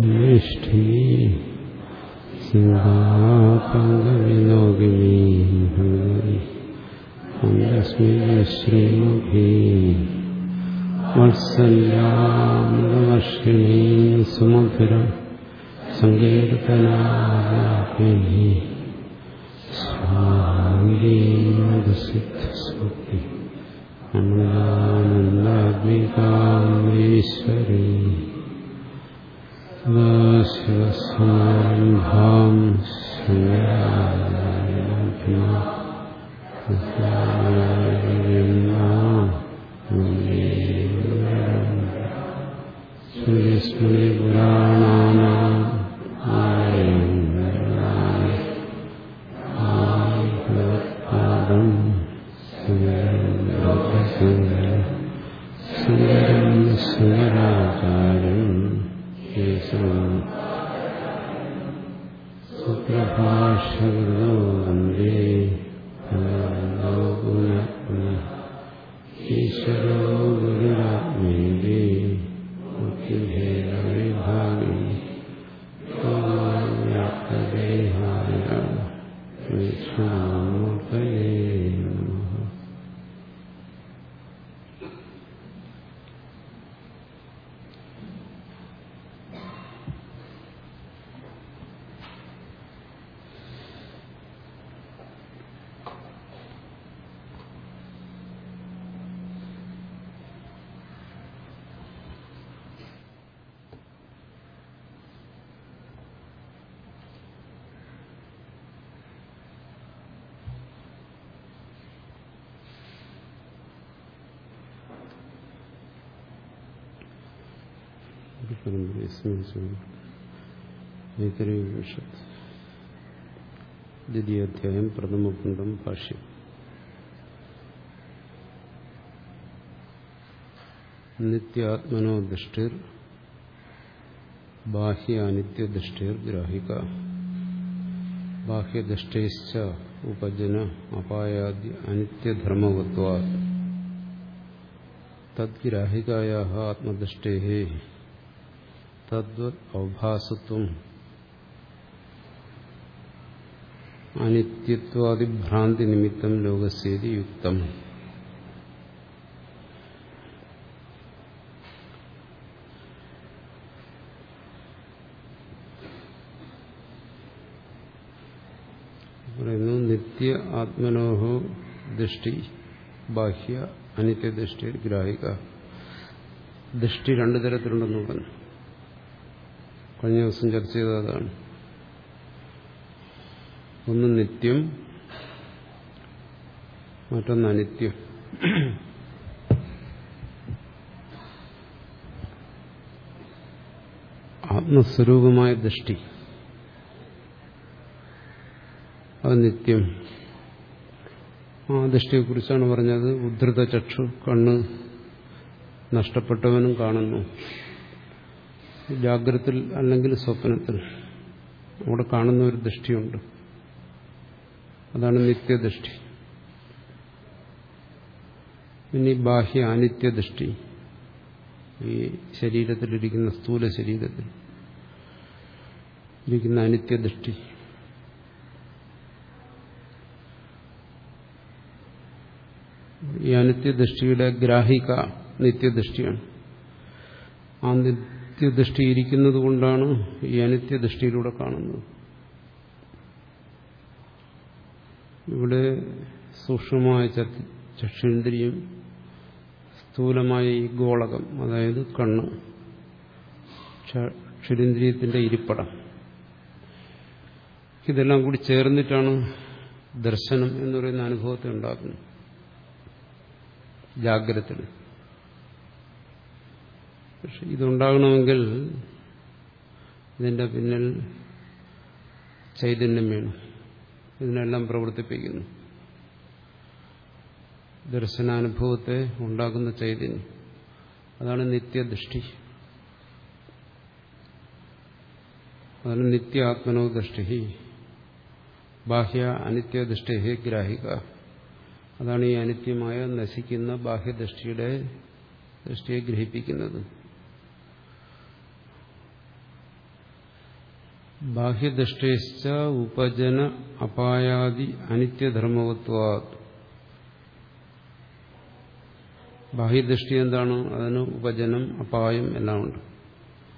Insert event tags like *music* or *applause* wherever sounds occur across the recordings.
നിഷ്ഠീ സിംഹാപങ്കവിലോകിനി ഭഗവതി അന്തസ്മിൻ ശ്രീമുഖി വത്സല്യാമൃതവർഷിണീ സുമധുരം സങ്കീർത്തനാപി ശ്രീസ്മൃതിപുരാണാനാം സുന്ദരം സുന്ദരാചാര്യം കേശവം വന്ദേ ഈശ്വരോ പരമ്പരയെ സ്മരിച്ചുകൊണ്ട് ഉപനിഷത്ത് ദ്വിതീയാധ്യായം പ്രഥമപുണ്ടം ഭാഷ്യം നിത്യാത്മനോ ദൃഷ്ടിർ ബാഹ്യാനിത്യദൃഷ്ടിർ ഗ്രാഹിക ബാഹ്യദൃഷ്ടേശ്ച ഉപജന അപായാദ്യ അനിത്യധർമ്മവത്വാ തദ്ഗ്രാഹികായ ആത്മദൃഷ്ടേ തദ്വത് ഔഭാസത്വം അനിത്യത്വാദിഭ്രാന്തി നിമിത്തം ലോകസ്യേതി യുക്തം. പറയുന്നു നിത്യ ആത്മനോഹോ ദൃഷ്ടി ബാഹ്യ അനിത്യദൃഷ്ടി ഗ്രാഹിക. ദൃഷ്ടി രണ്ടു തരത്തിലുണ്ടെന്ന് പറഞ്ഞു. കഴിഞ്ഞ ദിവസം ചർച്ച ചെയ്തതാണ്. ഒന്ന് നിത്യം മറ്റൊന്ന് അനിത്യം. ആത്മസ്വരൂപമായ ദൃഷ്ടി. അത് നിത്യം. ആ ദൃഷ്ടിയെക്കുറിച്ചാണ് പറഞ്ഞത്. ഉദ്ധൃത ചക്ഷു കണ്ണ് നഷ്ടപ്പെട്ടവനും കാണുന്നു. ജാഗ്രത്തിൽ അല്ലെങ്കിൽ സ്വപ്നത്തിൽ. അവിടെ കാണുന്ന ഒരു ദൃഷ്ടിയുണ്ട്. അതാണ് നിത്യദൃഷ്ടി. ഇനി ബാഹ്യ അനിത്യദൃഷ്ടി. ഈ ശരീരത്തിലിരിക്കുന്ന സ്ഥൂല ശരീരത്തിൽ ഇരിക്കുന്ന അനിത്യദൃഷ്ടി. ഈ അനിത്യദൃഷ്ടിയുടെ ഗ്രാഹിക നിത്യദൃഷ്ടിയാണ്. ആ നിത്യദൃഷ്ടി ഇരിക്കുന്നത് കൊണ്ടാണ് ഈ അനിത്യദൃഷ്ടിയിലൂടെ കാണുന്നത്. ഇവിടെ സൂക്ഷ്മമായ ചക്ഷേന്ദ്രിയം സ്ഥൂലമായ ഈ ഗോളകം അതായത് കണ്ണ് ക്ഷുരേന്ദ്രിയത്തിന്റെ ഇരിപ്പടം. ഇതെല്ലാം കൂടി ചേർന്നിട്ടാണ് ദർശനം എന്ന് പറയുന്ന അനുഭവത്തെ ഉണ്ടാക്കുന്നത്. ജാഗ്രത പക്ഷെ ഇതുണ്ടാകണമെങ്കിൽ ഇതിന്റെ പിന്നിൽ ചൈതന്യം വേണം. ഇതിനെല്ലാം പ്രവർത്തിപ്പിക്കുന്നു. ദർശനാനുഭവത്തെ ഉണ്ടാക്കുന്ന ചൈതന്യം. അതാണ് നിത്യദൃഷ്ടി. അതാണ് നിത്യാത്മനോ ദൃഷ്ടി ബാഹ്യ അനിത്യദൃഷ്ടി ഗ്രാഹിക. അതാണ് ഈ അനിത്യമായ നശിക്കുന്ന ബാഹ്യദൃഷ്ടിയുടെ ദൃഷ്ടിയെ ഗ്രഹിപ്പിക്കുന്നത്. ബാഹ്യദൃഷ്ടേശ്ച ഉപജന അപായാദി അനിത്യധർമ്മവത്വ ബാഹ്യദൃഷ്ടി എന്താണ്? അതിന് ഉപജനം അപായം എല്ലാം ഉണ്ട്.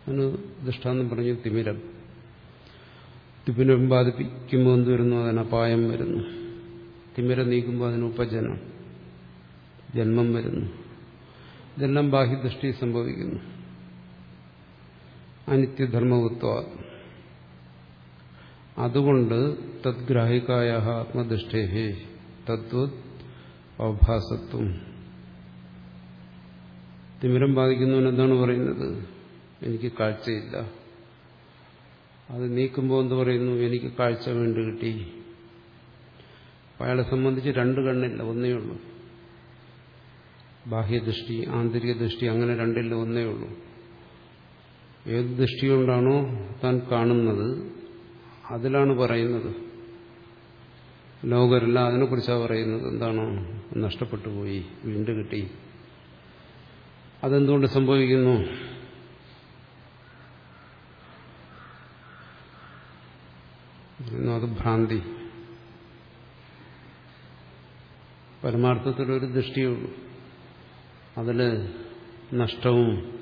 അതിന് ദൃഷ്ടാന്തം പറഞ്ഞു തിമിരം. തിമിരം ബാധിപ്പിക്കുമ്പോൾ എന്ത് വരുന്നു? അതിന് അപായം വരുന്നു. തിമിരം നീക്കുമ്പോൾ അതിന് ഉപജനം ജന്മം വരുന്നു. ഇതെല്ലാം ബാഹ്യദൃഷ്ടി സംഭവിക്കുന്നു. അനിത്യധർമ്മവത്വ അതുകൊണ്ട് തദ്ഗ്രാഹികായ ആത്മദൃഷ്ടേ തദ്വത് അവഭാസത്വം. തിമിരം ബാധിക്കുന്നവൻ എന്താണ് പറയുന്നത്? എനിക്ക് കാഴ്ചയില്ല. അത് നീക്കുമ്പോൾ എന്ത് പറയുന്നു? എനിക്ക് കാഴ്ച വേണ്ടി കിട്ടി. അയാളെ സംബന്ധിച്ച് രണ്ട് കണ്ണില്ല ഒന്നേ ഉള്ളൂ. ബാഹ്യദൃഷ്ടി ആന്തരിക ദൃഷ്ടി അങ്ങനെ രണ്ടില്ല ഒന്നേ ഉള്ളൂ. ഏത് ദൃഷ്ടി കൊണ്ടാണോ താൻ കാണുന്നത്? അതിലാണ് പറയുന്നത്. ലോകരല്ല അതിനെക്കുറിച്ചാണ് പറയുന്നത്. എന്താണോ? നഷ്ടപ്പെട്ടു പോയി വീണ്ടും കിട്ടി. അതെന്തുകൊണ്ട് സംഭവിക്കുന്നു? അത് ഭ്രാന്തി. പരമാർത്ഥത്തിലൊരു ദൃഷ്ടിയുള്ളൂ. അതിൽ നഷ്ടവും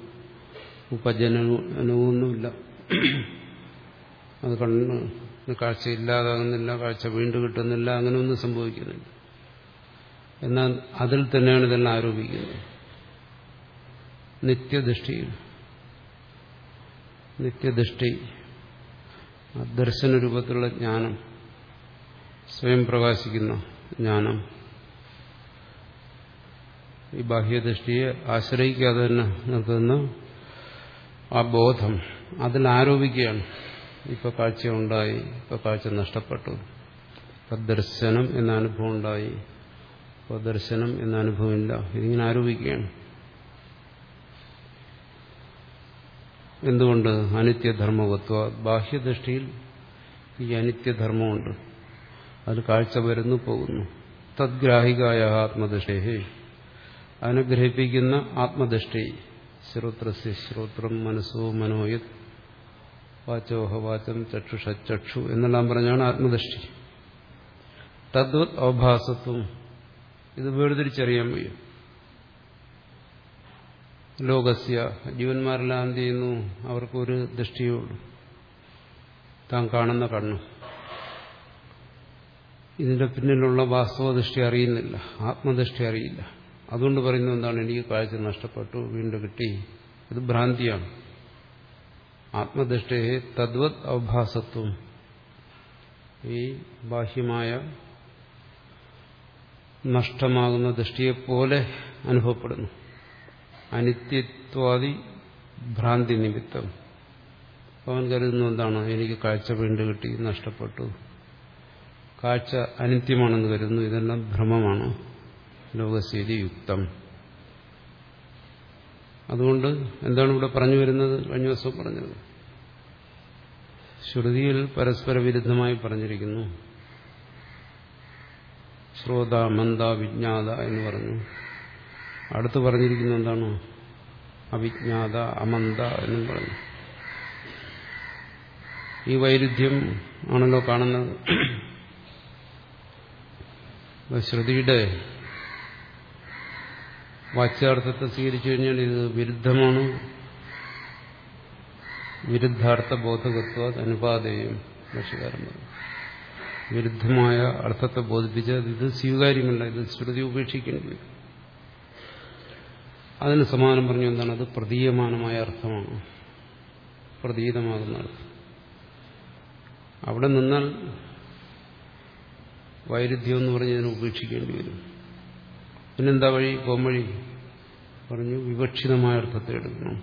ഉപജനനവുമൊന്നുമില്ല അത് കണ്ണ് കാഴ്ച ഇല്ലാതാകുന്നില്ല കാഴ്ച വീണ്ടും കിട്ടുന്നില്ല അങ്ങനെയൊന്നും സംഭവിക്കുന്നില്ല. എന്നാൽ അതിൽ തന്നെയാണ് ഇതെല്ലാം ആരോപിക്കുന്നത്. നിത്യദൃഷ്ടിയിൽ നിത്യദൃഷ്ടി. ദർശന രൂപത്തിലുള്ള ജ്ഞാനം. സ്വയം പ്രകാശിക്കുന്ന ജ്ഞാനം. ഈ ബാഹ്യദൃഷ്ടിയെ ആശ്രയിക്കാതെ തന്നെ നിൽക്കുന്ന ആ ബോധം. അതിൽ ആരോപിക്കുകയാണ്. ഇപ്പൊ കാഴ്ച ഉണ്ടായി ഇപ്പൊ കാഴ്ച നഷ്ടപ്പെട്ടു. ഇപ്പൊ ദർശനം എന്ന അനുഭവം ഉണ്ടായി ഇപ്പൊ ദർശനം എന്ന അനുഭവമില്ല. ഇതിങ്ങനെ ആരോപിക്കുകയാണ്. എന്തുകൊണ്ട് അനിത്യധർമ്മവത്വ? ബാഹ്യദൃഷ്ടിയിൽ ഈ അനിത്യധർമ്മമുണ്ട്. അത് കാഴ്ച വരുന്നു പോകുന്നു. തദ്ഗ്രാഹികായ ആത്മദൃഷ്ടേ അനുഗ്രഹിപ്പിക്കുന്ന ഗ്രഹിപ്പിക്കുന്ന ആത്മദൃഷ്ടി. ശ്രോത്രസ്യ ശ്രോത്രം മനസ്സോ മനോയത് വാചോഹ വാചം ചക്ഷുഷ ചക്ഷു എന്നെല്ലാം പറഞ്ഞാണ് ആത്മദൃഷ്ടി. തദ്വത് അവഭാസത്വം. ഇത് വേർതിരിച്ചറിയാൻ വയ്യ. ലോകസ്യ ജീവന്മാരെല്ലാം എന്ത് ചെയ്യുന്നു? അവർക്കൊരു ദൃഷ്ടിയേ ഉള്ളൂ. താൻ കാണുന്ന കണ്ണു. ഇതിന്റെ പിന്നിലുള്ള വാസ്തവദൃഷ്ടി അറിയുന്നില്ല. ആത്മദൃഷ്ടി അറിയില്ല. അതുകൊണ്ട് പറയുന്നത് എന്താണ്? എനിക്ക് കാഴ്ച നഷ്ടപ്പെട്ടു വീണ്ടും കിട്ടി. ഇത് ഭ്രാന്തിയാണ്. ആത്മദൃഷ്ടിയെ തദ്വത് അവഭാസത്വം ഈ ബാഹ്യമായ നഷ്ടമാകുന്ന ദൃഷ്ടിയെപ്പോലെ അനുഭവപ്പെടുന്നു. അനിത്യത്വാദി ഭ്രാന്തി നിമിത്തം. അവൻ കരുതുന്നു എന്താണ് എനിക്ക് കാഴ്ച വീണ്ടും കിട്ടി നഷ്ടപ്പെട്ടു. കാഴ്ച അനിത്യമാണെന്ന് കരുതുന്നു ഇതെല്ലാം ഭ്രമമാണ്. ലോകസ്ഥിതി യുക്തം അതുകൊണ്ട് എന്താണ് ഇവിടെ പറഞ്ഞു വരുന്നത്? കഴിഞ്ഞ ദിവസം പറഞ്ഞത്. ശ്രുതിയിൽ പരസ്പര വിരുദ്ധമായി പറഞ്ഞിരിക്കുന്നു. ശ്രോത മന്ദ വിജ്ഞാത എന്ന് പറഞ്ഞു. അടുത്ത് പറഞ്ഞിരിക്കുന്നു എന്താണ്? അവിജ്ഞാത അമന്ത എന്നും പറഞ്ഞു. ഈ വൈരുദ്ധ്യം ആണല്ലോ കാണുന്നത്. ശ്രുതിയുടെ വാച്യാർത്ഥത്തെ സ്വീകരിച്ചു കഴിഞ്ഞാൽ ഇത് വിരുദ്ധമാണ്. വിരുദ്ധാർത്ഥ ബോധകത്വ അനുപാതയും പറഞ്ഞു വിരുദ്ധമായ അർത്ഥത്തെ ബോധിപ്പിച്ചാൽ ഇത് സ്വീകാര്യമല്ല ഇത് ശ്രുതി ഉപേക്ഷിക്കേണ്ടി വരും. അതിന് സമാനം പറഞ്ഞു എന്താണ്? അത് പ്രതീയമാനമായ അർത്ഥമാണ്. പ്രതീതമാകുന്ന അർത്ഥം. അവിടെ നിന്നാൽ വൈരുദ്ധ്യം എന്ന് പറഞ്ഞ് ഇതിനെ ഉപേക്ഷിക്കേണ്ടി വരും. പിന്നെന്താ വഴി? പോംവഴി? പറഞ്ഞു വിവക്ഷിതമായ അർത്ഥത്തെ എടുക്കണം.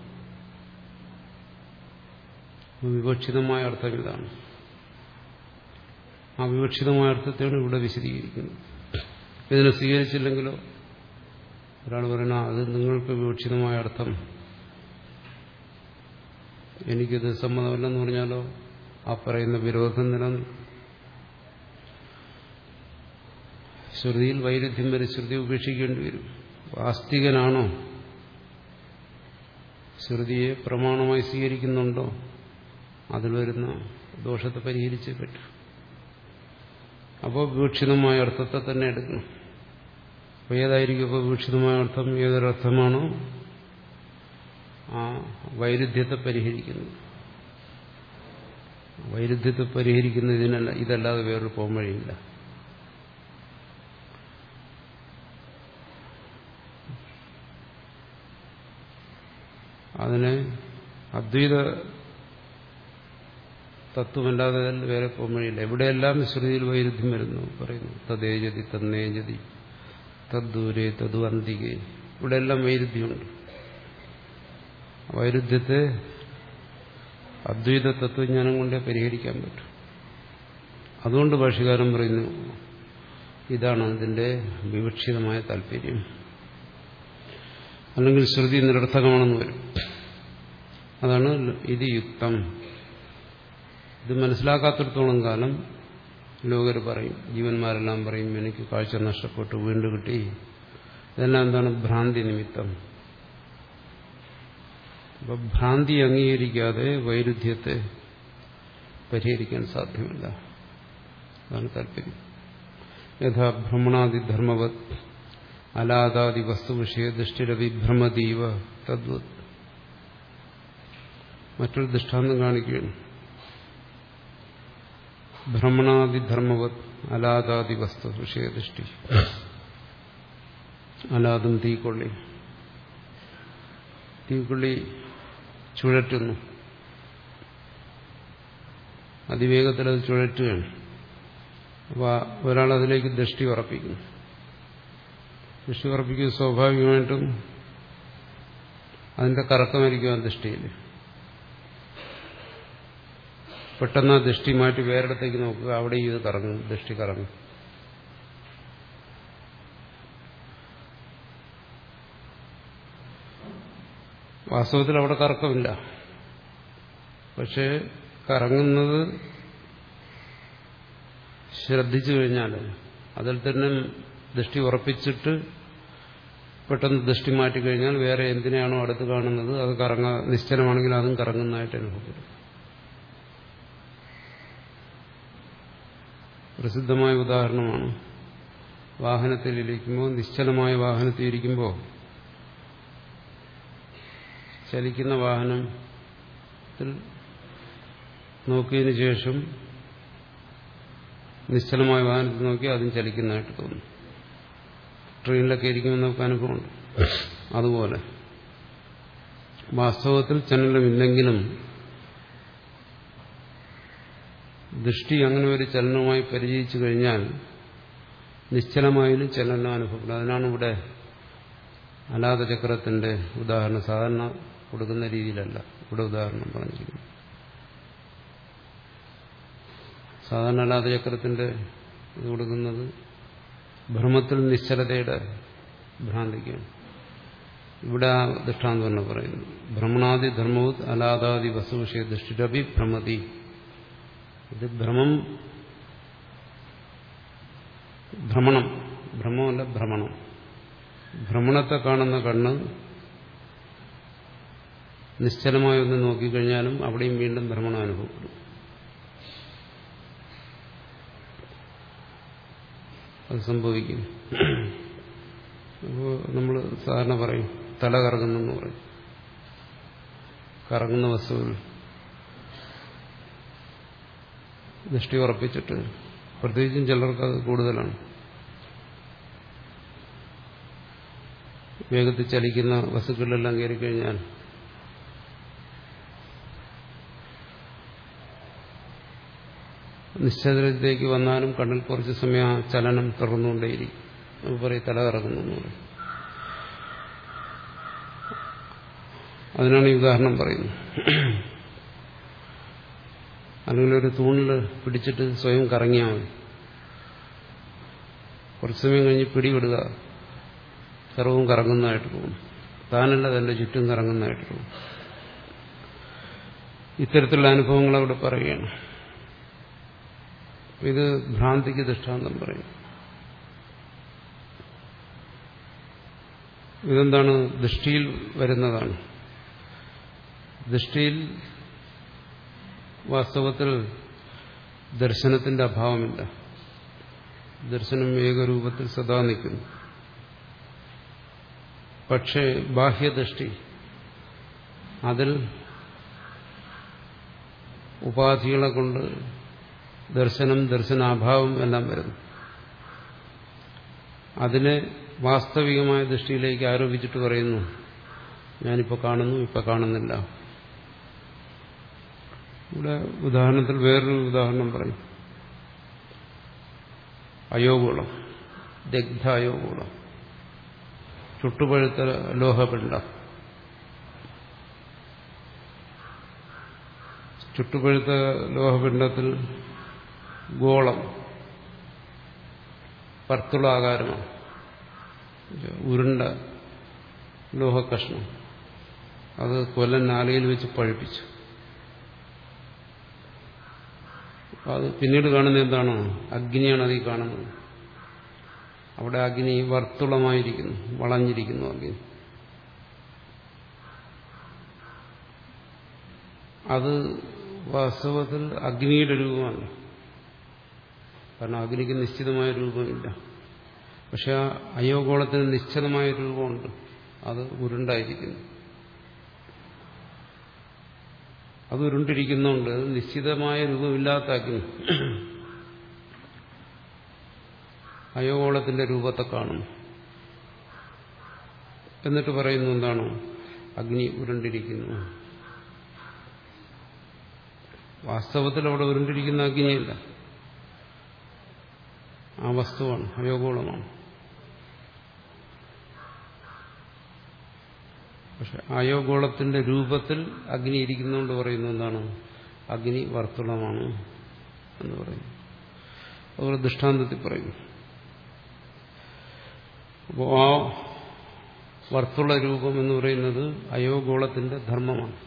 വിവക്ഷിതമായ അർത്ഥം ഇതാണ്. ആ വിവക്ഷിതമായ അർത്ഥത്തെയാണ് ഇവിടെ വിശദീകരിക്കുന്നത് ഇതിനെ സ്വീകരിച്ചില്ലെങ്കിലോ? ഒരാൾ പറയണ അത് നിങ്ങൾക്ക് വിവക്ഷിതമായ അർത്ഥം. എനിക്കിത് സമ്മതമല്ലെന്ന് പറഞ്ഞാലോ? ആ പറയുന്ന വിരോധം നിലനിൽക്കും. ശ്രുതിയിൽ വൈരുദ്ധ്യം വരെ ശ്രുതി ഉപേക്ഷിക്കേണ്ടി വരും. ആസ്തികനാണോ ശ്രുതിയെ പ്രമാണമായി സ്വീകരിക്കുന്നുണ്ടോ? അതിൽ വരുന്ന ദോഷത്തെ പരിഹരിച്ചേ പറ്റൂ. അപ്പോൾ വിവക്ഷിതമായ അർത്ഥത്തെ തന്നെ എടുക്കണം. അപ്പോൾ ഏതായിരിക്കും ഇപ്പോൾ വിവക്ഷിതമായ അർത്ഥം? ഏതൊരർത്ഥമാണോ ആ വൈരുദ്ധ്യത്തെ പരിഹരിക്കുന്നത്. വൈരുദ്ധ്യത്തെ പരിഹരിക്കുന്നതിനല്ല ഇതല്ലാതെ വേറൊരു പോംവഴിയില്ല. അതിന് അദ്വൈത തത്വമല്ലാതെ വേറെ പോകുമ്പോഴില്ല എവിടെയെല്ലാം ശ്രുതിയിൽ വൈരുദ്ധ്യം വരുന്നു പറയുന്നു. തദ്ദേജതി തന്നേജതി തദ്ദൂരെ അന്തികെ ഇവിടെയെല്ലാം വൈരുദ്ധ്യമുണ്ട്. വൈരുദ്ധ്യത്തെ അദ്വൈത തത്വജ്ഞാനം കൊണ്ടേ പരിഹരിക്കാൻ പറ്റും. അതുകൊണ്ട് ഭാഷകാരൻ പറയുന്നു ഇതാണ് അതിന്റെ വിവക്ഷിതമായ താല്പര്യം. അല്ലെങ്കിൽ ശ്രുതി നിരർത്ഥകമാണെന്ന് വരും. അതാണ് ഇത് യുക്തം. ഇത് മനസ്സിലാക്കാത്തിടത്തോളം കാലം ലോകർ പറയും ജീവന്മാരെല്ലാം പറയും എനിക്ക് കാഴ്ച നഷ്ടപ്പെട്ടു വീണ്ടും കിട്ടി. ഇതെല്ലാം എന്താണ്? ഭ്രാന്തി നിമിത്തം. അപ്പൊ ഭ്രാന്തി അംഗീകരിക്കാതെ വൈരുദ്ധ്യത്തെ പരിഹരിക്കാൻ സാധ്യമല്ല. അതാണ് താല്പര്യം. യഥാ ഭ്രമണാദിധർമ്മവത് അലാദാദി വസ്തുവിഷയ ദൃഷ്ടിരവിഭ്രമതീവ തദ്വത്. മറ്റൊരു ദൃഷ്ടാന്തം കാണിക്കുകയാണ്. ഭ്രമണാദിധർമ്മവത് അലാദാദി വസ്തു വിഷയദൃഷ്ടി അലാദം തീക്കൊള്ളി. തീക്കൊള്ളി ചുഴറ്റുന്നു. അതിവേഗത്തിൽ അത് ചുഴറ്റുകയാണ്. അപ്പോൾ ഒരാൾ അതിലേക്ക് ദൃഷ്ടി ഉറപ്പിക്കുന്നു. ദൃഷ്ടി ഉറപ്പിക്കുക സ്വാഭാവികമായിട്ടും അതിന്റെ കറക്കമായിരിക്കും ആ ദൃഷ്ടിയിൽ പെട്ടെന്ന് ആ ദൃഷ്ടി മാറ്റി വേറിടത്തേക്ക് നോക്കുക അവിടെ ഇത് കറങ്ങും ദൃഷ്ടി കറങ്ങും. വാസ്തവത്തിൽ അവിടെ കറക്കമില്ല. പക്ഷേ കറങ്ങുന്നത് ശ്രദ്ധിച്ചു കഴിഞ്ഞാൽ അതിൽ തന്നെ ദൃഷ്ടി ഉറപ്പിച്ചിട്ട് പെട്ടെന്ന് ദൃഷ്ടി മാറ്റിക്കഴിഞ്ഞാൽ വേറെ എന്തിനാണോ അടുത്ത് കാണുന്നത് അത് കറങ്ങ നിശ്ചലമാണെങ്കിൽ അതും കറങ്ങുന്നതായിട്ട് അനുഭവപ്പെടും. പ്രസിദ്ധമായ ഉദാഹരണമാണ്. വാഹനത്തിൽ ഇരിക്കുമ്പോൾ നിശ്ചലമായ വാഹനത്തിൽ ഇരിക്കുമ്പോൾ ചലിക്കുന്ന വാഹനത്തിൽ നോക്കിയതിനു ശേഷം നിശ്ചലമായ വാഹനത്തിൽ നോക്കി അതും ചലിക്കുന്നതായിട്ട് തോന്നും. ട്രെയിനിലൊക്കെ ഇരിക്കുമ്പോൾ നമുക്ക് അനുഭവമുണ്ട്. അതുപോലെ. വാസ്തവത്തിൽ ചലനം ഇല്ലെങ്കിലും ദൃഷ്ടി അങ്ങനെ ഒരു ചലനവുമായി പരിചയിച്ചു കഴിഞ്ഞാൽ നിശ്ചലമായാലും ചലനം അനുഭവപ്പെടും അതിനാണ് ഇവിടെ അനാഥ ചക്രത്തിന്റെ ഉദാഹരണം. സാധാരണ കൊടുക്കുന്ന രീതിയിലല്ല. ഇവിടെ ഉദാഹരണം പറഞ്ഞിരിക്കുന്നു. സാധാരണ അനാഥ ചക്രത്തിന്റെ ഇത് കൊടുക്കുന്നത് ഭ്രമത്തിൽ നിശ്ചലതയുടെ ഭ്രാന്തിക്കാണ്. ഇവിടെ ആ ദൃഷ്ടാന്തം തന്നെ പറയുന്നു. ഭ്രമണാദി ധർമ്മവും അലാദാദി വസ്തുവിഷയ ദൃഷ്ടിരഭി ഭ്രമതി. ഇത് ഭ്രമം ഭ്രമണം. ഭ്രമമല്ല ഭ്രമണം. ഭ്രമണത്തെ കാണുന്ന കണ്ണ് നിശ്ചലമായി ഒന്ന് നോക്കിക്കഴിഞ്ഞാലും അവിടെയും വീണ്ടും ഭ്രമണം അനുഭവപ്പെടും. അത് സംഭവിക്കും. അപ്പോൾ നമ്മൾ സാധാരണ പറയും തല കറങ്ങുന്നെന്ന് പറയും. കറങ്ങുന്ന വസ്തുവിൽ ദൃഷ്ടി ഉറപ്പിച്ചിട്ട് പ്രത്യേകിച്ചും ചിലർക്ക് അത് കൂടുതലാണ്. വേഗത്തിൽ ചലിക്കുന്ന വസ്തുക്കളിലെല്ലാം കയറിക്കഴിഞ്ഞാൽ നിശ്ചലത്തിലേക്ക് വന്നാലും കണ്ണിൽ കുറച്ച് സമയം ആ ചലനം തുറന്നുകൊണ്ടേയിരിക്കും നമുക്ക് പറയും തല കറങ്ങുന്നു അതിനാണ് ഈ ഉദാഹരണം പറയുന്നത്. അല്ലെങ്കിൽ ഒരു തൂണിൽ പിടിച്ചിട്ട് സ്വയം കറങ്ങിയാൽ മതി. കുറച്ച് സമയം കഴിഞ്ഞ് പിടിവിടുക സർവവും കറങ്ങുന്നതായിട്ട് പോകും താനല്ല തന്റെ ചുറ്റും കറങ്ങുന്നതായിട്ട് പോകും ഇത്തരത്തിലുള്ള അനുഭവങ്ങൾ അവിടെ പറയുകയാണ്. ഇത് ഭ്രാന്തിക്ക് ദൃഷ്ടാന്തം പറയും. ഇതെന്താണ്? ദൃഷ്ടിയിൽ വരുന്നതാണ്. ദൃഷ്ടിയിൽ വാസ്തവത്തിൽ ദർശനത്തിന്റെ അഭാവമില്ല. ദർശനം ഏകരൂപത്തിൽ സദാ നിൽക്കുന്നു. പക്ഷേ ബാഹ്യദൃഷ്ടി അതിൽ ഉപാധികളെ കൊണ്ട് ദർശനം ദർശനാഭാവം എല്ലാം വരുന്നു. അതിനെ വാസ്തവികമായ ദൃഷ്ടിയിലേക്ക് ആരോപിച്ചിട്ട് പറയുന്നു ഞാനിപ്പോൾ കാണുന്നു ഇപ്പം കാണുന്നില്ല. ഇവിടെ ഉദാഹരണത്തിൽ വേറൊരു ഉദാഹരണം പറയും. അയോഗോളം ദഗ്ധ അയോഗോളം ചുട്ടുപഴുത്ത ലോഹപിണ്ഡം ചുട്ടുപഴുത്ത ലോഹപിണ്ഡത്തിൽ ഗോളം. പർത്തുളാകാരമാണ് ഉരുണ്ട ലോഹകഷ്ണം. അത് കൊല്ലൻ നാലയിൽ വെച്ച് പഴിപ്പിച്ചു. അത് പിന്നീട് കാണുന്നത് എന്താണോ? അഗ്നിയാണ് അതിൽ കാണുന്നത്. അവിടെ അഗ്നി വർത്തുളമായിരിക്കുന്നു വളഞ്ഞിരിക്കുന്നു അഗ്നി. അത് വാസ്തവത്തിൽ അഗ്നിയുടെ രൂപമല്ല കാരണം അഗ്നിക്ക് നിശ്ചിതമായ രൂപമില്ല. പക്ഷെ ആ അയോഗോളത്തിന് നിശ്ചിതമായ രൂപമുണ്ട്. അത് ഉരുണ്ടായിരിക്കുന്നു. അത് ഉരുണ്ടിരിക്കുന്നുണ്ട് നിശ്ചിതമായ രൂപമില്ലാത്ത അഗ്നി അയോഗോളത്തിന്റെ രൂപത്തെ കാണുന്നു. എന്നിട്ട് പറയുന്നു എന്താണ്? അഗ്നി ഉരുണ്ടിരിക്കുന്നു. വാസ്തവത്തിൽ അവിടെ ഉരുണ്ടിരിക്കുന്ന അഗ്നിയല്ല. ആ വസ്തുവാണ് അയോഗോളമാണ് പക്ഷെ അയോഗോളത്തിന്റെ രൂപത്തിൽ അഗ്നി ഇരിക്കുന്നതുകൊണ്ട് പറയുന്നത് എന്താണ്? അഗ്നി വർത്തുളമാണ് എന്ന് പറയുന്നു. അതുപോലെ ദൃഷ്ടാന്തത്തിൽ പറയുന്നു അപ്പോൾ ആ വർത്തുള രൂപം എന്ന് പറയുന്നത് അയോഗോളത്തിന്റെ ധർമ്മമാണ്.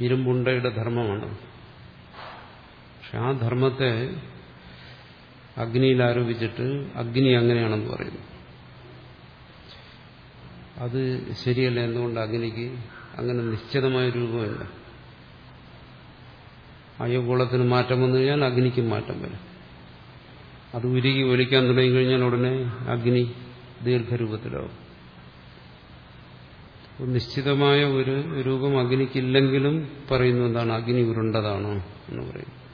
ഇരുമ്പുണ്ടയുടെ ധർമ്മമാണ്. പക്ഷെ ആ ധർമ്മത്തെ അഗ്നിയിൽ ആരോപിച്ചിട്ട് അഗ്നി അങ്ങനെയാണെന്ന് പറയുന്നു. അത് ശരിയല്ല എന്തുകൊണ്ട് അഗ്നിക്ക് അങ്ങനെ നിശ്ചിതമായ രൂപമില്ല? അയോഗോളത്തിന് മാറ്റം വന്നു കഴിഞ്ഞാൽ അഗ്നിക്കും മാറ്റം വരും. അത് ഉരുകി ഒലിക്കാൻ തുടങ്ങി കഴിഞ്ഞാൽ ഉടനെ അഗ്നി ദീർഘരൂപത്തിലാവും. നിശ്ചിതമായ ഒരു രൂപം അഗ്നിക്കില്ലെങ്കിലും പറയുന്നു എന്താണ്? അഗ്നി ഉരുണ്ടതാണോ എന്ന് പറയും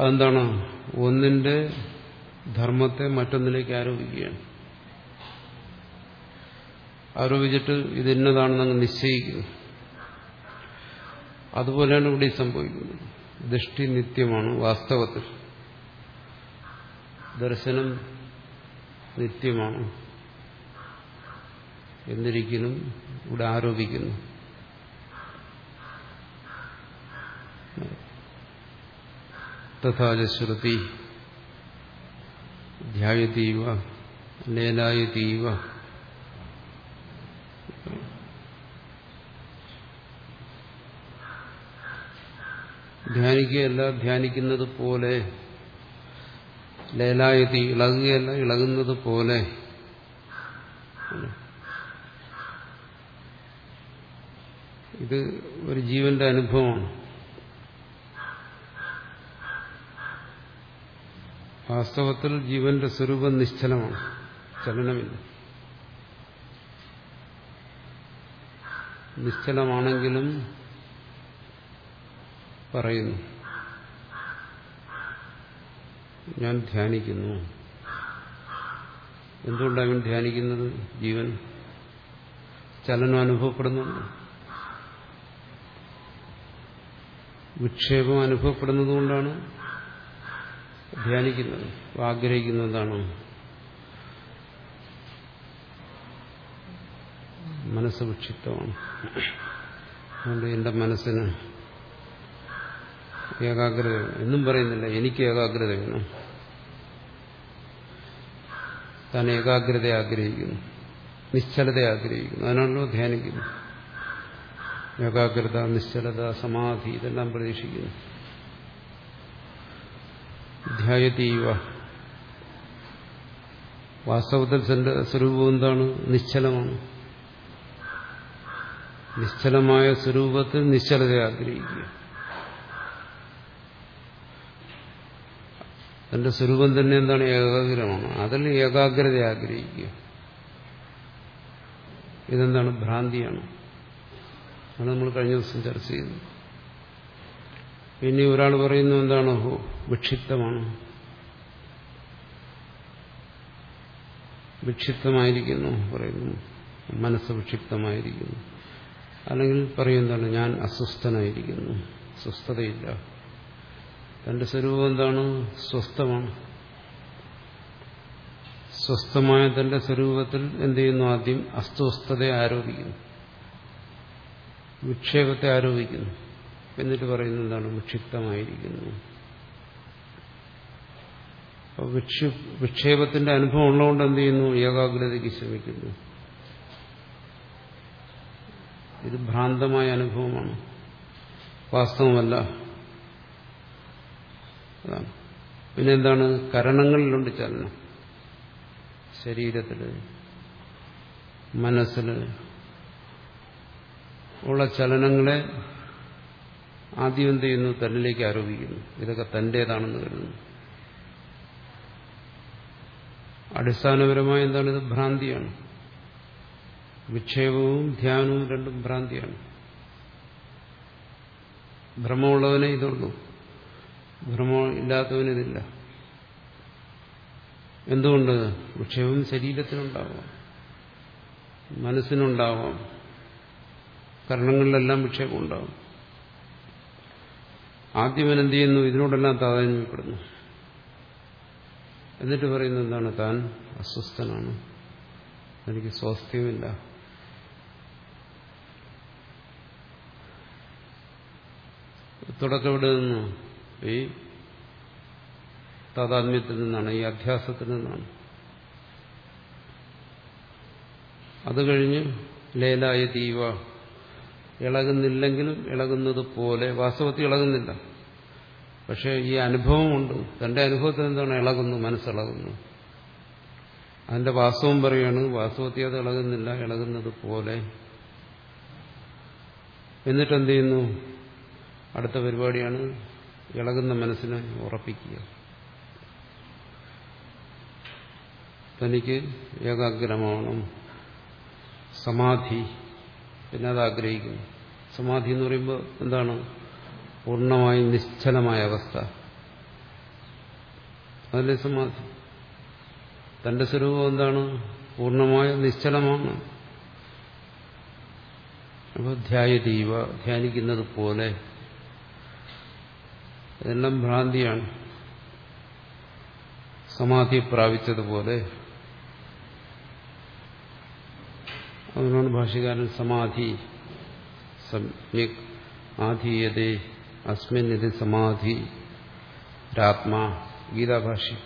അതെന്താണ്? ഒന്നിന്റെ ധർമ്മത്തെ മറ്റൊന്നിലേക്ക് ആരോപിക്കുകയാണ്. ആരോപിച്ചിട്ട് ഇത് ഇന്നതാണെന്ന് നിശ്ചയിക്കുന്നു. അതുപോലെയാണ് ഇവിടെ സംഭവിക്കുന്നത്. ദൃഷ്ടി നിത്യമാണ് വാസ്തവത്തിൽ. ദർശനം നിത്യമാണ്. എന്നിരിക്കലും ഇവിടെ ആരോപിക്കുന്നു. തഥാചശ്രുതി ധ്യായതീവ ലേലായതീവ ധ്യാനിക്കുകയല്ല ധ്യാനിക്കുന്നത് പോലെ ലേലായതി ഇളകുകയല്ല ഇളകുന്നത് പോലെ. ഇത് ഒരു ജീവന്റെ അനുഭവമാണ്. വാസ്തവത്തിൽ ജീവന്റെ സ്വരൂപം നിശ്ചലമാണ്. ചലനമില്ല. നിശ്ചലമാണെങ്കിലും പറയുന്നു. ഞാൻ ധ്യാനിക്കുന്നു. എന്തുകൊണ്ടാണ് അവൻ ധ്യാനിക്കുന്നത്? ജീവൻ ചലനം അനുഭവപ്പെടുന്നുണ്ട്? വിക്ഷേപം അനുഭവപ്പെടുന്നതുകൊണ്ടാണ് ധ്യാനിക്കുന്നത് ആഗ്രഹിക്കുന്നതാണ്. മനസ്സ് വിക്ഷിപ്തമാണ്. അതുകൊണ്ട് എന്റെ മനസ്സിന് ഏകാഗ്രത എന്നും പറയുന്നില്ല എനിക്ക് ഏകാഗ്രത വേണം താൻ ഏകാഗ്രത ആഗ്രഹിക്കുന്നു നിശ്ചലത ആഗ്രഹിക്കുന്നു അതിനാണല്ലോ ധ്യാനിക്കുന്നു. ഏകാഗ്രത നിശ്ചലത സമാധി ഇതെല്ലാം പ്രതീക്ഷിക്കുന്നു. ധ്യായതീവ. വാസ്തവത്തിൽ സ്വരൂപം എന്താണ്? നിശ്ചലമാണ്. നിശ്ചലമായ സ്വരൂപത്തിൽ നിശ്ചലത ആഗ്രഹിക്കുക. തന്റെ സ്വരൂപം തന്നെ എന്താണ്? ഏകാഗ്രമാണ്. അതിൽ ഏകാഗ്രത ആഗ്രഹിക്കുക. ഇതെന്താണ്? ഭ്രാന്തിയാണ്. നമ്മൾ കഴിഞ്ഞ ദിവസം ചർച്ച ചെയ്തത്. ഇനി ഒരാൾ പറയുന്നു എന്താണ്? വിക്ഷിപ്തമാണ്. വിക്ഷിപ്തമായിരിക്കുന്നു പറയുന്നു. മനസ്സ് വിക്ഷിപ്തമായിരിക്കുന്നു. അല്ലെങ്കിൽ പറയും എന്താണ്? ഞാൻ അസ്വസ്ഥനായിരിക്കുന്നു. സ്വസ്ഥതയില്ല. തന്റെ സ്വരൂപം എന്താണ്? സ്വസ്ഥമാണ്. സ്വസ്ഥമായ തന്റെ സ്വരൂപത്തിൽ എന്ത് ചെയ്യുന്നു? ആദ്യം അസ്വസ്ഥതയെ ആരോപിക്കുന്നു. വിക്ഷേപത്തെ ആരോപിക്കുന്നു. എന്നിട്ട് പറയുന്നത് എന്താണ്? വിക്ഷിപ്തമായിരിക്കുന്നു. വിക്ഷേപത്തിന്റെ അനുഭവം ഉള്ളതുകൊണ്ട് എന്ത് ചെയ്യുന്നു? ഏകാഗ്രതയ്ക്ക് ശ്രമിക്കുന്നു. ഇത് ഭ്രാന്തമായ അനുഭവമാണ്. വാസ്തവമല്ല. അതാണ്. പിന്നെന്താണ് കരണങ്ങളിലുണ്ട് ചലനം. ശരീരത്തിൽ മനസ്സിൽ ഉള്ള ചലനങ്ങളെ ആദ്യം എന്ത് ചെയ്യുന്നു? തന്നിലേക്ക് ആരോപിക്കുന്നു. ഇതൊക്കെ തന്റേതാണെന്ന് കരുതുന്നു. അടിസ്ഥാനപരമായി എന്താണ്? ഇത് ഭ്രാന്തിയാണ്. വിക്ഷേപവും ധ്യാനവും രണ്ടും ഭ്രാന്തിയാണ്. ഭ്രമമുള്ളവനെ ഇതുള്ളൂ. ഭ്രമം ഇല്ലാത്തവനിതില്ല എന്തുകൊണ്ട്? വിക്ഷേപം ശരീരത്തിനുണ്ടാവാം. മനസ്സിനുണ്ടാവാം. കരണങ്ങളിലെല്ലാം വിക്ഷേപം ഉണ്ടാവും. ആദ്യം എന്ത് ചെയ്യുന്നു? ഇതിനോടെല്ലാം താതാന്യപ്പെടുന്നു എന്നിട്ട് പറയുന്നത് എന്താണ്? താൻ അസ്വസ്ഥനാണ്. എനിക്ക് സ്വാസ്ഥ്യമില്ല. തുടക്കം ഇവിടെ നിന്നു? ഈ താതാത്മ്യത്തിൽ നിന്നാണ് ഈ അധ്യാസത്തിൽ നിന്നാണ്. അത് കഴിഞ്ഞ് ലേലായ തീവ ഇളകുന്നില്ലെങ്കിലും ഇളകുന്നത് പോലെ വാസ്തവത്തിൽ ഇളകുന്നില്ല. പക്ഷെ ഈ അനുഭവമുണ്ട്. തന്റെ അനുഭവത്തിൽ എന്താണ്? ഇളകുന്നു മനസ്സിളകുന്നു. അതിന്റെ വാസ്തവം പറയാണ് വാസ്തവത്തിൽ അത് ഇളകുന്നില്ല ഇളകുന്നത് പോലെ. എന്നിട്ട് എന്ത് ചെയ്യുന്നു? അടുത്ത പരിപാടിയാണ് ഇളകുന്ന മനസ്സിനെ ഉറപ്പിക്കുക. തനിക്ക് ഏകാഗ്രമാവണം. സമാധി. പിന്നെ അത് ആഗ്രഹിക്കുന്നു. സമാധി എന്ന് പറയുമ്പോൾ എന്താണ്? പൂർണമായും നിശ്ചലമായ അവസ്ഥ. അതല്ലേ സമാധി? തന്റെ സ്വരൂപം എന്താണ്? പൂർണമായ നിശ്ചലമാണ്. അപ്പോൾ ധ്യായതീവ ധ്യാനിക്കുന്നത് പോലെ ഇതെല്ലാം ഭ്രാന്തിയാണ്. സമാധി പ്രാപിച്ചതുപോലെ അതിനാണ് ഭാഷകാരൻ സമാധി. സമ്യക് ആധീയതേ. അസ്മിൻ സമാധി. രാത്മാ. ഗീതാഭാഷ്യം.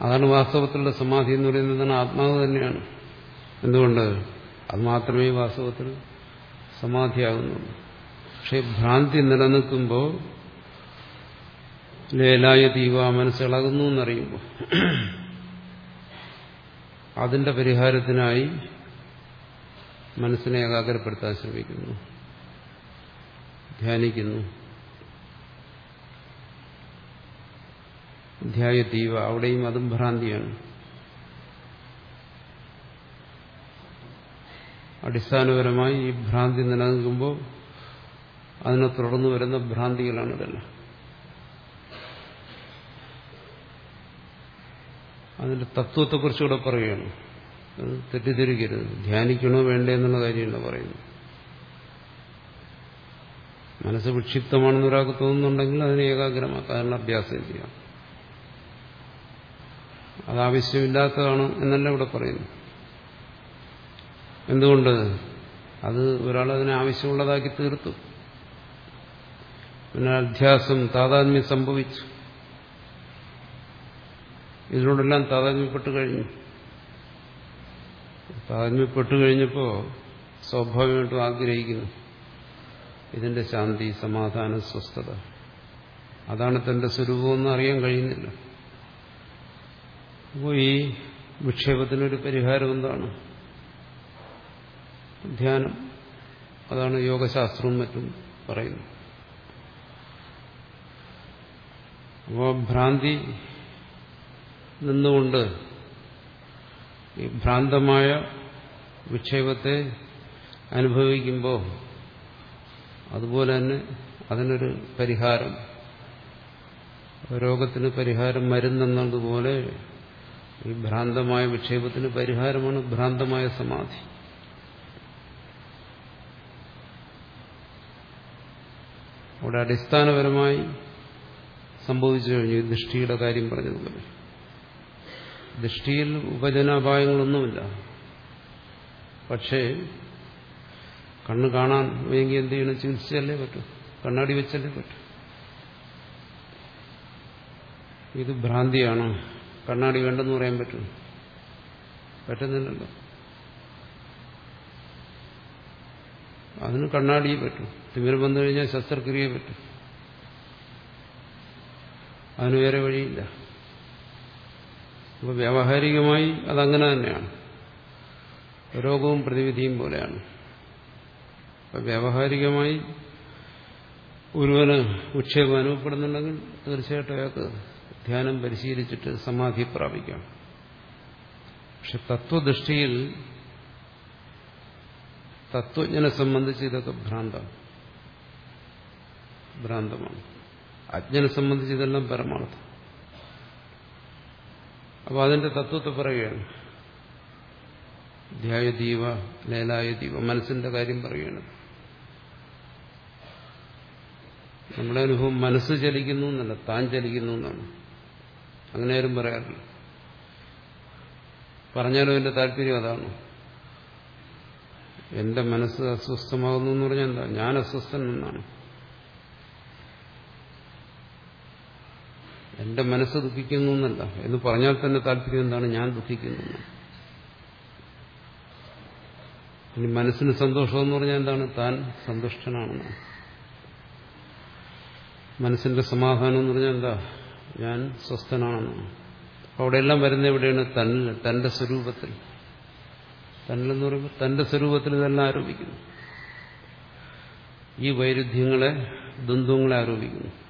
അതാണ് വാസ്തവത്തിലുള്ള സമാധി എന്ന് പറയുന്നത് ആത്മാവ് തന്നെയാണ്. എന്തുകൊണ്ട്? അത് മാത്രമേ വാസ്തവത്തിൽ സമാധിയാകുന്നുള്ളൂ. പക്ഷെ ഭ്രാന്തി നിലനിൽക്കുമ്പോൾ ലേലായ തീവ മനസ്സിളകുന്നു എന്നറിയുമ്പോൾ അതിന്റെ പരിഹാരത്തിനായി മനസ്സിനെ ഏകാഗ്രപ്പെടുത്താൻ ശ്രമിക്കുന്നു. ധ്യാനിക്കുന്നു. ധ്യായതീവ അവിടെയും അതും ഭ്രാന്തിയാണ്. അടിസ്ഥാനപരമായി ഈ ഭ്രാന്തി നിലനിൽക്കുമ്പോൾ അതിനെ തുടർന്ന് വരുന്ന ഭ്രാന്തികളാണ് ഇതെല്ലാം. അതിന്റെ തത്വത്തെക്കുറിച്ചുകൂടെ പറയുകയാണ് അത് തെറ്റിദ്ധരിക്കരുത്. ധ്യാനിക്കണോ വേണ്ടേ എന്നുള്ള കാര്യമല്ല പറയുന്നു മനസ്സ് വിക്ഷിപ്തമാണെന്ന് ഒരാൾക്ക് തോന്നുന്നുണ്ടെങ്കിൽ അതിനെ ഏകാഗ്രമാക്കാൻ അഭ്യാസം ചെയ്യാം അത് ആവശ്യമില്ലാത്തതാണ് എന്നല്ല ഇവിടെ പറയുന്നു എന്തുകൊണ്ട്? അത് ഒരാൾ അതിനെ ആവശ്യമുള്ളതാക്കി തീർത്തു. പിന്നെ അധ്യാസം താതാത്മ്യം സംഭവിച്ചു. ഇതിനോടെല്ലാം താതാത്മ്യപ്പെട്ട് കഴിഞ്ഞു. താതാത്മ്യപ്പെട്ട് കഴിഞ്ഞപ്പോൾ സ്വാഭാവികമായിട്ടും ആഗ്രഹിക്കുന്നു. ഇതിന്റെ ശാന്തി സമാധാനം സ്വസ്ഥത. അതാണ് തന്റെ സ്വരൂപമെന്ന് അറിയാൻ കഴിയുന്നില്ല. അപ്പോൾ ഈ വിക്ഷേപത്തിനൊരു പരിഹാരം എന്താണ്? ധ്യാനം. അതാണ് യോഗശാസ്ത്രവും മറ്റും പറയുന്നത്. അപ്പോൾ ഭ്രാന്തി നിന്നുകൊണ്ട് ഈ ഭ്രാന്തമായ വിക്ഷേപത്തെ അനുഭവിക്കുമ്പോൾ അതുപോലെ തന്നെ അതിനൊരു പരിഹാരം രോഗത്തിന് പരിഹാരം മരുന്നെന്നതുപോലെ ഈ ഭ്രാന്തമായ വിക്ഷേപത്തിന് പരിഹാരമാണ് ഭ്രാന്തമായ സമാധി. അവിടെ അടിസ്ഥാനപരമായി സംഭവിച്ചു കഴിഞ്ഞു ദൃഷ്ടിയുടെ കാര്യം പറഞ്ഞതുപോലെ. ദൃഷ്ടിയിൽ ഉപജനാപായങ്ങളൊന്നുമില്ല. പക്ഷേ കണ്ണ് കാണാൻ വേണ്ടി എന്ത് ചെയ്യണം? ചികിത്സിച്ചല്ലേ പറ്റൂ. കണ്ണാടി വെച്ചല്ലേ പറ്റൂ. ഇത് ഭ്രാന്തിയാണ്. കണ്ണാടി വേണ്ടെന്ന് പറയാൻ പറ്റും. പറ്റുന്നില്ലല്ലോ. അതിന് കണ്ണാടിയെ പറ്റും. തിമിരം വന്നു കഴിഞ്ഞാൽ ശസ്ത്രക്രിയ പറ്റും. അതിന് വേറെ വഴിയില്ല. അപ്പോൾ വ്യാവഹാരികമായി അതങ്ങനെ തന്നെയാണ്. രോഗവും പ്രതിവിധിയും പോലെയാണ്. അപ്പം വ്യാവഹാരികമായി ഒരുവന് വിക്ഷേപം അനുഭവപ്പെടുന്നുണ്ടെങ്കിൽ തീർച്ചയായിട്ടും അയാൾക്ക് ധ്യാനം പരിശീലിച്ചിട്ട് സമാധി പ്രാപിക്കാം. പക്ഷെ തത്വദൃഷ്ടിയിൽ തത്വജ്ഞനെ സംബന്ധിച്ച് ഇതൊക്കെ ഭ്രാന്താണ്. ഭ്രാന്തമാണ്. അജ്ഞനെ സംബന്ധിച്ച് ഇതെല്ലാം പരമാർത്ഥം. അപ്പോൾ അതിന്റെ തത്വത്തെ പറയുകയാണ്. ലൈലായ ദീവ മനസ്സിന്റെ കാര്യം പറയുകയാണ്. നമ്മുടെ അനുഭവം മനസ്സ് ചലിക്കുന്നു എന്നല്ല താൻ ചലിക്കുന്നു എന്നാണ്. അങ്ങനെ ആരും പറയാറില്ല. പറഞ്ഞാലും എന്റെ താല്പര്യം അതാണ്. എന്റെ മനസ്സ് അസ്വസ്ഥമാകുന്നു എന്ന് പറഞ്ഞാൽ എന്താ? ഞാൻ അസ്വസ്ഥൻ എന്നാണ്. എന്റെ മനസ്സ് ദുഃഖിക്കുന്നു എന്നല്ല. എന്ന് പറഞ്ഞാൽ തന്നെ താല്പര്യം എന്താണ്? ഞാൻ ദുഃഖിക്കുന്നു ഇനി മനസ്സിന് സന്തോഷം എന്ന് പറഞ്ഞാൽ എന്താണ്? താൻ സന്തുഷ്ടനാണെന്ന് മനസ്സിന്റെ സമാധാനം എന്ന് പറഞ്ഞാൽ എന്താ? ഞാൻ സ്വസ്ഥനാണെന്ന് അവിടെയെല്ലാം വരുന്ന എവിടെയാണ്? തന്നിൽ തന്റെ സ്വരൂപത്തിൽ. തന്നിലെന്ന് പറയുമ്പോൾ തന്റെ സ്വരൂപത്തിൽ ഇതെല്ലാം ആരോപിക്കുന്നു. ഈ വൈരുദ്ധ്യങ്ങളെ ദ്വന്ദ്ങ്ങളെ ആരോപിക്കുന്നു.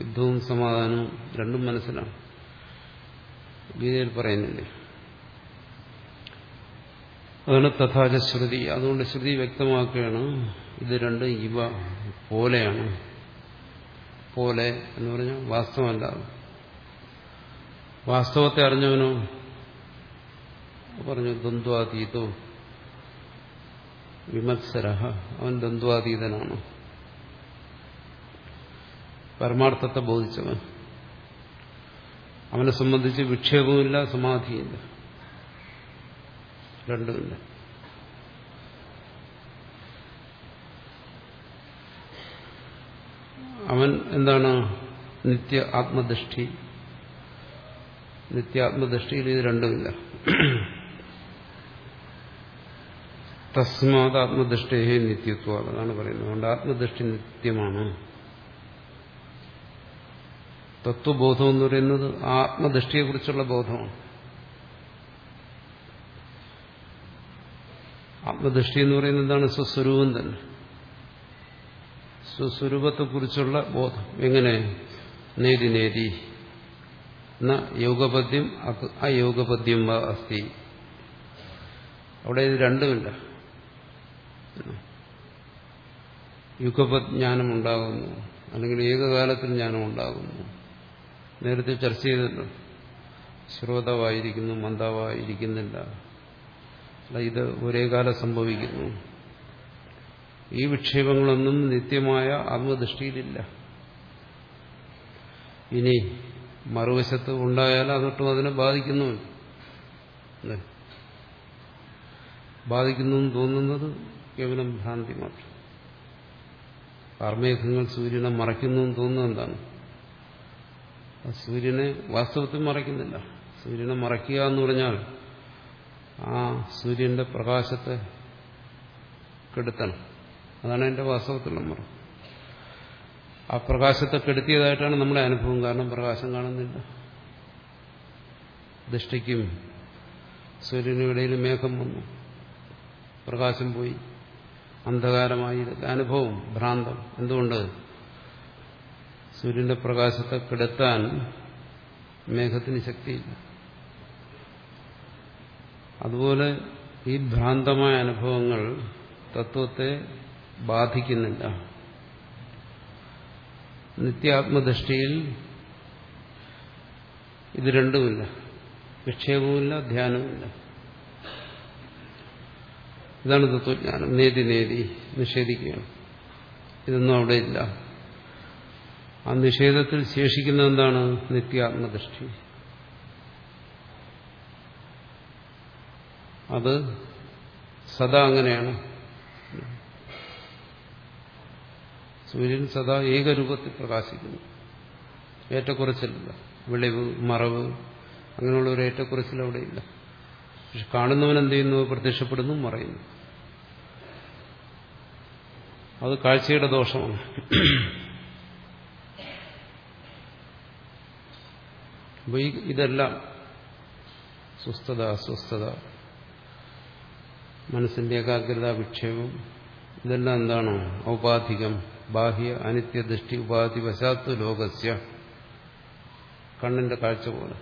യുദ്ധവും സമാധാനവും രണ്ടും മനസ്സിലാണ്. ഗീതയിൽ പറയുന്നില്ലേ അതാണ് തഥാച ശ്രുതി. അതുകൊണ്ട് ശ്രുതി വ്യക്തമാക്കുകയാണ് ഇത് രണ്ട് ഇവ പോലെയാണ്. പോലെ എന്ന് പറഞ്ഞാൽ വാസ്തവമല്ല. വാസ്തവത്തെ അറിഞ്ഞവനോ? പറഞ്ഞു ദ്വന്ദ്വാതീതോ. വിമത്സര. അവൻ ദ്വന്ദ്വാതീതനാണ്. പരമാർത്ഥത്തെ ബോധിച്ചവൻ. അവനെ സംബന്ധിച്ച് വിക്ഷേപവുമില്ല സമാധിയില്ല. രണ്ടുമില്ല. അവൻ എന്താണ്? നിത്യ ആത്മദൃഷ്ടി. നിത്യാത്മദൃഷ്ടിയിൽ ഇത് രണ്ടുമില്ല. തസ്മാത് ആത്മദൃഷ്ടേ നിത്യത്വം അതാണ് പറയുന്നത്. അതുകൊണ്ട് ആത്മദൃഷ്ടി നിത്യമാണ്. തത്വബോധം എന്ന് പറയുന്നത് ആത്മദൃഷ്ടിയെക്കുറിച്ചുള്ള ബോധമാണ്. ആത്മദൃഷ്ടി എന്ന് പറയുന്നത് എന്താണ്? സ്വസ്വരൂപം തന്നെ. സ്വസ്വരൂപത്തെക്കുറിച്ചുള്ള ബോധം. എങ്ങനെ? നേതി നേതി. എന്ന യോഗപദ്യം ആ യോഗപദ്യം അസ്തി. അവിടെ ഇത് രണ്ടുമില്ല. യുഗപജ്ഞാനം ഉണ്ടാകുന്നു അല്ലെങ്കിൽ ഏകകാലത്തിൽ ജ്ഞാനം ഉണ്ടാകുന്നു നേരത്തെ ചർച്ച ചെയ്തല്ലോ. ശ്രോതാവായിരിക്കുന്നു മന്ദാവായിരിക്കുന്നില്ല. അല്ല ഇത് ഒരേ കാലം സംഭവിക്കുന്നു. ഈ വിക്ഷേപങ്ങളൊന്നും നിത്യമായ ആത്മദൃഷ്ടിയിലില്ല. ഇനി മറുവശത്ത് ഉണ്ടായാൽ അതൊട്ടും അതിനെ ബാധിക്കുന്നു. ബാധിക്കുന്നു എന്ന് തോന്നുന്നത് കേവലം ഭ്രാന്തി മാത്രം. കാർമേഘങ്ങൾ സൂര്യനെ മറയ്ക്കുന്നു എന്ന് തോന്നുന്നത് എന്താണ്? സൂര്യനെ വാസ്തവത്തിൽ മറയ്ക്കുന്നില്ല. സൂര്യനെ മറയ്ക്കുക എന്ന് പറഞ്ഞാൽ ആ സൂര്യന്റെ പ്രകാശത്തെ കെടുത്തണം. അതാണ് എന്റെ വാസ്തവത്തിലുള്ള മറ. ആ പ്രകാശത്തെ കെടുത്തിയതായിട്ടാണ് നമ്മുടെ അനുഭവം. കാരണം പ്രകാശം കാണുന്നില്ല. ദൃഷ്ടിക്കും സൂര്യനിടയിൽ മേഘം വന്നു. പ്രകാശം പോയി. അന്ധകാരമായി. അനുഭവം ഭ്രാന്തം. എന്തുകൊണ്ട്? സൂര്യന്റെ പ്രകാശത്തെ കെടുത്താൻ മേഘത്തിന് ശക്തിയില്ല. അതുപോലെ ഈ ഭ്രാന്തമായ അനുഭവങ്ങൾ തത്വത്തെ ബാധിക്കുന്നില്ല. നിത്യാത്മദൃഷ്ടിയിൽ ഇത് രണ്ടുമില്ല. വിക്ഷേപവുമില്ല ധ്യാനവുമില്ല. ഇതാണ് തത്വജ്ഞാനം. നേതി നേതി നിഷേധിക്കുകയാണ്. ഇതൊന്നും അവിടെ ഇല്ല. ആ നിഷേധത്തിൽ ശേഷിക്കുന്നത് എന്താണ് നിത്യാത്മദൃഷ്ടി. അത് സദാ അങ്ങനെയാണ്. സൂര്യൻ സദാ ഏകരൂപത്തിൽ പ്രകാശിക്കുന്നു. ഏറ്റക്കുറച്ചിലില്ല. വിളിവ് മറവ് അങ്ങനെയുള്ള ഒരു ഏറ്റക്കുറച്ചിൽ അവിടെയില്ല പക്ഷെ കാണുന്നവൻ എന്ത് ചെയ്യുന്നു? പ്രത്യക്ഷപ്പെടുന്നു മറയുന്നു. അത് കാഴ്ചയുടെ ദോഷമാണ്. ഈ ഇതെല്ലാം സ്വസ്ഥത അസ്വസ്ഥത മനസ്സിന്റെ ഏകാഗ്രത വിക്ഷേപം ഇതെല്ലാം എന്താണോ? ഔപാധികം ബാഹ്യ അനിത്യദൃഷ്ടി ഉപാധി വശാത്തു ലോകസ്യ. കണ്ണിന്റെ കാഴ്ച പോലെ.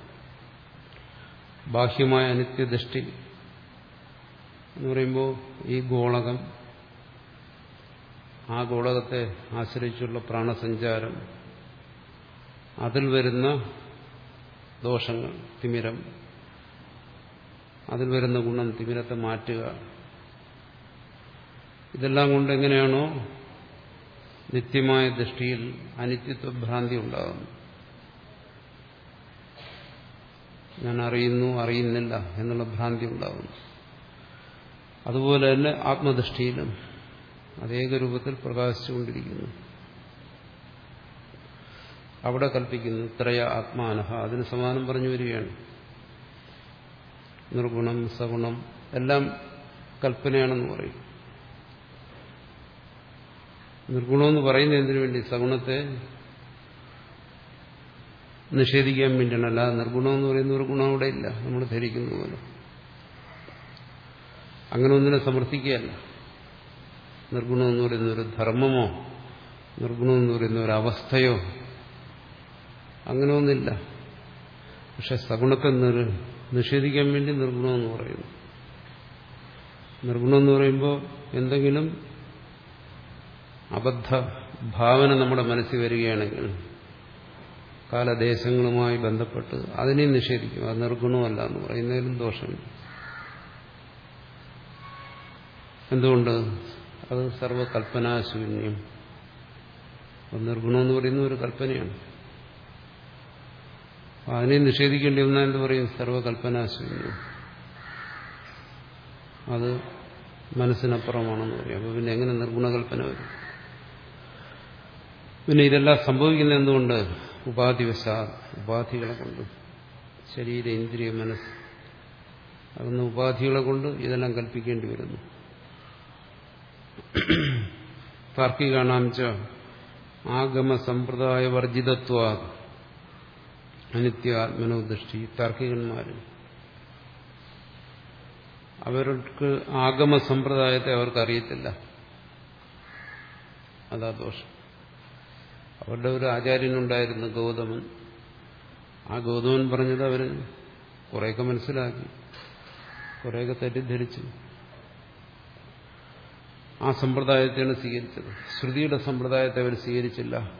ബാഹ്യമായ അനിത്യദൃഷ്ടി എന്ന് പറയുമ്പോൾ ഈ ഗോളകം ആ ഗോളകത്തെ ആശ്രയിച്ചുള്ള പ്രാണസഞ്ചാരം അതിൽ വരുന്ന ദോഷങ്ങൾ തിമിരം. അതിൽ വരുന്ന ഗുണം തിമിരത്തെ മാറ്റുക. ഇതെല്ലാം കൊണ്ട് എങ്ങനെയാണോ നിത്യമായ ദൃഷ്ടിയിൽ അനിത്യത്വ ഭ്രാന്തി ഉണ്ടാകുന്നു. ഞാൻ അറിയുന്നു അറിയുന്നില്ല എന്നുള്ള ഭ്രാന്തി ഉണ്ടാകുന്നു. അതുപോലെ തന്നെ ആത്മദൃഷ്ടിയിലും അതേക രൂപത്തിൽ പ്രകാശിച്ചുകൊണ്ടിരിക്കുന്നു. അവിടെ കൽപ്പിക്കുന്നു ത്രയ ആത്മാനഹ. അതിന് സമാനം പറഞ്ഞു വരികയാണ്. നിർഗുണം സഗുണം എല്ലാം കൽപ്പനയാണെന്ന് പറയും. നിർഗുണമെന്ന് പറയുന്നത് എന്തിനു വേണ്ടി? സഗുണത്തെ നിഷേധിക്കാൻ വേണ്ടിയാണ്. അല്ലാതെ നിർഗുണമെന്ന് പറയുന്ന ഒരു ഗുണം അവിടെ ഇല്ല. നമ്മൾ ധരിക്കുന്ന പോലെ. അങ്ങനെ ഒന്നിനെ സമർത്ഥിക്കുകയല്ല. നിർഗുണം എന്ന് പറയുന്ന ഒരു ധർമ്മമോ നിർഗുണം എന്ന് പറയുന്ന ഒരു അവസ്ഥയോ അങ്ങനെ ഒന്നില്ല പക്ഷെ സഗുണത്തെ നിഷേധിക്കാൻ വേണ്ടി നിർഗുണമെന്ന് പറയുന്നു. നിർഗുണമെന്ന് പറയുമ്പോൾ എന്തെങ്കിലും അബദ്ധ ഭാവന നമ്മുടെ മനസ്സിൽ വരികയാണെങ്കിൽ കാലദേശങ്ങളുമായി ബന്ധപ്പെട്ട് അതിനെ നിഷേധിക്കും. അത് നിർഗുണമല്ല എന്ന് പറയുന്നതിലും ദോഷമില്ല. എന്തുകൊണ്ട്? അത് സർവകൽപ്പനാശൂന്യം. നിർഗുണമെന്ന് പറയുന്ന ഒരു കൽപ്പനയാണ്. അതിനെ നിഷേധിക്കേണ്ടി വന്നാൽ എന്ത് പറയും? സർവകൽപ്പനാശൂന്യം അത് മനസ്സിനപ്പുറമാണെന്ന് പറയും. അപ്പൊ പിന്നെ എങ്ങനെ നിർഗുണകൽപ്പന വരും? പിന്നെ ഇതെല്ലാം സംഭവിക്കുന്ന എന്തുകൊണ്ട്? ഉപാധിവശ ഉപാധികളെ കൊണ്ട്. ശരീര ഇന്ദ്രിയ മനസ്സ്. അതൊന്ന് ഉപാധികളെ കൊണ്ട് ഇതെല്ലാം കൽപ്പിക്കേണ്ടി വരുന്നു. *clears throat* താർക്കികാണാംച ആഗമ സമ്പ്രദായ വർജിതത്വ അനിത്യ ആത്മനോദൃഷ്ടി താർക്കികന്മാർ അവർക്ക് ആഗമ സമ്പ്രദായത്തെ അവർക്ക് അറിയത്തില്ല അതാ ദോഷം. അവരുടെ ഒരു ആചാര്യനുണ്ടായിരുന്നു ഗൗതമൻ. ആ ഗൗതമൻ പറഞ്ഞത് അവർ കുറേയൊക്കെ മനസ്സിലാക്കി കുറേയൊക്കെ തെറ്റിദ്ധരിച്ചു. ആ സമ്പ്രദായത്തെയാണ് സ്വീകരിച്ചത്. ശ്രുതിയുടെ സമ്പ്രദായത്തെ അവർ സ്വീകരിച്ചില്ല.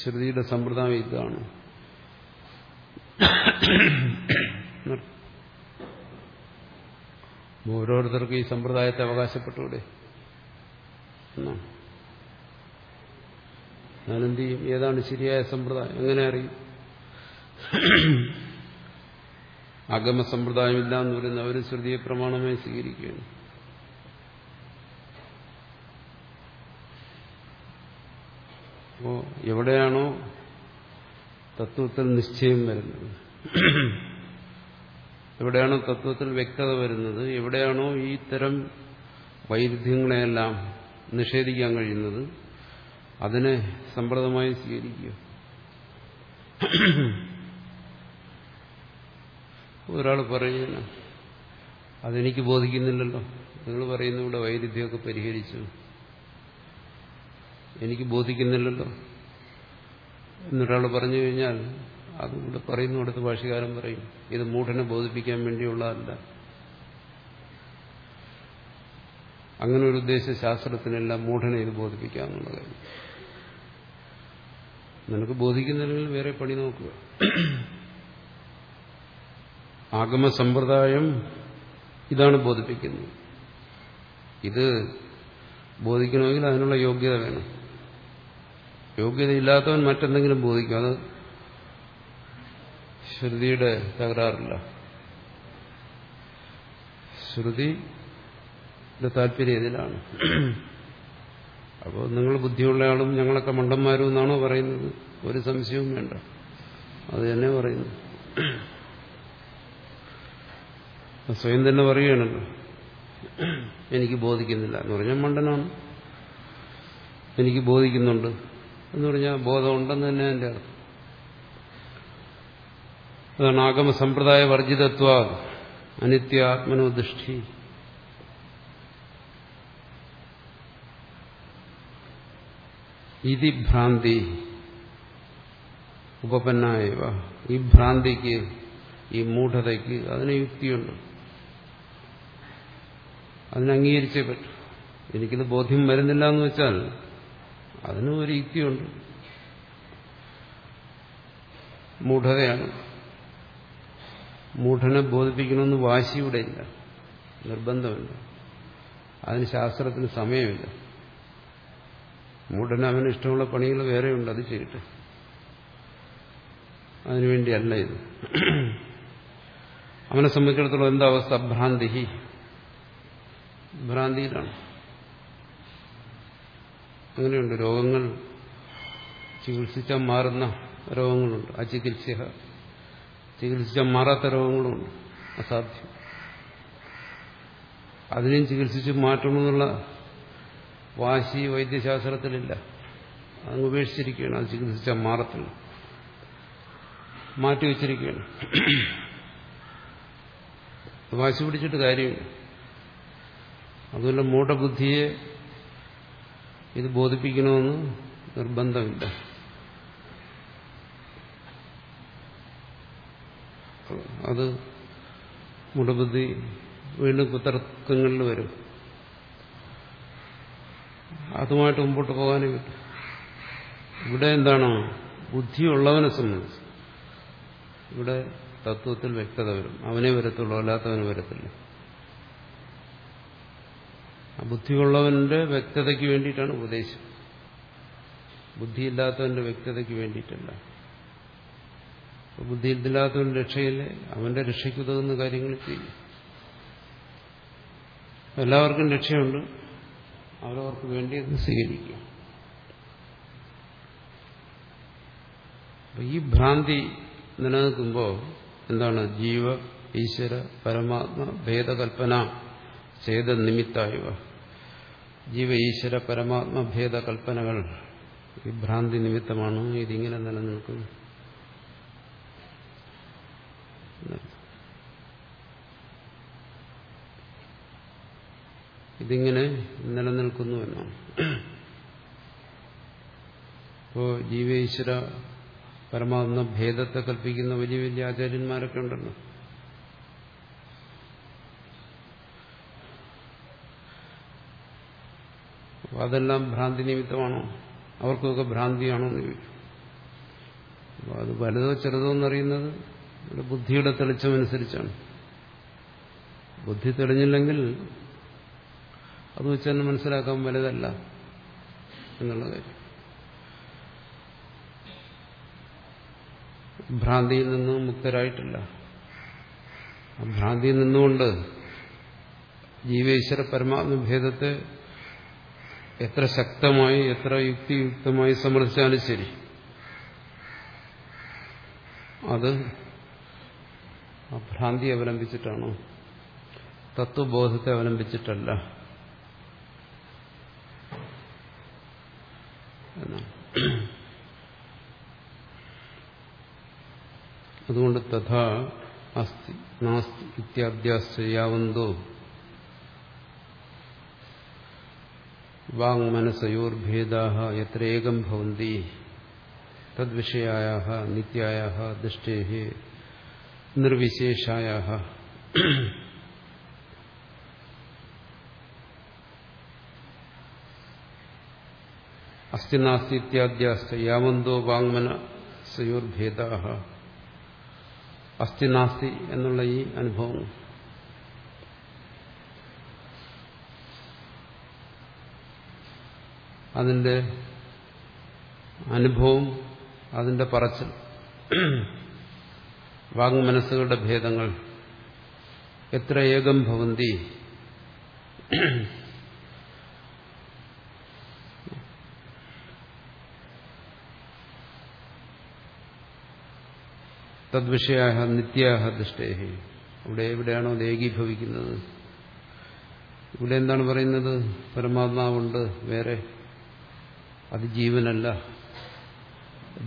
ശ്രുതിയുടെ സമ്പ്രദായം ഇതാണ്. ഓരോരുത്തർക്കും ഈ സമ്പ്രദായത്തെ അവകാശപ്പെട്ടൂടെ? ഞാനെന്ത് ചെയ്യും ഏതാണ് ശരിയായ സമ്പ്രദായം? എങ്ങനെ അറിയും? ആഗമ സമ്പ്രദായമില്ല എന്ന് പറയുന്ന അവർ ശ്രുതിയെ പ്രമാണമായി സ്വീകരിക്കുകയാണ്. അപ്പോ എവിടെയാണോ തത്വത്തിൽ നിശ്ചയം വരുന്നത്? എവിടെയാണോ തത്വത്തിൽ വ്യക്തത വരുന്നത്? എവിടെയാണോ ഈ തരം വൈരുദ്ധ്യങ്ങളെയെല്ലാം നിഷേധിക്കാൻ കഴിയുന്നത്? അതിനെ സമ്പ്രദമായി സ്വീകരിക്കുക. ഒരാൾ പറയുന്ന അതെനിക്ക് ബോധിക്കുന്നില്ലല്ലോ. നിങ്ങൾ പറയുന്ന ഇവിടെ വൈരുദ്ധ്യമൊക്കെ പരിഹരിച്ചു. എനിക്ക് ബോധിക്കുന്നില്ലല്ലോ. എന്നൊരാൾ പറഞ്ഞു കഴിഞ്ഞാൽ അത് ഇവിടെ പറയുന്നു അടുത്ത് ഭാഷകാരൻ പറയും ഇത് മൂഢനെ ബോധിപ്പിക്കാൻ വേണ്ടിയുള്ളതല്ല. അങ്ങനെ ഒരു ഉദ്ദേശ ശാസ്ത്രത്തിനെല്ലാം മൂഢനെ ഇത് ബോധിപ്പിക്കാമെന്നുള്ള കാര്യം. നിനക്ക് ബോധിക്കുന്നില്ലെങ്കിൽ വേറെ പണി നോക്കുക. ആഗമ സമ്പ്രദായം ഇതാണ് ബോധിപ്പിക്കുന്നത്. ഇത് ബോധിക്കണമെങ്കിൽ അതിനുള്ള യോഗ്യത വേണം. യോഗ്യതയില്ലാത്തവൻ മറ്റെന്തെങ്കിലും ബോധിക്കും. അത് ശ്രുതിയുടെ തകരാറില്ല. ശ്രുതിയുടെ താല്പര്യം ഇതിലാണ്. അപ്പോൾ നിങ്ങൾ ബുദ്ധിയുള്ളയാളും ഞങ്ങളൊക്കെ മണ്ടന്മാരും എന്നാണോ പറയുന്നത്. ഒരു സംശയവും വേണ്ട. അത് തന്നെ പറയുന്നു. സ്വയം തന്നെ പറയുകയാണല്ലോ. എനിക്ക് ബോധിക്കുന്നില്ല എന്ന് പറഞ്ഞാൽ മണ്ടനാണ്. എനിക്ക് ബോധിക്കുന്നുണ്ട്. എന്ന് പറഞ്ഞാൽ ബോധമുണ്ടെന്ന് തന്നെ എന്റെ അർത്ഥം. അതാണ് ആഗമ സമ്പ്രദായ വർജിതത്വ അനിത്യാത്മനോദൃഷ്ടി ഇതി ഭ്രാന്തി ഉപപന്നായവ. ഈ ഭ്രാന്തിക്ക് ഈ മൂഢതയ്ക്ക് അതിന് യുക്തിയുണ്ട്. അതിനീകരിച്ചേ പറ്റൂ. എനിക്കിത് ബോധ്യം വരുന്നില്ല എന്ന് വെച്ചാൽ അതിനും ഒരു യുക്തിയുണ്ട്. മൂഢതയാണ്. മൂഢനെ ബോധിപ്പിക്കണമെന്ന് വാശിയുടെ ഇല്ല. നിർബന്ധമില്ല. അതിന് ശാസ്ത്രത്തിന് സമയമില്ല. മൂഢന് അവന് ഇഷ്ടമുള്ള പണികൾ വേറെയുണ്ട് അത് ചെയ്യട്ടെ. അതിനുവേണ്ടിയല്ല ഇത്. അവനെ സംബന്ധിച്ചിടത്തോളം എന്താ അവസ്ഥ? ഭ്രാന്തി ഭ്രാന്തിയിലാണ്. അങ്ങനെയുണ്ട്. രോഗങ്ങൾ ചികിത്സിച്ചാൽ മാറുന്ന രോഗങ്ങളുണ്ട്. അചികിത്സ ചികിത്സിച്ചാൽ മാറാത്ത രോഗങ്ങളുണ്ട്. അസാധ്യം. അതിനെയും ചികിത്സിച്ച് മാറ്റണമെന്നുള്ള വാശി വൈദ്യശാസ്ത്രത്തിലില്ല. അങ്ങ് ഉപേക്ഷിച്ചിരിക്കുകയാണ്. അത് ചികിത്സിച്ചാൽ മാറത്തില്ല. മാറ്റിവെച്ചിരിക്കുകയാണ് വാശി പിടിച്ചിട്ട് കാര്യമില്ല. അതുപോലെ മൂഢബുദ്ധിയെ ഇത് ബോധിപ്പിക്കണമെന്ന് നിർബന്ധമില്ല. അത് മുടബുദ്ധി വീണ്ടും കുത്തർക്കങ്ങളിൽ വരും. അതുമായിട്ട് മുമ്പോട്ട് പോകാനേ പറ്റും. ഇവിടെ എന്താണോ? ബുദ്ധിയുള്ളവനെ സംബന്ധിച്ച്. ഇവിടെ തത്വത്തിൽ വ്യക്തത വരും. അവനെ വരത്തുള്ളൂ അല്ലാത്തവന് വരത്തില്ല. ബുദ്ധിയുള്ളവന്റെ വ്യക്തതയ്ക്ക് വേണ്ടിയിട്ടാണ് ഉപദേശം. ബുദ്ധിയില്ലാത്തവന്റെ വ്യക്തതയ്ക്ക് വേണ്ടിയിട്ടല്ല. ബുദ്ധിയില്ലാത്തവന്റെ രക്ഷയില്ലേ? അവന്റെ രക്ഷയ്ക്ക് ഉതകുന്ന കാര്യങ്ങൾ ചെയ്യും. എല്ലാവർക്കും രക്ഷയുണ്ട്. അവരവർക്ക് വേണ്ടി അത് സ്വീകരിക്കും. ഈ ഭ്രാന്തി നിലനിൽക്കുമ്പോൾ എന്താണ് ജീവ ഈശ്വര പരമാത്മ ഭേദകൽപ്പന ചെയ്ത നിമിത്തായവ. ജീവ ഈശ്വര പരമാത്മ ഭേദകൽപ്പനകൾ ഈ ഭ്രാന്തി നിമിത്തമാണ് ഇതിങ്ങനെ നിലനിൽക്കും. ഇതിങ്ങനെ നിലനിൽക്കുന്നു എന്നാണ്. ഇപ്പോ ജീവേശ്വര പരമാത്മ ഭേദത്തെ കൽപ്പിക്കുന്ന വലിയ വലിയ ആചാര്യന്മാരൊക്കെ ഉണ്ടല്ലോ. അതെല്ലാം ഭ്രാന്തി നിമിത്തമാണോ? അവർക്കൊക്കെ ഭ്രാന്തിയാണോ എന്ന് ചോദിക്കും. അത് വലുതോ ചെറുതോ എന്നറിയുന്നത് ബുദ്ധിയുടെ തെളിച്ചമനുസരിച്ചാണ്. ബുദ്ധി തെളിഞ്ഞില്ലെങ്കിൽ അത് വെച്ച് തന്നെ മനസ്സിലാക്കാൻ വലുതല്ല എന്നുള്ള കാര്യം. ഭ്രാന്തിയിൽ നിന്നും മുക്തരായിട്ടില്ല. ഭ്രാന്തിയിൽ നിന്നുകൊണ്ട് ജീവേശ്വര പരമാത്മഭേദത്തെ എത്ര ശക്തമായി എത്ര യുക്തിയുക്തമായി സമർത്ഥിച്ചാലും ശരി. അത് ആ ഭ്രാന്തി അവലംബിച്ചിട്ടാണോ? തത്വബോധത്തെ അവലംബിച്ചിട്ടല്ല. അതുകൊണ്ട് തഥാ അസ്തി നാസ്തി ഇത്യാദ്യാശ്ചയാവന്തോ വാങ്മനസയോർഭേദാ എത്രേകം ഭവന്തി തദ്വിഷയായ നിത്യായ ദൃഷ്ടേ നിർവിശേഷായ അസ്തി നാസ്തി ഇത്യാദ്യാശ്ച യാവന്തോ വാങ്മനസയോർഭേദ അസ്തി നാസ്തി എന്നുള്ള ഈ അനുഭവം അതിന്റെ അനുഭവം അതിന്റെ പറച്ചിൽ വാങ്മനസ്സുകളുടെ ഭേദങ്ങൾ എത്ര ഏകം ഭവന്തി. തദ്വിഷയ നിത്യാഹ ദൃഷ്ടേഹി. അവിടെ എവിടെയാണോ ഏകീഭവിക്കുന്നത് ഇവിടെ എന്താണ് പറയുന്നത്? പരമാത്മാവുണ്ട് വേറെ അത് ജീവനല്ല.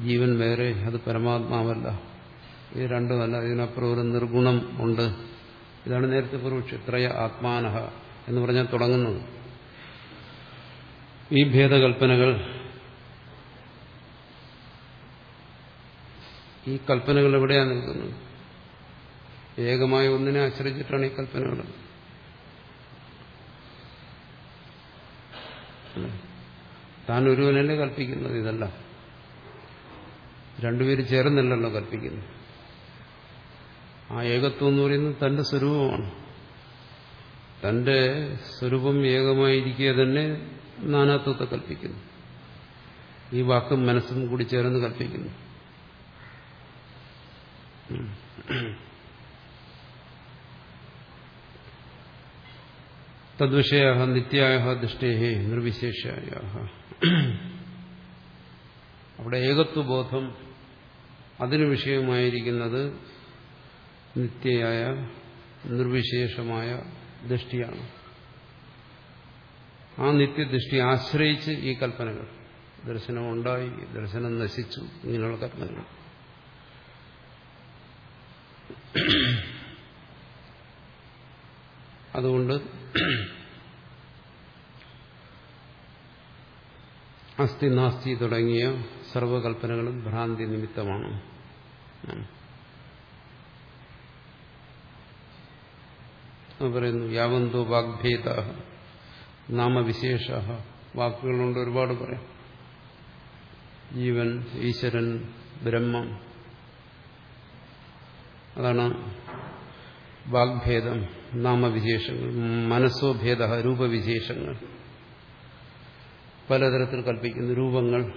ജീവൻ വേറെ അത് പരമാത്മാവല്ല. ഇത് രണ്ടുമല്ല. ഇതിനപ്പുറം ഒരു നിർഗുണം ഉണ്ട്. ഇതാണ് നേരത്തെ പൂർവക്ഷ ഇത്രയ ആത്മാനഹ എന്ന് പറഞ്ഞാൽ തുടങ്ങുന്നത് ഈ ഭേദകൽപ്പനകൾ ഈ കൽപ്പനകൾ എവിടെയാണ് നിൽക്കുന്നത്? ഏകമായ ഒന്നിനെ ആശ്രയിച്ചിട്ടാണ് ഈ കൽപ്പനകൾ. താൻ ഒരുവനല്ലേ കൽപ്പിക്കുന്നത്? ഇതല്ല. രണ്ടുപേര് ചേർന്നല്ലല്ലോ കൽപ്പിക്കുന്നു ആ ഏകത്വം എന്ന് പറയുന്നത് തന്റെ സ്വരൂപമാണ്. തന്റെ സ്വരൂപം ഏകമായിരിക്കുക തന്നെ നാനാത്വത്തെ കൽപ്പിക്കുന്നു. ഈ വാക്കും മനസ്സും കൂടി ചേർന്ന് കൽപ്പിക്കുന്നു. തദ്വിഷയ നിത്യായ ദൃഷ്ടേഹേ നിർവിശേഷായ അവിടെ ഏകത്വബോധം അതിന് വിഷയമായിരിക്കുന്നത് നിത്യയായ നിർവിശേഷമായ ദൃഷ്ടിയാണ്. ആ നിത്യദൃഷ്ടി ആശ്രയിച്ച് ഈ കൽപ്പനകൾ ദർശനം ഉണ്ടായി ദർശനം നശിച്ചു ഇങ്ങനെയുള്ള കൽപ്പനകൾ. അതുകൊണ്ട് *clears throat* അസ്ഥി നാസ്തി തുടങ്ങിയ സർവകൽപ്പനകളും ഭ്രാന്തി നിമിത്തമാണ്. പറയുന്നു യാവന്തോ വാഗ്ഭേദ നാമവിശേഷ വാക്കുകളുണ്ട് ഒരുപാട് പറയാം. ജീവൻ ഈശ്വരൻ ബ്രഹ്മം. അതാണ് വാഗ്ഭേദം നാമവിശേഷങ്ങൾ മനസ്സോ ഭേദ രൂപവിശേഷങ്ങൾ. പലതരത്തിൽ കൽപ്പിക്കുന്നു രൂപങ്ങൾ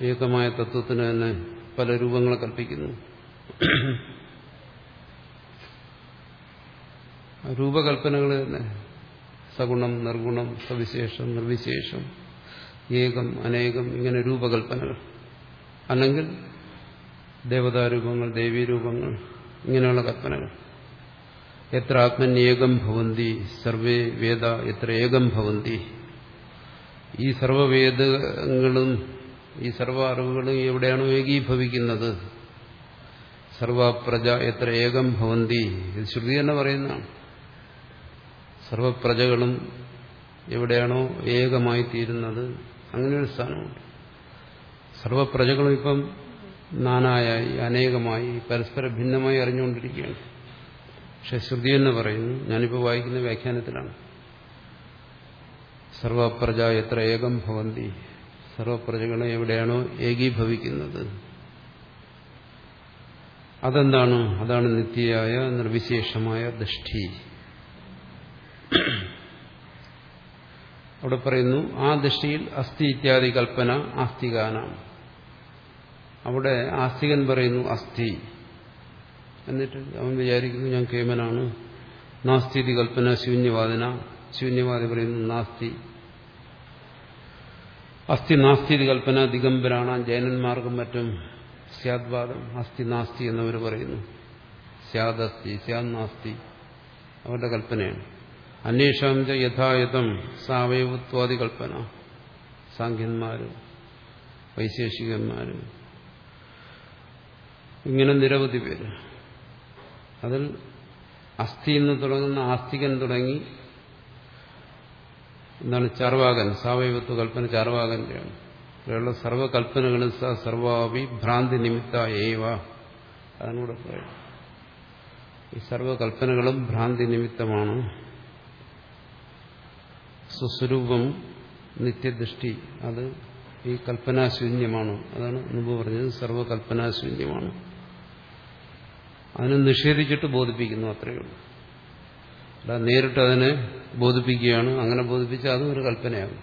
ഏകമായ തത്വത്തിന് തന്നെ പല രൂപങ്ങളെ കൽപ്പിക്കുന്നു. രൂപകൽപ്പനകൾ തന്നെ സഗുണം നിർഗുണം സവിശേഷം നിർവിശേഷം ഏകം അനേകം ഇങ്ങനെ രൂപകൽപ്പനകൾ. അല്ലെങ്കിൽ ദേവതാരൂപങ്ങൾ ദേവീരൂപങ്ങൾ ഇങ്ങനെയുള്ള കൽപ്പനകൾ. എത്ര ആത്മന്യേകം ഭവന്തി സർവേ വേദ എത്ര ഏകം ഭവന്തി. ഈ സർവവേദങ്ങളും ഈ സർവ അറിവുകളും എവിടെയാണ് ഏകീഭവിക്കുന്നത്? സർവപ്രജ എത്ര ഏകം ഭവന്തി. ഇത് ശ്രുതി തന്നെ പറയുന്നതാണ്. സർവപ്രജകളും എവിടെയാണോ ഏകമായി തീരുന്നത് അങ്ങനെ ഒരു സ്ഥാനമുണ്ട്. സർവപ്രജകളും ഇപ്പം നാനായായി അനേകമായി പരസ്പര ഭിന്നമായി അറിഞ്ഞുകൊണ്ടിരിക്കുകയാണ്. പക്ഷെ ശ്രുതി എന്ന് പറയുന്നു ഞാനിപ്പോൾ വായിക്കുന്ന വ്യാഖ്യാനത്തിലാണ്. സർവപ്രജ എത്ര ഏകം ഭവന്തി സർവപ്രജകളെ എവിടെയാണോ ഏകീഭവിക്കുന്നത്. അതെന്താണ്? അതാണ് നിത്യയായ നിർവിശേഷമായ ദൃഷ്ടി. അവിടെ പറയുന്നു ആ ദൃഷ്ടിയിൽ അസ്ഥി ഇത്യാദി കൽപ്പന ആസ്തികാനാം. അവിടെ ആസ്തികൻ പറയുന്നു അസ്ഥി. എന്നിട്ട് അവൻ വിചാരിക്കുന്നു ഞാൻ കേമനാണ്. നാസ്തിതി കൽപ്പന ശൂന്യവാദന. ശൂന്യവാദി പറയുന്നു നാസ്തി. അസ്ഥി നാസ്തിതി കൽപ്പന ദിഗംബരാണ് ജൈനന്മാർക്കും മറ്റും. സ്യാദ്വാദം അസ്ഥി നാസ്തി എന്നവർ പറയുന്നു. സ്യാദസ്തി സ്യാദ് നാസ്തി. അവരുടെ കൽപ്പനയാണ്. അന്വേഷണം യഥായുധം സാവയവത്വാദി കൽപ്പന. സാഖ്യന്മാര് വൈശേഷികന്മാര്. ഇങ്ങനെ നിരവധി പേര്. അതിൽ അസ്ഥി എന്ന് തുടങ്ങുന്ന ആസ്തികൻ തുടങ്ങി എന്താണ് ചാർവാകൻ സാവയവത്വ കൽപ്പന ചാർവാകന്റെയാണ്. ഇവിടെയുള്ള സർവകൽപ്പനകളും സ സർവാവി ഭ്രാന്തി നിമിത്ത ഏവ. അതാണ് പറയും ഈ സർവകൽപ്പനകളും ഭ്രാന്തി നിമിത്തമാണ്. സ്വസ്വരൂപം നിത്യദൃഷ്ടി അത് ഈ കൽപ്പനാശൂന്യമാണ്. അതാണ് മുമ്പ് പറഞ്ഞത് സർവകൽപ്പനാശൂന്യമാണ്. അതിനെ നിഷേധിച്ചിട്ട് ബോധിപ്പിക്കുന്നു അത്രയേ ഉള്ളൂ. അല്ല നേരിട്ട് അതിനെ ബോധിപ്പിക്കുകയാണ് അങ്ങനെ ബോധിപ്പിച്ചാൽ അതും ഒരു കൽപ്പനയാകും.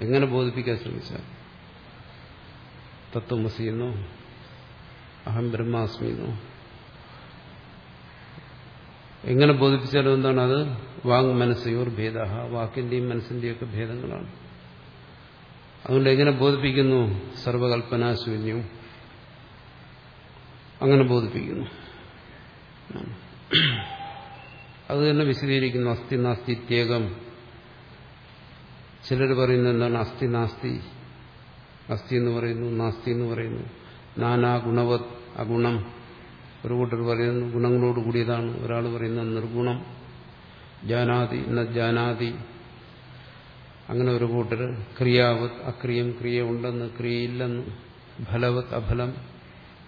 എങ്ങനെ ബോധിപ്പിക്കാൻ ശ്രമിച്ചാൽ? തത്വമസി എന്നോ അഹം ബ്രഹ്മാസ്മി എന്നോ എങ്ങനെ ബോധിപ്പിച്ചാലും എന്താണ് അത്? വാങ് മനസ്സയോർ ഭേദ വാക്കിന്റെയും മനസ്സിന്റെയും ഒക്കെ ഭേദങ്ങളാണ്. അതുകൊണ്ട് എങ്ങനെ ബോധിപ്പിക്കുന്നു? സർവകൽപ്പനാശൂന്യവും അങ്ങനെ ബോധിപ്പിക്കുന്നു. അത് തന്നെ വിശദീകരിക്കുന്നു. അസ്ഥി നാസ്തി ത്യേകം. ചിലർ പറയുന്ന എന്താണ്? അസ്ഥി നാസ്തി. അസ്ഥി എന്ന് പറയുന്നു നാസ്തി എന്ന് പറയുന്നു. നാനാ ഗുണവത് അഗുണം. ഒരു കൂട്ടർ പറയുന്നു ഗുണങ്ങളോട് കൂടിയതാണ്. ഒരാൾ പറയുന്ന നിർഗുണം. ജാനാതി ന ജാനാതി. അങ്ങനെ ഒരു കൂട്ടർ ക്രിയാവത് അക്രിയം ക്രിയ ഉണ്ടെന്ന് ക്രിയയില്ലെന്ന്. ഫലവത് അഫലം.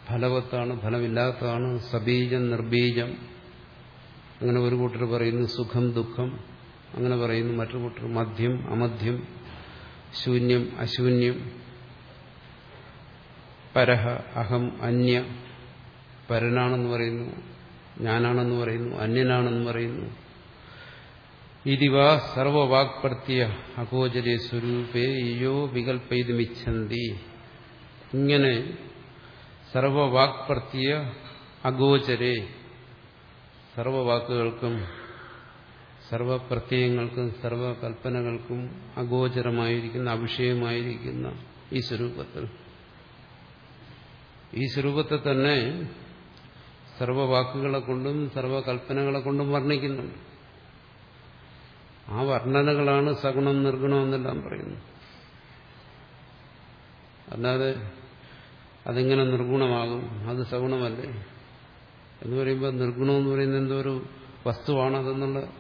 ഫലവത്താണ് ഫലമില്ലാത്തതാണ്. സബീജം നിർബീജം. അങ്ങനെ ഒരു കൂട്ടർ പറയുന്നു സുഖം ദുഃഖം. അങ്ങനെ പറയുന്നു മറ്റു കൂട്ടർ മധ്യം അമധ്യം ശൂന്യം അശൂന്യം. പരഹ അഹം അന്യ. പരനാണെന്ന് പറയുന്നു ഞാനാണെന്ന് പറയുന്നു അന്യനാണെന്ന് പറയുന്നു. ഇതിവ സർവവാക്പ്രത്യ അഗോചരേ സ്വരൂപേ യോ വികൽപ്പയിതുമിച്ഛന്തി ഇങ്ങനെ സർവവാക്പ്രത്യ അഗോചരേ. സർവവാക്കുകൾക്കും സർവപ്രത്യയങ്ങൾക്കും സർവകൽപ്പനകൾക്കും അഗോചരമായിരിക്കുന്ന അവിഷയമായിരിക്കുന്ന ഈ സ്വരൂപത്തിൽ. ഈ സ്വരൂപത്തെ തന്നെ സർവവാക്കുകളെ കൊണ്ടും സർവകൽപ്പനകളെ കൊണ്ടും വർണിക്കുന്നുണ്ട്. ആ വർണനകളാണ് സഗുണം നിർഗുണം എന്നെല്ലാം പറയുന്നത്. അല്ലാതെ അതിങ്ങനെ നിർഗുണമാകും. അത് സഗുണമല്ലേ? എന്ന് പറയുമ്പോൾ നിർഗുണം എന്ന് പറയുന്ന എന്തോ ഒരു വസ്തുവാണ് അതെന്നുള്ള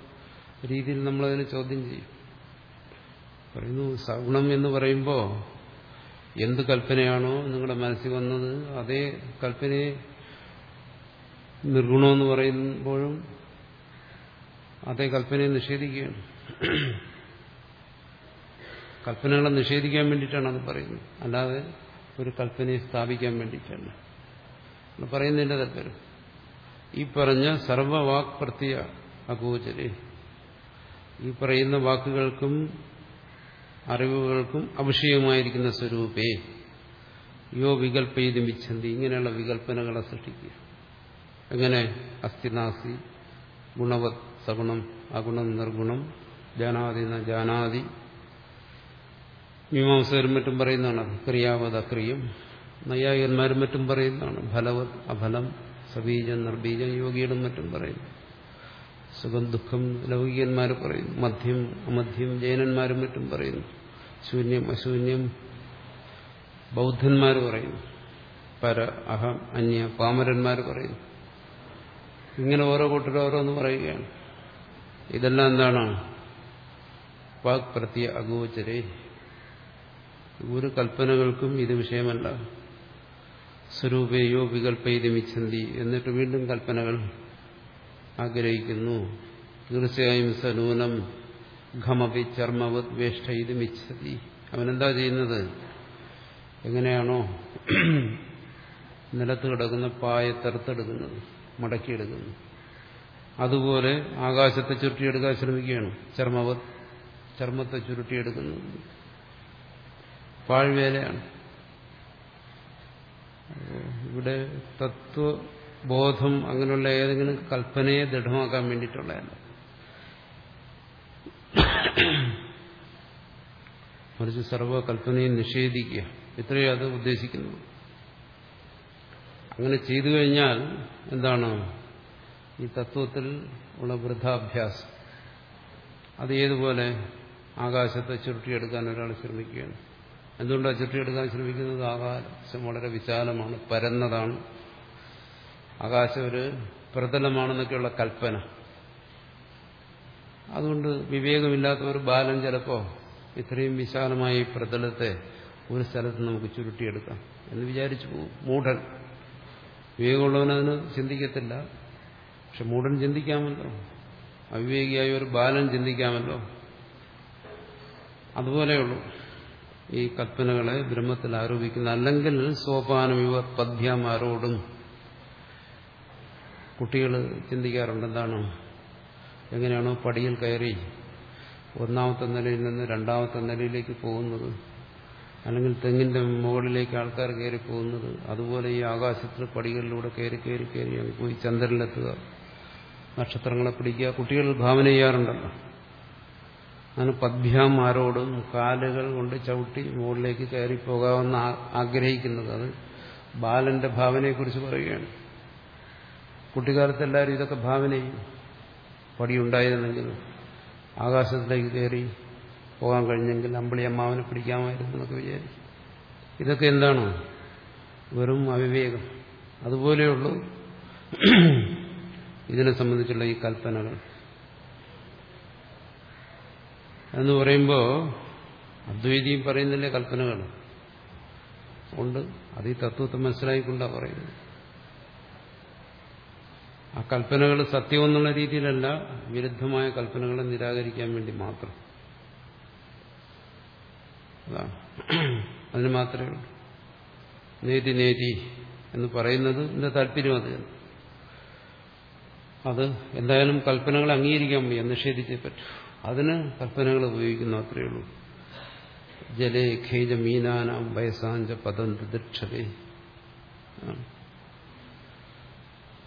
രീതിയിൽ നമ്മളതിനെ ചോദ്യം ചെയ്യും. പറയുന്നു സഗുണം എന്ന് പറയുമ്പോൾ എന്ത് കൽപ്പനയാണോ നിങ്ങളുടെ മനസ്സിൽ വന്നത് അതേ കൽപ്പനയെ നിർഗുണമെന്ന് പറയുമ്പോഴും അതേ കൽപ്പനയെ നിഷേധിക്കുകയാണ്. കൽപ്പനകളെ നിഷേധിക്കാൻ വേണ്ടിയിട്ടാണ് അത് പറയുന്നത്. അല്ലാതെ ഒരു കൽപ്പനയെ സ്ഥാപിക്കാൻ വേണ്ടിയിട്ടാണ്. പറയുന്നതിന്റെ താല്പര്യം ഈ പറഞ്ഞ സർവവാക് പ്രത്യ അഗോചരെ. ഈ പറയുന്ന വാക്കുകൾക്കും അറിവുകൾക്കും അവിഷയമായിരിക്കുന്ന സ്വരൂപേ. യോ വികൽപ്പയിതുമിച്ഛന്തി ഇങ്ങനെയുള്ള വികല്പനകളെ സൃഷ്ടിക്കുക. എങ്ങനെ അസ്ഥിനാസി ഗുണവത് സഗുണം അഗുണം നിർഗുണം ജാനാതി ന ജാനാതി മീമാംസകരും മറ്റും പറയുന്നതാണ് ക്രിയാവത് അക്രിയം നൈയായികന്മാരും മറ്റും പറയുന്നതാണ് ഫലവത് അഫലം സബീജം നിർബീജം യോഗികളും മറ്റും പറയുന്നു. സുഖം ദുഃഖം ലൗകികന്മാർ പറയുന്നു. മധ്യം അമധ്യം ജൈനന്മാരും മറ്റും പറയുന്നു. ശൂന്യം അശൂന്യം ബൗദ്ധന്മാർ പറയുന്നു. പര അഹം അന്യ പാമരന്മാർ പറയുന്നു. ഇങ്ങനെ ഓരോ കൂട്ടരും ഓരോന്ന് പറയുകയാണ്. ഇതെല്ലാം എന്താണ്? വാക് പ്രത്യ അഗോചരേ. ഒരു കൽപ്പനകൾക്കും ഇത് വിഷയമല്ല. സ്വരൂപയോ വികൽപ്പയിതുമിച്ഛന്തി എന്നിട്ട് വീണ്ടും കൽപ്പനകൾ ആഗ്രഹിക്കുന്നു. തീർച്ചയായും സനൂനം ഘമപി ചർമ്മവത് വേഷ്ട ഇതുമിച്ഛതി അവനെന്താ ചെയ്യുന്നത്? എങ്ങനെയാണോ നിലത്ത് കിടക്കുന്ന പായ തെറുത്തെടുക്കുന്നത് മടക്കിയെടുക്കുന്നു. അതുപോലെ ആകാശത്തെ ചുരുട്ടിയെടുക്കാൻ ശ്രമിക്കുകയാണ്. ചർമ്മവത് ചർമ്മത്തെ ചുരുട്ടിയെടുക്കുന്നു. പാഴ്വേലയാണ് ഇവിടെ തത്വബോധം അങ്ങനെയുള്ള ഏതെങ്കിലും കൽപ്പനയെ ദൃഢമാക്കാൻ വേണ്ടിയിട്ടുള്ളതല്ല. മറിച്ച് സർവകൽപ്പനയെ നിഷേധിക്കുക. ഇത്രയും അത് ഉദ്ദേശിക്കുന്നു. അങ്ങനെ ചെയ്തു കഴിഞ്ഞാൽ എന്താണ്? ഈ തത്വത്തിൽ ഉള്ള വൃദ്ധാഭ്യാസം. അത് ഏതുപോലെ? ആകാശത്തെ ചുരുട്ടിയെടുക്കാൻ ഒരാൾ ശ്രമിക്കുകയാണ്. എന്തുകൊണ്ടാണ് ചുറ്റിയെടുക്കാൻ ശ്രമിക്കുന്നത്? ആകാശം വളരെ വിശാലമാണ് പരന്നതാണ്. ആകാശം ഒരു പ്രതലമാണെന്നൊക്കെയുള്ള കൽപ്പന. അതുകൊണ്ട് വിവേകമില്ലാത്ത ഒരു ബാലൻ ചിലപ്പോ ഇത്രയും വിശാലമായ ഈ പ്രതലത്തെ ഒരു സ്ഥലത്ത് നമുക്ക് ചുരുട്ടിയെടുക്കാം എന്ന് വിചാരിച്ചു പോകും. മൂഢൻ. വിവേകമുള്ളവനതിന് ചിന്തിക്കത്തില്ല. പക്ഷെ മൂഢൻ ചിന്തിക്കാമല്ലോ. അവിവേകിയായ ഒരു ബാലൻ ചിന്തിക്കാമല്ലോ. അതുപോലെയുള്ളൂ. ഈ കൽപ്പനകളെ ബ്രഹ്മത്തിൽ ആരോപിക്കുന്ന അല്ലെങ്കിൽ സോപാനം ഇവ പദ്യം ആരോടും കുട്ടികൾ ചിന്തിക്കാറുണ്ട് എന്താണ്? എങ്ങനെയാണോ പടിയിൽ കയറി ഒന്നാമത്തെ നിലയിൽ നിന്ന് രണ്ടാമത്തെ നിലയിലേക്ക് പോകുന്നത്. അല്ലെങ്കിൽ തെങ്ങിന്റെ മുകളിലേക്ക് ആൾക്കാർ കയറി പോകുന്നത്. അതുപോലെ ഈ ആകാശത്തിൽ പടികളിലൂടെ കയറി കയറി കയറി പോയി ചന്ദ്രനിലെത്തുക. നക്ഷത്രങ്ങളെ പിടിക്കുക. കുട്ടികൾ ഭാവന ചെയ്യാറുണ്ടല്ലോ. അങ്ങനെ പദ്ഭ്യാം കാലുകൾ കൊണ്ട് ചവിട്ടി മുകളിലേക്ക് കയറി പോകാമെന്ന് ആഗ്രഹിക്കുന്നത്. അത് ബാലന്റെ ഭാവനയെക്കുറിച്ച് പറയുകയാണ്. കുട്ടിക്കാലത്ത് എല്ലാവരും ഇതൊക്കെ ഭാവന പടിയുണ്ടായിരുന്നെങ്കിൽ ആകാശത്തിലേക്ക് കയറി പോകാൻ കഴിഞ്ഞെങ്കിൽ അമ്പിളി അമ്മാവനെ പിടിക്കാമായിരുന്നു എന്നൊക്കെ വിചാരിക്കും. ഇതൊക്കെ എന്താണ്? വെറും അവിവേകം. അതുപോലെയുള്ളൂ. ഇതിനെ സംബന്ധിച്ചുള്ള ഈ കൽപ്പനകൾ. എന്ന് പറയുമ്പോൾ അദ്വൈതിയും പറയുന്നില്ലേ കൽപ്പനകൾ ഉണ്ട്. അത് ഈ തത്വത്തെ മനസ്സിലായിക്കൊണ്ടാണ് പറയുന്നത്. ആ കൽപ്പനകൾ സത്യം എന്നുള്ള രീതിയിലല്ല വിരുദ്ധമായ കൽപ്പനകളെ നിരാകരിക്കാൻ വേണ്ടി മാത്രം. അതിന് മാത്രമേ ഉള്ളൂ. നേതി നേതി എന്ന് പറയുന്നത് എന്റെ താല്പര്യം അത് അത് എന്തായാലും കൽപ്പനകൾ അംഗീകരിക്കാൻ വയ്യ നിഷേധിച്ചേ പറ്റൂ. അതിന് കൽപ്പനകൾ ഉപയോഗിക്കുന്നു അത്രയേ ഉള്ളൂ. ജലേ ഖേജ മീനാനാം വയസാഞ്ച പദം ദുദക്ഷതേ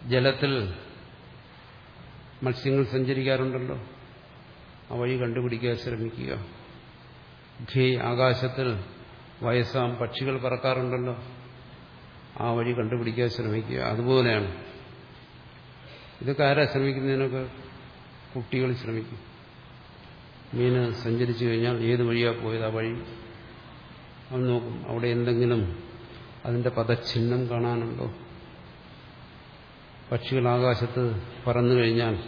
ജലത്തിൽ മത്സ്യങ്ങൾ സഞ്ചരിക്കാറുണ്ടല്ലോ. ആ വഴി കണ്ടുപിടിക്കാൻ ശ്രമിക്കുക. ഖേ ആകാശത്തിൽ വയസ്സാം പക്ഷികൾ പറക്കാറുണ്ടല്ലോ. ആ വഴി കണ്ടുപിടിക്കാൻ ശ്രമിക്കുക. അതുപോലെയാണ്. ഇതൊക്കെ ആരാ ശ്രമിക്കുന്നതിനൊക്കെ കുട്ടികൾ ശ്രമിക്കും. മീന് സഞ്ചരിച്ചു കഴിഞ്ഞാൽ ഏത് വഴിയാ പോയത് ആ വഴി? അവൻ നോക്കും അവിടെ എന്തെങ്കിലും അതിന്റെ പദചിഹ്നം കാണാനുണ്ടോ? പക്ഷികൾ ആകാശത്ത് പറന്നു കഴിഞ്ഞാൽ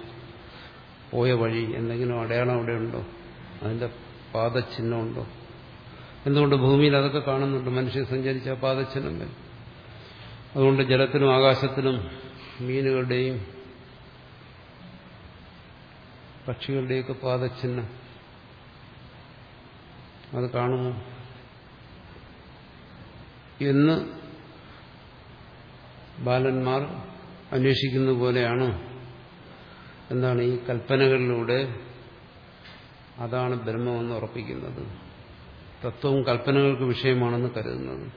പോയ വഴി എന്തെങ്കിലും അടയാളം അവിടെ ഉണ്ടോ? അതിന്റെ പാദചിഹ്നമുണ്ടോ എന്തുകൊണ്ട് ഭൂമിയിൽ അതൊക്കെ കാണുന്നുണ്ട്? മനുഷ്യൻ സഞ്ചരിച്ച പാദചിഹ്നം വരും. അതുകൊണ്ട് ജലത്തിലും ആകാശത്തിലും മീനുകളുടെയും പക്ഷികളുടെയൊക്കെ പാദചിഹ്നം അത് കാണുമോ? എന്ന് ബാലന്മാർ അന്വേഷിക്കുന്ന പോലെയാണ്. എന്താണ് ഈ കൽപ്പനകളിലൂടെ അതാണ് ബ്രഹ്മമെന്ന് ഉറപ്പിക്കുന്നത്. തത്വവും കൽപ്പനകൾക്ക് വിഷയമാണെന്ന് കരുതുന്നത്.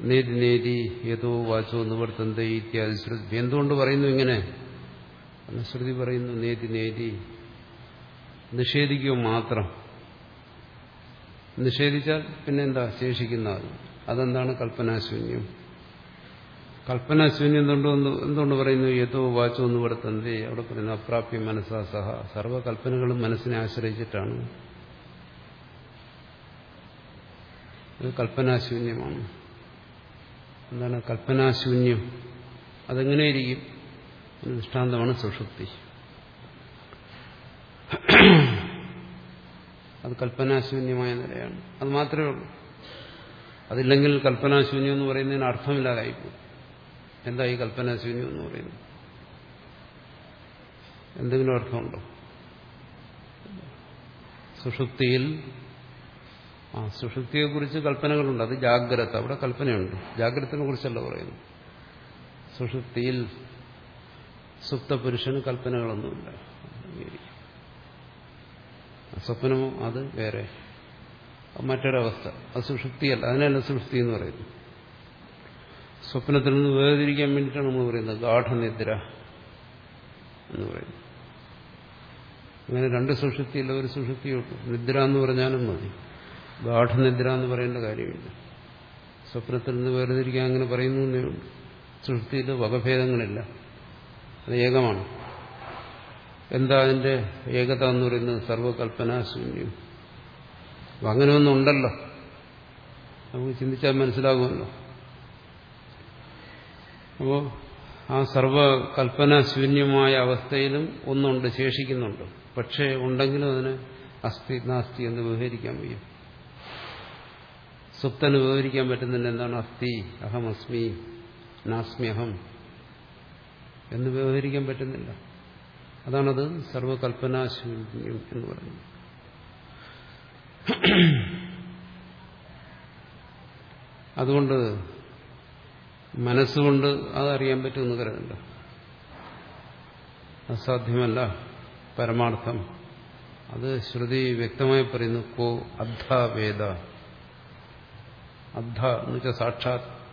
നേതി നേതി ഏതോ വാച്ചോ നിവർത്തന്ത ഇത്യാദി ശ്രുതി. എന്തുകൊണ്ട് പറയുന്നു ഇങ്ങനെ? ശ്രുതി പറയുന്നു നേതി നേതി നിഷേധിക്കുക മാത്രം. നിഷേധിച്ചാൽ പിന്നെന്താ? ശേഷിക്കുന്ന അതെന്താണ് കൽപ്പനാശൂന്യം? കൽപ്പനാശൂന്യം എന്തുകൊണ്ട് എന്തുകൊണ്ട് പറയുന്നു? യഥോ വാച്ചോ എന്ന് തന്നെ അവിടെ പറയുന്നു അപ്രാപ്യ മനസ്സാ സഹ. സർവകൽപ്പനകളും മനസ്സിനെ ആശ്രയിച്ചിട്ടാണ്. കൽപ്പനാശൂന്യമാണ്. എന്താണ് കൽപ്പനാശൂന്യം? അതെങ്ങനെയിരിക്കും? ദൃഷ്ടാന്തമാണ് സുഷുപ്തി. അത് കൽപ്പനാശൂന്യമായ നിലയാണ്. അത് മാത്രമേ ഉള്ളൂ. അതില്ലെങ്കിൽ കൽപ്പനാശൂന്യം എന്ന് പറയുന്നതിന് അർത്ഥമില്ലാതായിപ്പോകും എന്താ ഈ കൽപ്പനാശൂന്യം എന്ന് പറയുന്നത്? എന്തെങ്കിലും അർത്ഥമുണ്ടോ? സുഷുപ്തിയിൽ ആ സുഷുപ്തിയെക്കുറിച്ച് കൽപ്പനകളുണ്ട്. അത് ജാഗ്രത. അവിടെ കൽപ്പനയുണ്ട്. ജാഗ്രതനെ കുറിച്ചല്ല പറയുന്നു സുഷുപ്തിയിൽ സുപ്തപുരുഷന് കൽപ്പനകളൊന്നുമില്ല. സ്വപ്നമോ അത് വേറെ. മറ്റൊരവസ്ഥ. അത് സുഷുപ്തിയല്ല. അതിനല്ല സുഷുപ്തി എന്ന് പറയുന്നു സ്വപ്നത്തിൽ നിന്ന് വേർതിരിക്കാൻ വേണ്ടിയിട്ടാണ് നമ്മൾ പറയുന്നത്. ഗാഠനിദ്ര എന്ന് പറയുന്നു അങ്ങനെ രണ്ട് സുഷുപ്തിയില്ല ഒരു സുഷുപ്തിയുള്ളൂ നിദ്ര എന്ന് പറഞ്ഞാലും മതി. ഗാഠനിദ്ര എന്ന് പറയേണ്ട കാര്യമില്ല. സ്വപ്നത്തിൽ നിന്ന് വേർതിരിക്കാൻ അങ്ങനെ പറയുന്നു സുഷുപ്തിയിൽ വകഭേദങ്ങളില്ല. അത് ഏകമാണ്. എന്താ അതിന്റെ ഏകത എന്ന് പറയുന്നത്? സർവകൽപ്പനാശൂന്യം അങ്ങനെ ഒന്നും ഉണ്ടല്ലോ. നമുക്ക് ചിന്തിച്ചാൽ മനസ്സിലാകുമല്ലോ. അപ്പോൾ ആ സർവകൽപ്പനാശൂന്യമായ അവസ്ഥയിലും ഒന്നുണ്ട് ശേഷിക്കുന്നുണ്ട്. പക്ഷേ ഉണ്ടെങ്കിലും അതിന് അസ്ഥി നാസ്തി എന്ന് വിവഹരിക്കാൻ വയ്യ. സുപ്തന് വിവഹരിക്കാൻ പറ്റുന്നില്ല. എന്താണ് അസ്ഥി? അഹം നാസ്മി അഹം എന്ന് വ്യവഹരിക്കാൻ പറ്റുന്നില്ല. അതാണത് സർവകൽപ്പനാശൂന്യം എന്ന് പറയുന്നത്. അതുകൊണ്ട് മനസ്സുകൊണ്ട് അതറിയാൻ പറ്റുമെന്ന് കരുതണ്ട. അസാധ്യമല്ല. പരമാർത്ഥം. അത് ശ്രുതി വ്യക്തമായി പറയുന്നു കോ അദ്ധ വേദ. അദ്ധ എന്ന് വെച്ചാൽ സാക്ഷാത്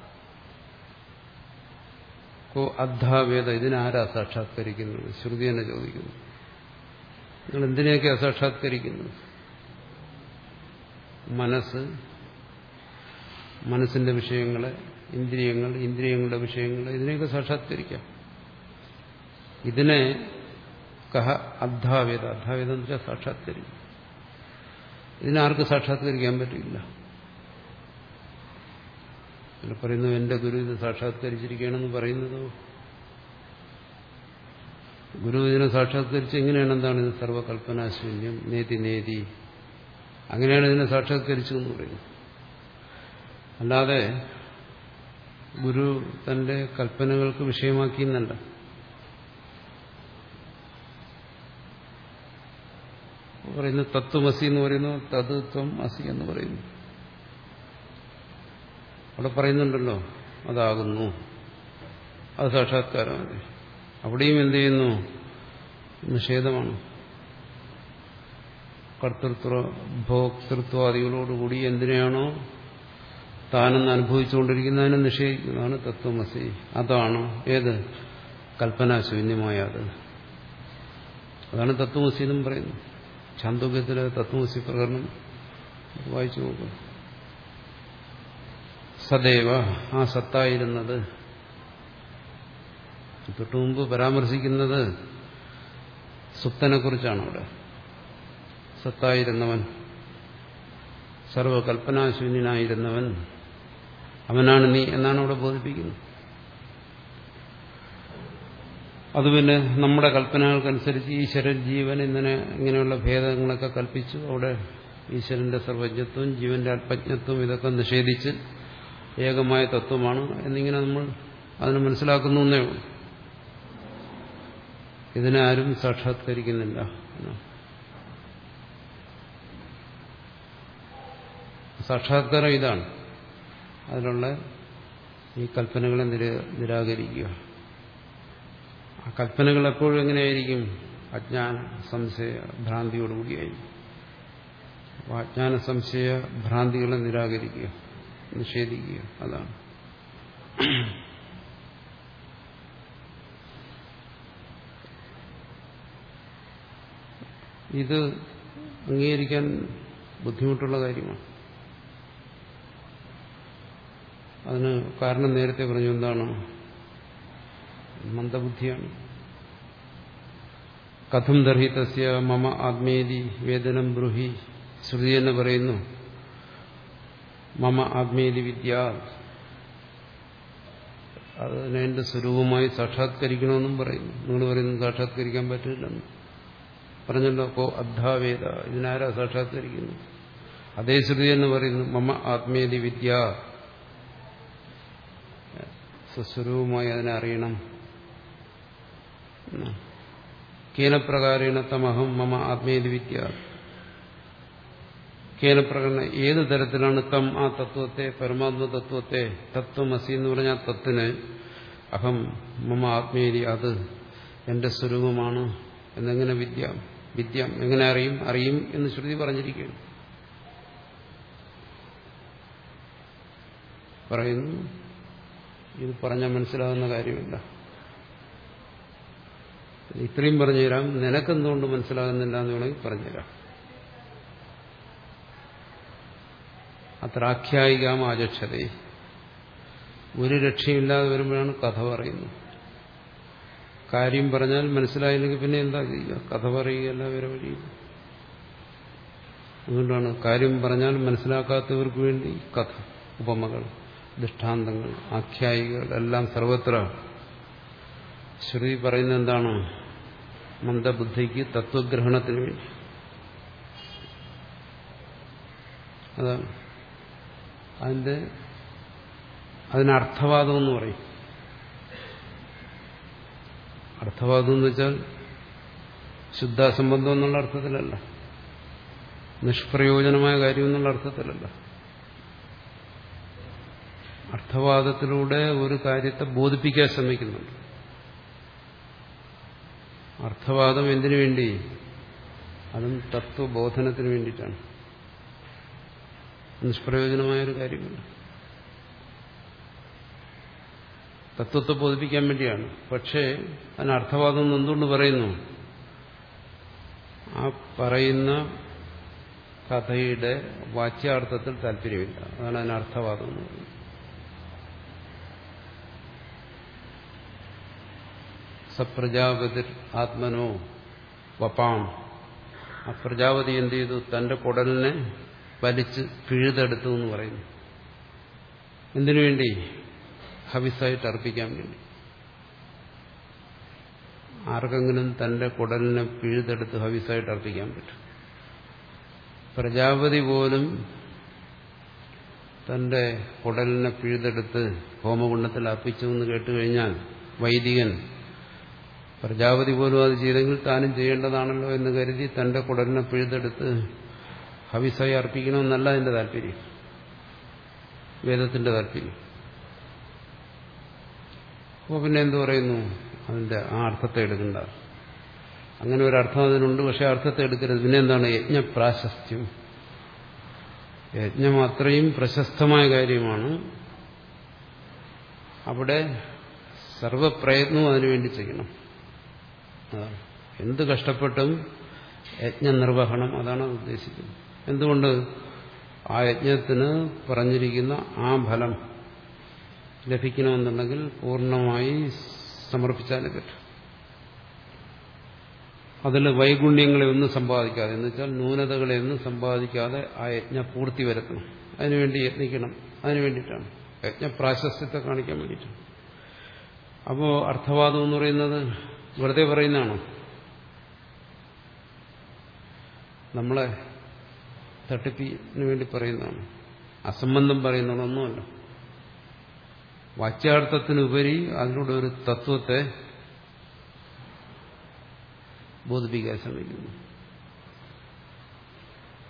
കോ അദ്ധ വേദ ഇതിനാരാ സാക്ഷാത്കരിക്കുന്നത്? ശ്രുതി തന്നെ ചോദിക്കുന്നു. നിങ്ങൾ എന്തിനെയൊക്കെയാ സാക്ഷാത്കരിക്കുന്നു മനസ്സ് മനസ്സിന്റെ വിഷയങ്ങളെ ഇന്ദ്രിയങ്ങൾ ഇന്ദ്രിയങ്ങളുടെ വിഷയങ്ങൾ ഇതിനെയൊക്കെ സാക്ഷാത്കരിക്കാം. ഇതിനെ കഹ അദ്ധാവേദ അദ്ധാവേദം എന്ന് വെച്ചാൽ സാക്ഷാത്കരിക്കും. ഇതിനാർക്ക് സാക്ഷാത്കരിക്കാൻ പറ്റില്ല. ഇതിൽ പറയുന്നു എന്റെ ഗുരു ഇത് സാക്ഷാത്കരിച്ചിരിക്കുകയാണെന്ന് പറയുന്നതോ? ഗുരു ഇതിനെ സാക്ഷാത്കരിച്ച് എങ്ങനെയാണ് എന്താണ് ഇത് സർവകൽപ്പനാശൂന്യം? നേതി നേതി. അങ്ങനെയാണ് ഇതിനെ സാക്ഷാത്കരിച്ചു എന്ന് പറയുന്നത്. അല്ലാതെ ഗുരു തന്റെ കൽപ്പനകൾക്ക് വിഷയമാക്കിയെന്നല്ല. പറയുന്നു തത്വമസി എന്ന് പറയുന്നു തത്വം അസി എന്ന് പറയുന്നു. അവിടെ പറയുന്നുണ്ടല്ലോ അതാകുന്നു. അത് സാക്ഷാത്കാരമാണ് അവിടെയും എന്ത് ചെയ്യുന്നു? നിഷേധമാണ്. കർത്തൃത്വ ഭോക്തൃത്വാദികളോടുകൂടി എന്തിനെയാണോ താനെന്ന് അനുഭവിച്ചുകൊണ്ടിരിക്കുന്നതിനെ നിഷേധിക്കുന്നതാണ് തത്വമസി. അതാണ് ഏത്? കൽപ്പനാശൂന്യമായ അത് അതാണ് തത്വമസി എന്നും പറയുന്നു ചാന്തോക്യത്തിലെ തത്വമസി പ്രകരണം. വായിച്ചു നോക്കുക സദൈവ ആ സത്തായിരുന്നത്. തൊട്ടു മുമ്പ് പരാമർശിക്കുന്നത് സുപ്തനെ കുറിച്ചാണ് അവിടെ സത്തായിരുന്നവൻ സർവകൽപ്പനാശൂന്യനായിരുന്നവൻ അവനാണ് നീ എന്നാണ് അവിടെ ബോധിപ്പിക്കുന്നത്. അത് പിന്നെ നമ്മുടെ കൽപ്പനകൾക്കനുസരിച്ച് ഈശ്വരൻ ജീവൻ ഇങ്ങനെ ഇങ്ങനെയുള്ള ഭേദങ്ങളൊക്കെ കൽപ്പിച്ചു. അവിടെ ഈശ്വരന്റെ സർവജ്ഞത്വം ജീവന്റെ അല്പജ്ഞത്വം ഇതൊക്കെ നിഷേധിച്ച് ഏകമായ തത്വമാണ് എന്നിങ്ങനെ നമ്മൾ അതിനെ മനസ്സിലാക്കുന്നു എന്നേ ഉള്ളൂ. ഇതിനെ ആരും സാക്ഷാത്കരിക്കുന്നില്ല. സാക്ഷാത്കാരം ഇതാണ്. അതിലുള്ള ഈ കൽപ്പനകളെ നിരാകരിക്കുക. ആ കൽപ്പനകൾ എപ്പോഴും എങ്ങനെയായിരിക്കും? അജ്ഞാന സംശയ ഭ്രാന്തിയോടുകൂടിയായിരിക്കും. അപ്പോൾ അജ്ഞാന സംശയ ഭ്രാന്തികളെ നിരാകരിക്കുക. നിഷേധിക്കുക അതാണ്. ഇത് അംഗീകരിക്കാൻ ബുദ്ധിമുട്ടുള്ള കാര്യമാണ്. അതിന് കാരണം നേരത്തെ പറഞ്ഞു എന്താണ്? മന്ദബുദ്ധിയാണ്. കഥം ദർഹിതസ്യ മമ ആത്മേതി വേദനം ബ്രൂഹി ശ്രുതി എന്ന് പറയുന്നു. മമ ആത്മേതി വിദ്യ. അതിനെ എന്റെ സ്വരൂപമായി സാക്ഷാത്കരിക്കണമെന്നും പറയുന്നു. നിങ്ങൾ പറയുന്നു സാക്ഷാത്കരിക്കാൻ പറ്റില്ലെന്ന്. പറഞ്ഞല്ലോ കോ അദ്ധാവേദ. ഇതിനാരാ സാക്ഷാത്കരിക്കുന്നു അതേ ശ്രുതി എന്ന് പറയുന്നു മമ ആത്മേതി വിദ്യ. സ്വസ്വരൂപമായി അതിനെ അറിയണം. കേനപ്രകാരേണ തമഹം മമ ആത്മേതി വിദ്യ. കേനപ്രകാരം ഏത് തരത്തിലാണ് തം ആ തത്വത്തെ പരമാത്മ തത്വത്തെ തത്വമസി എന്ന് പറഞ്ഞ തത്വന് അഹം മമ ആത്മീയരി അത് എന്റെ സ്വരൂപമാണ് എന്നെങ്ങനെ വിദ്യ വിദ്യ എങ്ങനെ അറിയും അറിയും എന്ന് ശ്രുതി പറഞ്ഞിരിക്കുകയാണ്. പറയുന്നു ഇത് പറഞ്ഞാൽ മനസ്സിലാകുന്ന കാര്യമില്ല. ഇത്രയും പറഞ്ഞുതരാം. നിനക്കെന്തുകൊണ്ട് മനസ്സിലാകുന്നില്ല എന്ന് വേണമെങ്കിൽ പറഞ്ഞുതരാം. അത്ര ആഖ്യായികാം ആചക്ഷതേ. ഒരു രക്ഷയില്ലാതെ വരുമ്പോഴാണ് കഥ പറയുന്നത്. കാര്യം പറഞ്ഞാൽ മനസ്സിലായില്ലെങ്കിൽ പിന്നെ എന്താ ചെയ്യുക? കഥ പറയുകയല്ല വേറെ വഴിയില്ല. അതുകൊണ്ടാണ് കാര്യം പറഞ്ഞാൽ മനസ്സിലാക്കാത്തവർക്ക് വേണ്ടി കഥ ഉപമകൾ ദൃഷ്ടാന്തങ്ങൾ ആഖ്യായികൾ എല്ലാം സർവത്ര. ശ്രുതി പറയുന്നത് എന്താണ്? മന്ദബുദ്ധിക്ക് തത്വഗ്രഹണത്തിന് വേണ്ടി. അതാണ്. അതിന്റെ അതിന് അർത്ഥവാദം എന്ന് പറയും. അർത്ഥവാദം എന്ന് വെച്ചാൽ ശുദ്ധാസംബന്ധം എന്നുള്ള അർത്ഥത്തിലല്ല. നിഷ്പ്രയോജനമായ കാര്യം എന്നുള്ള അർത്ഥത്തിലല്ല. അർത്ഥവാദത്തിലൂടെ ഒരു കാര്യത്തെ ബോധിപ്പിക്കാൻ ശ്രമിക്കുന്നുണ്ട്. അർത്ഥവാദം എന്തിനു വേണ്ടി? അതും തത്വബോധനത്തിന് വേണ്ടിയിട്ടാണ്. നിഷ്പ്രയോജനമായൊരു കാര്യമാണ്. തത്വത്തെ ബോധിപ്പിക്കാൻ വേണ്ടിയാണ്. പക്ഷേ അതിന് അർത്ഥവാദം എന്തുകൊണ്ട് പറയുന്നു? ആ പറയുന്ന കഥയുടെ വാച്യാർത്ഥത്തിൽ താല്പര്യമില്ല. അതാണ് അതിന് അർത്ഥവാദം എന്ന് പറയുന്നത്. സപ്രജാപതി ആത്മനോ വപ്പാം ആ പ്രജാപതി എന്ത് ചെയ്തു? തന്റെ കുടലിനെ വലിച്ച് പിഴുതെടുത്തു എന്ന് പറയുന്നു. എന്തിനു വേണ്ടി? ഹവിസായിട്ട് അർപ്പിക്കാൻ വേണ്ടി. ആർക്കെങ്കിലും തന്റെ കുടലിനെ പിഴുതെടുത്ത് ഹവിസായിട്ട് അർപ്പിക്കാൻ പറ്റും. പ്രജാപതി പോലും തന്റെ കുടലിനെ പിഴുതെടുത്ത് ഹോമകുണ്ടത്തിൽ അർപ്പിച്ചു എന്ന് കേട്ടുകഴിഞ്ഞാൽ വൈദികൻ പ്രജാപതി പോലും അത് ചെയ്തെങ്കിൽ താനും ചെയ്യേണ്ടതാണല്ലോ എന്ന് കരുതി തന്റെ കുടലിനെ പിഴുതെടുത്ത് ഹവിസായി അർപ്പിക്കണമെന്നല്ല അതിന്റെ താല്പര്യം. വേദത്തിന്റെ താല്പര്യം. അപ്പോൾ പിന്നെ എന്തു പറയുന്നു? അതിന്റെ ആ അർത്ഥത്തെ എടുക്കണ്ട. അങ്ങനെ ഒരു അർത്ഥം അതിനുണ്ട് പക്ഷെ അർത്ഥത്തെ എടുക്കരുത്. പിന്നെ എന്താണ്? യജ്ഞപ്രാശസ്ത്യം. യജ്ഞം അത്രയും പ്രശസ്തമായ കാര്യമാണ്. അവിടെ സർവപ്രയത്നവും അതിനുവേണ്ടി ചെയ്യണം. എന്ത് കഷ്ടപ്പെട്ടും യജ്ഞ നിർവഹണം അതാണ് അത് ഉദ്ദേശിക്കുന്നത്. എന്തുകൊണ്ട്? ആ യജ്ഞത്തിന് പറഞ്ഞിരിക്കുന്ന ആ ഫലം ലഭിക്കണമെന്നുണ്ടെങ്കിൽ പൂർണമായി സമർപ്പിച്ചാലേ പറ്റും. അതിൽ വൈഗുണ്യങ്ങളെ ഒന്നും സമ്പാദിക്കാതെ എന്ന് വെച്ചാൽ ന്യൂനതകളെ ഒന്നും സമ്പാദിക്കാതെ ആ യജ്ഞ പൂർത്തി വരുത്തണം. അതിനുവേണ്ടി യത്നിക്കണം. അതിനു വേണ്ടിയിട്ടാണ്. യജ്ഞപ്രാശസ്ത്യത്തെ കാണിക്കാൻ വേണ്ടിയിട്ടാണ്. അപ്പോൾ അർത്ഥവാദം എന്ന് പറയുന്നത് വെറുതെ പറയുന്നതാണോ? നമ്മളെ തട്ടിപ്പിന് വേണ്ടി പറയുന്നതാണ്. അസംബന്ധം പറയുന്നതൊന്നുമല്ല. വാച്യാർത്ഥത്തിനുപരി അതിലൂടെ ഒരു തത്വത്തെ ബോധിപ്പിക്കാൻ ശ്രമിക്കുന്നു.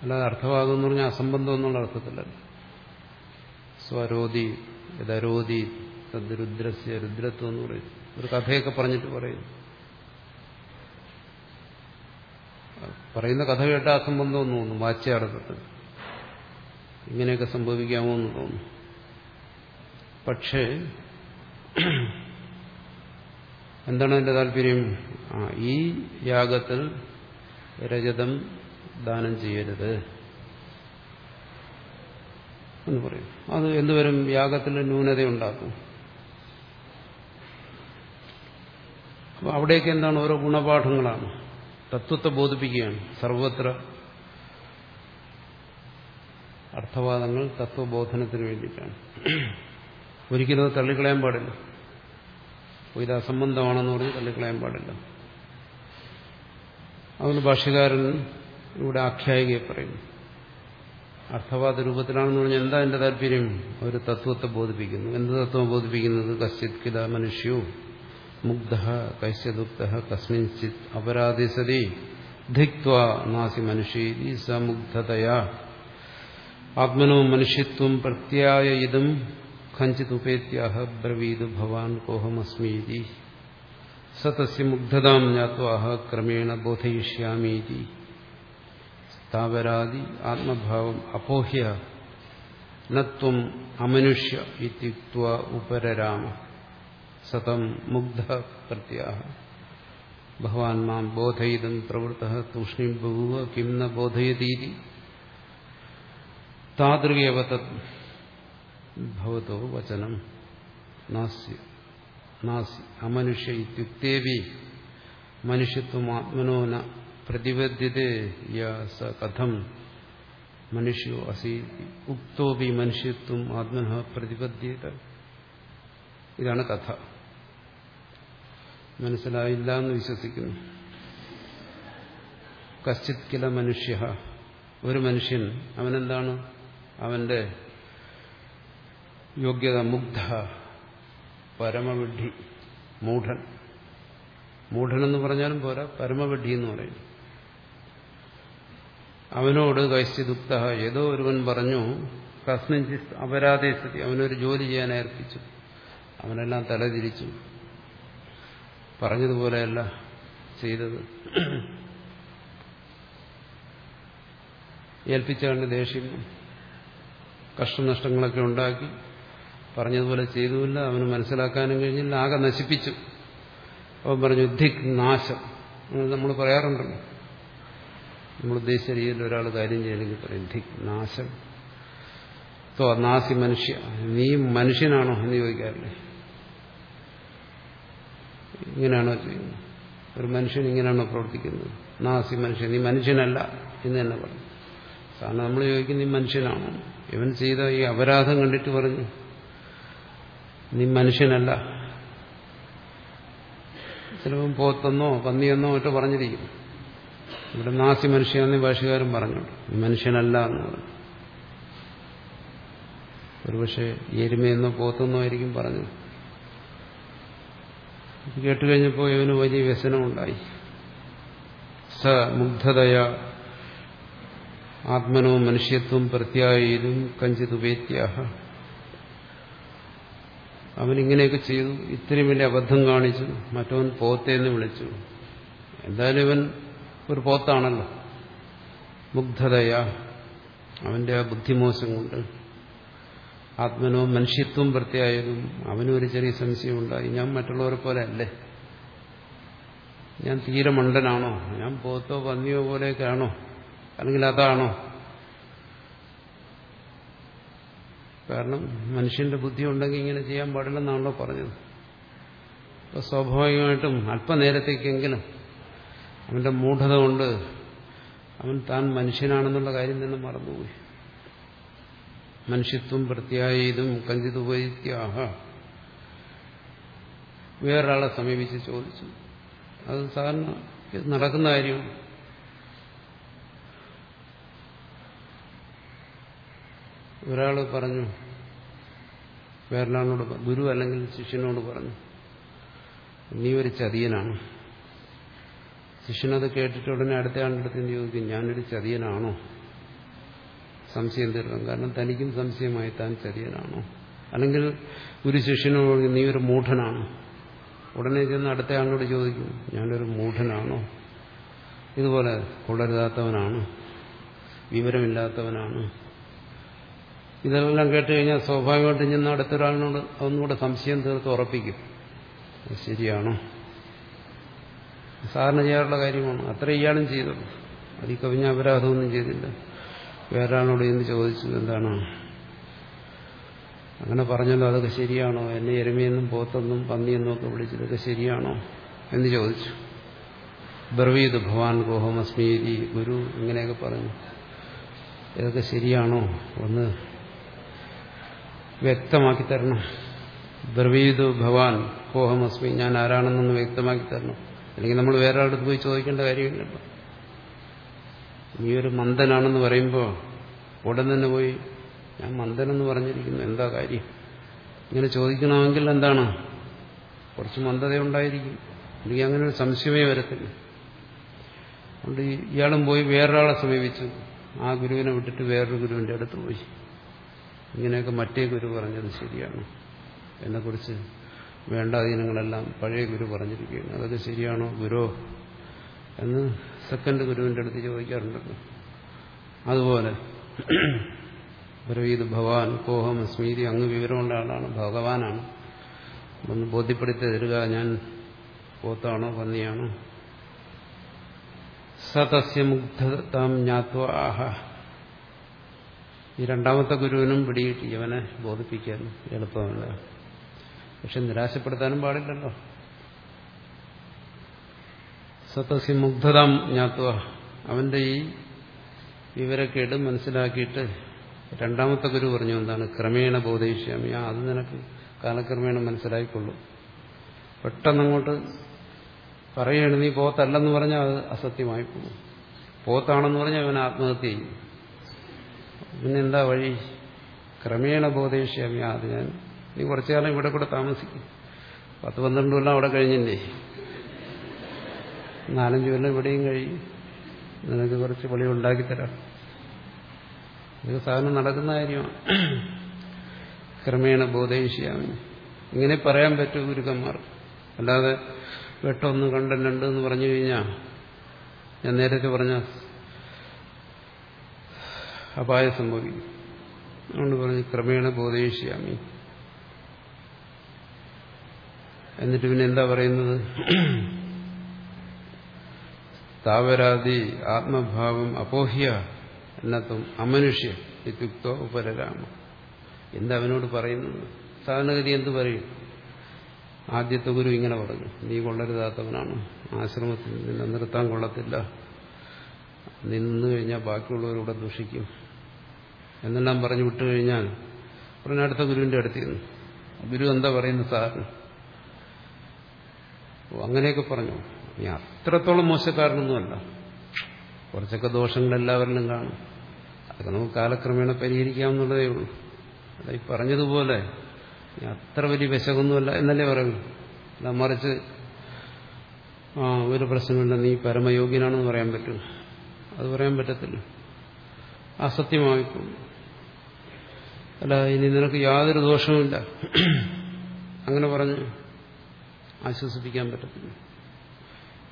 അല്ലാതെ അർത്ഥവാദം എന്ന് പറഞ്ഞാൽ അസംബന്ധം എന്നുള്ള അർത്ഥത്തിലല്ല. സ്വരോധി യഥരോധി തദ്രുദ്രസ്യ രുദ്രത്വം എന്ന് പറയും. ഒരു കഥയൊക്കെ പറഞ്ഞിട്ട് പറയുന്നു പറയുന്ന കഥ കേട്ട അസംബന്ധം എന്ന് തോന്നുന്നു. വാച്യാർത്ഥത്തിൽ ഇങ്ങനെയൊക്കെ സംഭവിക്കാമോ എന്ന് തോന്നുന്നു. പക്ഷേ എന്താണ് അതിന്റെ താല്പര്യം? ഈ യാഗത്തിൽ രജതം ദാനം ചെയ്യരുത് എന്ന് പറയും. അത് എന്തുവരും യാഗത്തിൽ ന്യൂനതയുണ്ടാക്കും. അപ്പോൾ അവിടേക്ക് എന്താണ് ഓരോ ഗുണപാഠങ്ങളാണ്. തത്വത്തെ ബോധിപ്പിക്കുകയാണ്. സർവത്ര അർത്ഥവാദങ്ങൾ തത്വബോധനത്തിന് വേണ്ടിയിട്ടാണ്. ഒരിക്കലും അത് തള്ളിക്കളയാൻ പാടില്ല. ഇത് അസംബന്ധമാണെന്ന് പറഞ്ഞ് തള്ളിക്കളയാൻ പാടില്ല. അതുകൊണ്ട് ഭാഷ്യകാരൻ ഇവിടെ ആഖ്യായികയെ പറയുന്നു. അർത്ഥവാദ രൂപത്തിലാണെന്ന് പറഞ്ഞാൽ എന്താ എന്റെ താല്പര്യം? ഒരു തത്വത്തെ ബോധിപ്പിക്കുന്നു. എന്ത് തത്വം ബോധിപ്പിക്കുന്നത്? കശ്ചിത് കില മനുഷ്യോ മുഗ്ധ കൈശ്യദുക്ത കസ്മിൻചിത് അപരാധി സതി ധിക്വ നാസി മനുഷ്യേരി സമുഗ്ധതയാ ആത്മനോ മനുഷ്യത്വം പ്രത്യായ ഇതും കഞ്ചിത് ഉപേത്യാഹ ബ്രവീത് ഭവാൻ കോഹമസ്മീതി സ തസ്യ മുഗ്ധതാം ജ്ഞാത്വാഹ ക്രമേണ ബോധയിഷ്യാമീതി സ്ഥാവരാദി ആത്മഭാവം അപോഹ്യ നത്വം അമനുഷ്യ ഇത്യുക്വ ഉപരരാമ സതം മുഗ്ധ പ്രത്യാഹ ഭഗവാൻ മാം ബോധയിതും പ്രവൃത്ത തൂഷ്ണീം ബഹുവ കിം ന ബോധയതീതി. താതൃകേവ തത് ഭവതോ വചനം. നാസ്യ നാസി അമനുഷ്യ ഇത്യുക്തേവി മനുഷ്യത്വം ആത്മനോ ന പ്രതിബദ്ധ്യതേ സ കഥം. മനുഷ്യോ അസി ഉക്തോപി മനുഷ്യത്വം ആത്മന പ്രതിബദ്ധ്യത ഇതാണ് കഥ. മനസ്സിലായില്ല എന്ന് വിശ്വസിക്കുന്നു. കശ്ചിത് കില മനുഷ്യ. ഒരു മനുഷ്യൻ അവനെന്താണ്? അവന്റെ യോഗ്യത മുഗ്ധ പരമവിഡ്ഢി മൂഢൻ. മൂഢൻ എന്ന് പറഞ്ഞാലും പോരാ പരമവിഡ്ഢി എന്ന് പറയും. അവനോട് കൈശ്ചിതുക്ത ഏതോ ഒരുവൻ പറഞ്ഞു കസ്മിൻ അപരാധേ സ്ഥിതി അവനൊരു ജോലി ചെയ്യാൻ ഏർപ്പിച്ചു അവനെല്ലാം തലതിരിച്ചു. പറഞ്ഞതുപോലെയല്ല ചെയ്തത്. ഏൽപ്പിച്ചുകൊണ്ട് ദേഷ്യം കഷ്ടനഷ്ടങ്ങളൊക്കെ ഉണ്ടാക്കി പറഞ്ഞതുപോലെ ചെയ്തുമില്ല. അവന് മനസ്സിലാക്കാനും കഴിഞ്ഞില്ല. ആകെ നശിപ്പിച്ചു. അവൻ പറഞ്ഞു ധിക് നാശം. നമ്മൾ പറയാറുണ്ടല്ലോ നമ്മൾ ഉദ്ദേശിച്ച രീതിയിൽ ഒരാൾ കാര്യം ചെയ്യണമെങ്കിൽ പറയും ധിക് നാശം. തോ നാസി മനുഷ്യ. നീ മനുഷ്യനാണോ എന്ന് ചോദിക്കാറില്ലേ? ഇങ്ങനെയാണോ ചെയ്യുന്നത്? ഒരു മനുഷ്യൻ ഇങ്ങനെയാണോ പ്രവർത്തിക്കുന്നത്? നാസി മനുഷ്യൻ? നീ മനുഷ്യനല്ല എന്ന് തന്നെ പറഞ്ഞു. കാരണം നമ്മൾ ചോദിക്കും നീ മനുഷ്യനാണോ? ഇവൻ ചെയ്ത ഈ അപരാധം കണ്ടിട്ട് പറഞ്ഞു നീ മനുഷ്യനല്ല. ചിലപ്പം പോത്തെന്നോ പന്നിയെന്നോ മറ്റോ പറഞ്ഞിരിക്കും ഇവിടെ നാസി മനുഷ്യനെന്ന് ഭാഷകാരൻ പറഞ്ഞു മനുഷ്യനല്ല എന്ന് പറഞ്ഞു. ഒരുപക്ഷെ എരുമയെന്നോ പോത്തെന്നോ ആയിരിക്കും പറഞ്ഞത്. കേട്ട് കഴിഞ്ഞപ്പോൾ ഇവന് വലിയ വ്യസനമുണ്ടായി. സ മുഗ്ധതയ ആത്മനോ മനുഷ്യത്വം പ്രത്യായതും കഞ്ചിതുപേത്യാഹ അവനിങ്ങനെയൊക്കെ ചെയ്തു. ഇത്രയും വലിയ അബദ്ധം കാണിച്ചു. മറ്റവൻ പോത്തേന്ന് വിളിച്ചു. എന്തായാലും ഇവൻ ഒരു പോത്താണല്ലോ. മുഗ്ധതയ. അവന്റെ ആ ബുദ്ധിമോശം കൊണ്ട് ആത്മനോ മനുഷ്യത്വം പ്രത്യായതും അവനും ഒരു ചെറിയ സംശയം ഉണ്ടായി. ഞാൻ മറ്റുള്ളവരെ പോലെ അല്ലേ? ഞാൻ തീരെ മണ്ടനാണോ? ഞാൻ പോത്തോ പന്നിയോ പോലെയൊക്കെ ആണോ അല്ലെങ്കിൽ അതാണോ? കാരണം മനുഷ്യന്റെ ബുദ്ധി ഉണ്ടെങ്കിൽ ഇങ്ങനെ ചെയ്യാൻ പാടില്ലെന്നാണല്ലോ പറഞ്ഞത്. അപ്പോൾ സ്വാഭാവികമായിട്ടും അല്പനേരത്തേക്കെങ്കിലും അവന്റെ മൂഢത കൊണ്ട് അവൻ താൻ മനുഷ്യനാണെന്നുള്ള കാര്യം തന്നെ മറന്നുപോയി. മനുഷ്യത്വം പ്രത്യായതും കഞ്ചിതുപൈത്യാഹ വേറൊരാളെ സമീപിച്ച് ചോദിച്ചു. അത് സാധാരണ നടക്കുന്ന കാര്യമാണ്. ഒരാൾ പറഞ്ഞു വേറൊരാളോട് ഗുരു അല്ലെങ്കിൽ ശിഷ്യനോട് പറഞ്ഞു നീ ഒരു ചതിയനാണ്. ശിഷ്യനത് കേട്ടിട്ട് ഉടനെ അടുത്ത ആളുടെ അടുത്ത് ചോദിക്കും ഞാനൊരു ചതിയനാണോ? സംശയം തീർക്കാം കാരണം തനിക്കും സംശയമായി താൻ ചെറിയനാണോ? അല്ലെങ്കിൽ ഒരു ശിഷ്യനോട് നീ ഒരു മൂഢനാണോ? ഉടനെ ചെന്ന് അടുത്ത ആളോട് ചോദിക്കും ഞാനൊരു മൂഢനാണോ? ഇതുപോലെ കൊള്ളരുതാത്തവനാണ് വിവരമില്ലാത്തവനാണ്. ഇതെല്ലാം കേട്ട് കഴിഞ്ഞാൽ സ്വാഭാവികമായിട്ടും ചെന്ന് അടുത്തൊരാളിനോട് ഒന്നുകൂടെ സംശയം തീർത്ത് ഉറപ്പിക്കും. ശരിയാണോ? സാധാരണ ചെയ്യാറുള്ള കാര്യമാണ്. അത്ര ഇയാളും ചെയ്തത് അതിൽ കവിഞ്ഞ അപരാധമൊന്നും ചെയ്തില്ല. വേറൊരാളോട് എന്ന് ചോദിച്ചു എന്താണ്? അങ്ങനെ പറഞ്ഞല്ലോ അതൊക്കെ ശരിയാണോ? എന്നെ എരുമയെന്നും പോത്തെന്നും പന്നിയെന്നും ഒക്കെ വിളിച്ചതൊക്കെ ശരിയാണോ എന്ന് ചോദിച്ചു. ബ്രവീത് ഭവാൻ ഗോഹമസ്മീതി ഗുരു ഇങ്ങനെയൊക്കെ പറഞ്ഞു. ഇതൊക്കെ ശരിയാണോ ഒന്ന് വ്യക്തമാക്കി തരണം. ബ്രവീത് ഭവാൻ കോഹമസ്മി ഞാൻ ആരാണെന്നൊന്ന് വ്യക്തമാക്കി തരണം. അല്ലെങ്കിൽ നമ്മൾ വേറെ അടുത്ത് പോയി ചോദിക്കേണ്ട കാര്യമില്ലല്ലോ. നീ ഒരു മന്ദനാണെന്ന് പറയുമ്പോൾ ഉടൻ തന്നെ പോയി ഞാൻ മന്ദനെന്ന് പറഞ്ഞിരിക്കുന്നു. എന്താ കാര്യം? ഇങ്ങനെ ചോദിക്കണമെങ്കിൽ എന്താണ്? കുറച്ച് മന്ദത ഉണ്ടായിരിക്കും. എനിക്ക് അങ്ങനെ ഒരു സംശയമേ വരത്തില്ല. അതുകൊണ്ട് ഇയാളും പോയി വേറൊരാളെ സമീപിച്ചു. ആ ഗുരുവിനെ വിട്ടിട്ട് വേറൊരു ഗുരുവിന്റെ അടുത്ത് പോയി. ഇങ്ങനെയൊക്കെ മറ്റേ ഗുരു പറഞ്ഞത് ശരിയാണ്. എന്നെക്കുറിച്ച് വേണ്ട അധീനങ്ങളെല്ലാം പഴയ ഗുരു പറഞ്ഞിരിക്കുകയാണ്. അതൊക്കെ ശരിയാണോ ഗുരോ? എന്ന് സെക്കൻഡ് ഗുരുവിന്റെ അടുത്ത് ചോദിക്കാറുണ്ടല്ലോ. അതുപോലെ ബ്രവീത് ഭവാൻ കോഹം സ്മീതി അങ്ങ് വിവരമുള്ള ആളാണ് ഭഗവാനാണ്. ഒന്ന് ബോധ്യപ്പെടുത്തി തരിക ഞാൻ പോത്താണോ പന്നിയാണോ? സതസ്യ മുഗ്ധതാം ആഹ. ഈ രണ്ടാമത്തെ ഗുരുവിനും പിടിയിട്ട് ഇവനെ ബോധിപ്പിക്കാൻ എളുപ്പമല്ല. പക്ഷെ നിരാശപ്പെടുത്താനും പാടില്ലല്ലോ. സതസ്യ മുഗ്ധതാം ജ്ഞാത്വ. അവന്റെ ഈ വിവരക്കേട് മനസ്സിലാക്കിയിട്ട് രണ്ടാമത്തെ ഗുരു പറഞ്ഞു എന്താണ്? ക്രമേണ ബോധയിഷ്യാമി. ആ അത് നിനക്ക് കാലക്രമേണ മനസ്സിലായിക്കൊള്ളും. പെട്ടെന്ന് അങ്ങോട്ട് പറയണ നീ പോത്തല്ലെന്ന് പറഞ്ഞാൽ അത് അസത്യമായി പോകും. പോത്താണെന്ന് പറഞ്ഞാൽ അവൻ ആത്മഹത്യ ചെയ്യും. പിന്നെന്താ വഴി? ക്രമേണ ബോധയിഷ്യാമി. അത് ഞാൻ നീ കുറച്ചു കാലം ഇവിടെ കൂടെ താമസിക്കും. പത്ത് പന്ത്രണ്ട് കൊല്ലം അവിടെ കഴിഞ്ഞില്ലേ? നാലഞ്ച് കൊല്ലം ഇവിടെയും കഴിയും. നിനക്ക് കുറച്ച് പൊളി ഉണ്ടാക്കിത്തരാം ഇത് സാധനം നടക്കുന്ന കാര്യമാണ്. ക്രമേണ ബോധയിഷ്യാമി ഇങ്ങനെ പറയാൻ പറ്റും ഗുരുക്കന്മാർ. അല്ലാതെ വെട്ടൊന്ന് കണ്ടല്ലുണ്ട് എന്ന് പറഞ്ഞു കഴിഞ്ഞാൽ ഞാൻ നേരത്തെ പറഞ്ഞ അപായം സംഭവിക്കും. അതുകൊണ്ട് പറഞ്ഞു ക്രമേണ ബോധയിഷ്യാമി എന്നിട്ട് പിന്നെ എന്താ പറയുന്നത്? താവരാതി ആത്മഭാവം അപോഹ്യ എന്നത്തും അമനുഷ്യ ഇത്യുക്തോ ഉപരരാമ. എന്തവനോട് പറയുന്നത്? സാധാരണഗതി എന്ത് പറയും? ആദ്യത്തെ ഗുരു ഇങ്ങനെ പറഞ്ഞു നീ കൊള്ളരുതാത്തവനാണ് ആശ്രമത്തിൽ നിന്നെ നിർത്താൻ കൊള്ളത്തില്ല. നിന്നു കഴിഞ്ഞാൽ ബാക്കിയുള്ളവരൂടെ ദുഷിക്കും. എന്നെല്ലാം പറഞ്ഞു വിട്ടു കഴിഞ്ഞാൽ ഉടനെ അടുത്ത ഗുരുവിന്റെ അടുത്തിരുന്നു ഗുരു എന്താ പറയുന്നത് സാറിന് അങ്ങനെയൊക്കെ പറഞ്ഞു. നീ അത്രത്തോളം മോശക്കാരനൊന്നുമല്ല. കുറച്ചൊക്കെ ദോഷങ്ങൾ എല്ലാവരിലും കാണും. അതൊക്കെ നമുക്ക് കാലക്രമേണ പരിഹരിക്കാമെന്നുള്ളതേ ഉള്ളൂ. അല്ല ഈ പറഞ്ഞതുപോലെ അത്ര വലിയ വിശകൊന്നുമല്ല എന്നല്ലേ പറയൂ അല്ല മറിച്ച് ആ ഒരു പ്രശ്നമില്ല നീ പരമയോഗ്യനാണെന്ന് പറയാൻ പറ്റും. അത് പറയാൻ പറ്റത്തില്ല. അസത്യമായിപ്പോകും അല്ല ഇനി നിനക്ക് യാതൊരു ദോഷവുമില്ല. *clears throat* അങ്ങനെ പറഞ്ഞ് ആശ്വസിപ്പിക്കാൻ പറ്റത്തില്ല.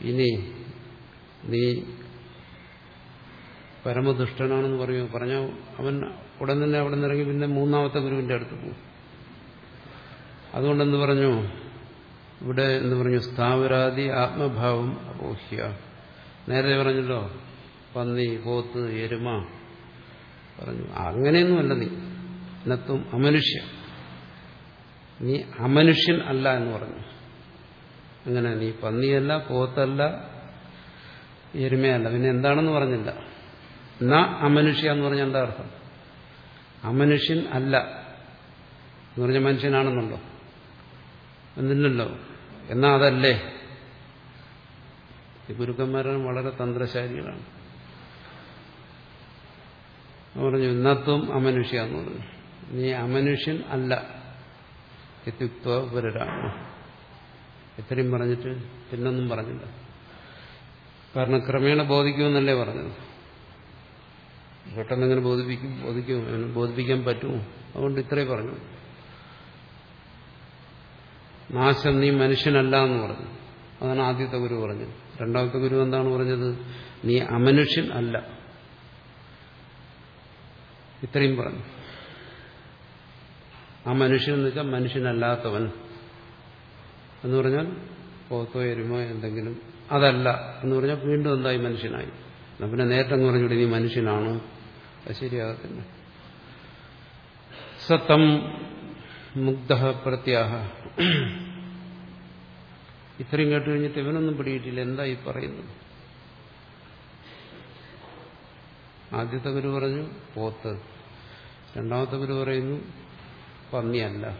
ഇനി നീ പരമദുഷ്ടനാണെന്ന് പറയൂ. പറഞ്ഞ അവൻ ഉടൻ തന്നെ അവിടെ നിന്ന് ഇറങ്ങി പിന്നെ മൂന്നാമത്തെ ഗുരുവിന്റെ അടുത്ത് പോകും. അതുകൊണ്ടെന്ത് പറഞ്ഞു ഇവിടെ എന്ന് പറഞ്ഞു സ്ഥാവരാതി ആത്മഭാവം അപോഹ്യ നേരത്തെ പറഞ്ഞല്ലോ പന്നി പോത്ത് എരുമ. പറഞ്ഞു അങ്ങനെയൊന്നുമല്ല നീ. എന്നത്തും അമനുഷ്യ. നീ അമനുഷ്യൻ അല്ല എന്ന് പറഞ്ഞു. അങ്ങനെ നീ പന്നിയല്ല പോത്തല്ല എരുമയല്ല. പിന്നെ എന്താണെന്ന് പറഞ്ഞില്ല. ന അമനുഷ്യ എന്ന് പറഞ്ഞ എന്താ അർത്ഥം? അമനുഷ്യൻ അല്ല. എന്ന് പറഞ്ഞ മനുഷ്യനാണെന്നുണ്ടോ? എന്നില്ലല്ലോ. എന്നാ അതല്ലേ? ഈ ഗുരുക്കന്മാരാണ് വളരെ തന്ത്രശാലികളാണ്. പറഞ്ഞു ഇന്നത്വം അമനുഷ്യ എന്ന് പറഞ്ഞു. നീ അമനുഷ്യൻ അല്ല. ഇത്യുക്ത പുരരാമ ഇത്രയും പറഞ്ഞിട്ട് പിന്നൊന്നും പറഞ്ഞില്ല. കാരണം ക്രമേണ ബോധിക്കുമെന്നല്ലേ പറഞ്ഞത്. പെട്ടെന്ന് ബോധിപ്പിക്കും ബോധിക്കും ബോധിപ്പിക്കാൻ പറ്റുമോ? അതുകൊണ്ട് ഇത്രേ പറഞ്ഞു. നാശം നീ മനുഷ്യനല്ല എന്ന് പറഞ്ഞു. അതാണ് ആദ്യത്തെ ഗുരു പറഞ്ഞത്. രണ്ടാമത്തെ ഗുരു എന്താണ് പറഞ്ഞത്? നീ അമനുഷ്യൻ അല്ല. ഇത്രയും പറഞ്ഞു. ആ മനുഷ്യൻ എന്ന് വെച്ചാൽ മനുഷ്യനല്ലാത്തവൻ. എന്ന് പറഞ്ഞാൽ പോത്തോ എരുമോ എന്തെങ്കിലും. അതല്ല എന്ന് പറഞ്ഞാൽ വീണ്ടും എന്തായി മനുഷ്യനായി? എന്നാ പിന്നെ നേരത്തെ പറഞ്ഞുകൂടി നീ മനുഷ്യനാണോ? അത് ശരിയാകത്തില്ല. സത്തം മുഗ്ധ പ്രത്യാഹ. ഇത്രയും കേട്ട് കഴിഞ്ഞിട്ട് ഇവനൊന്നും പിടിയിട്ടില്ല. എന്താ ഈ പറയുന്നത്? ആദ്യത്തെ ഗുരു പറഞ്ഞു പോത്ത്. രണ്ടാമത്തെ ഗുരു പറയുന്നു പന്നിയല്ല.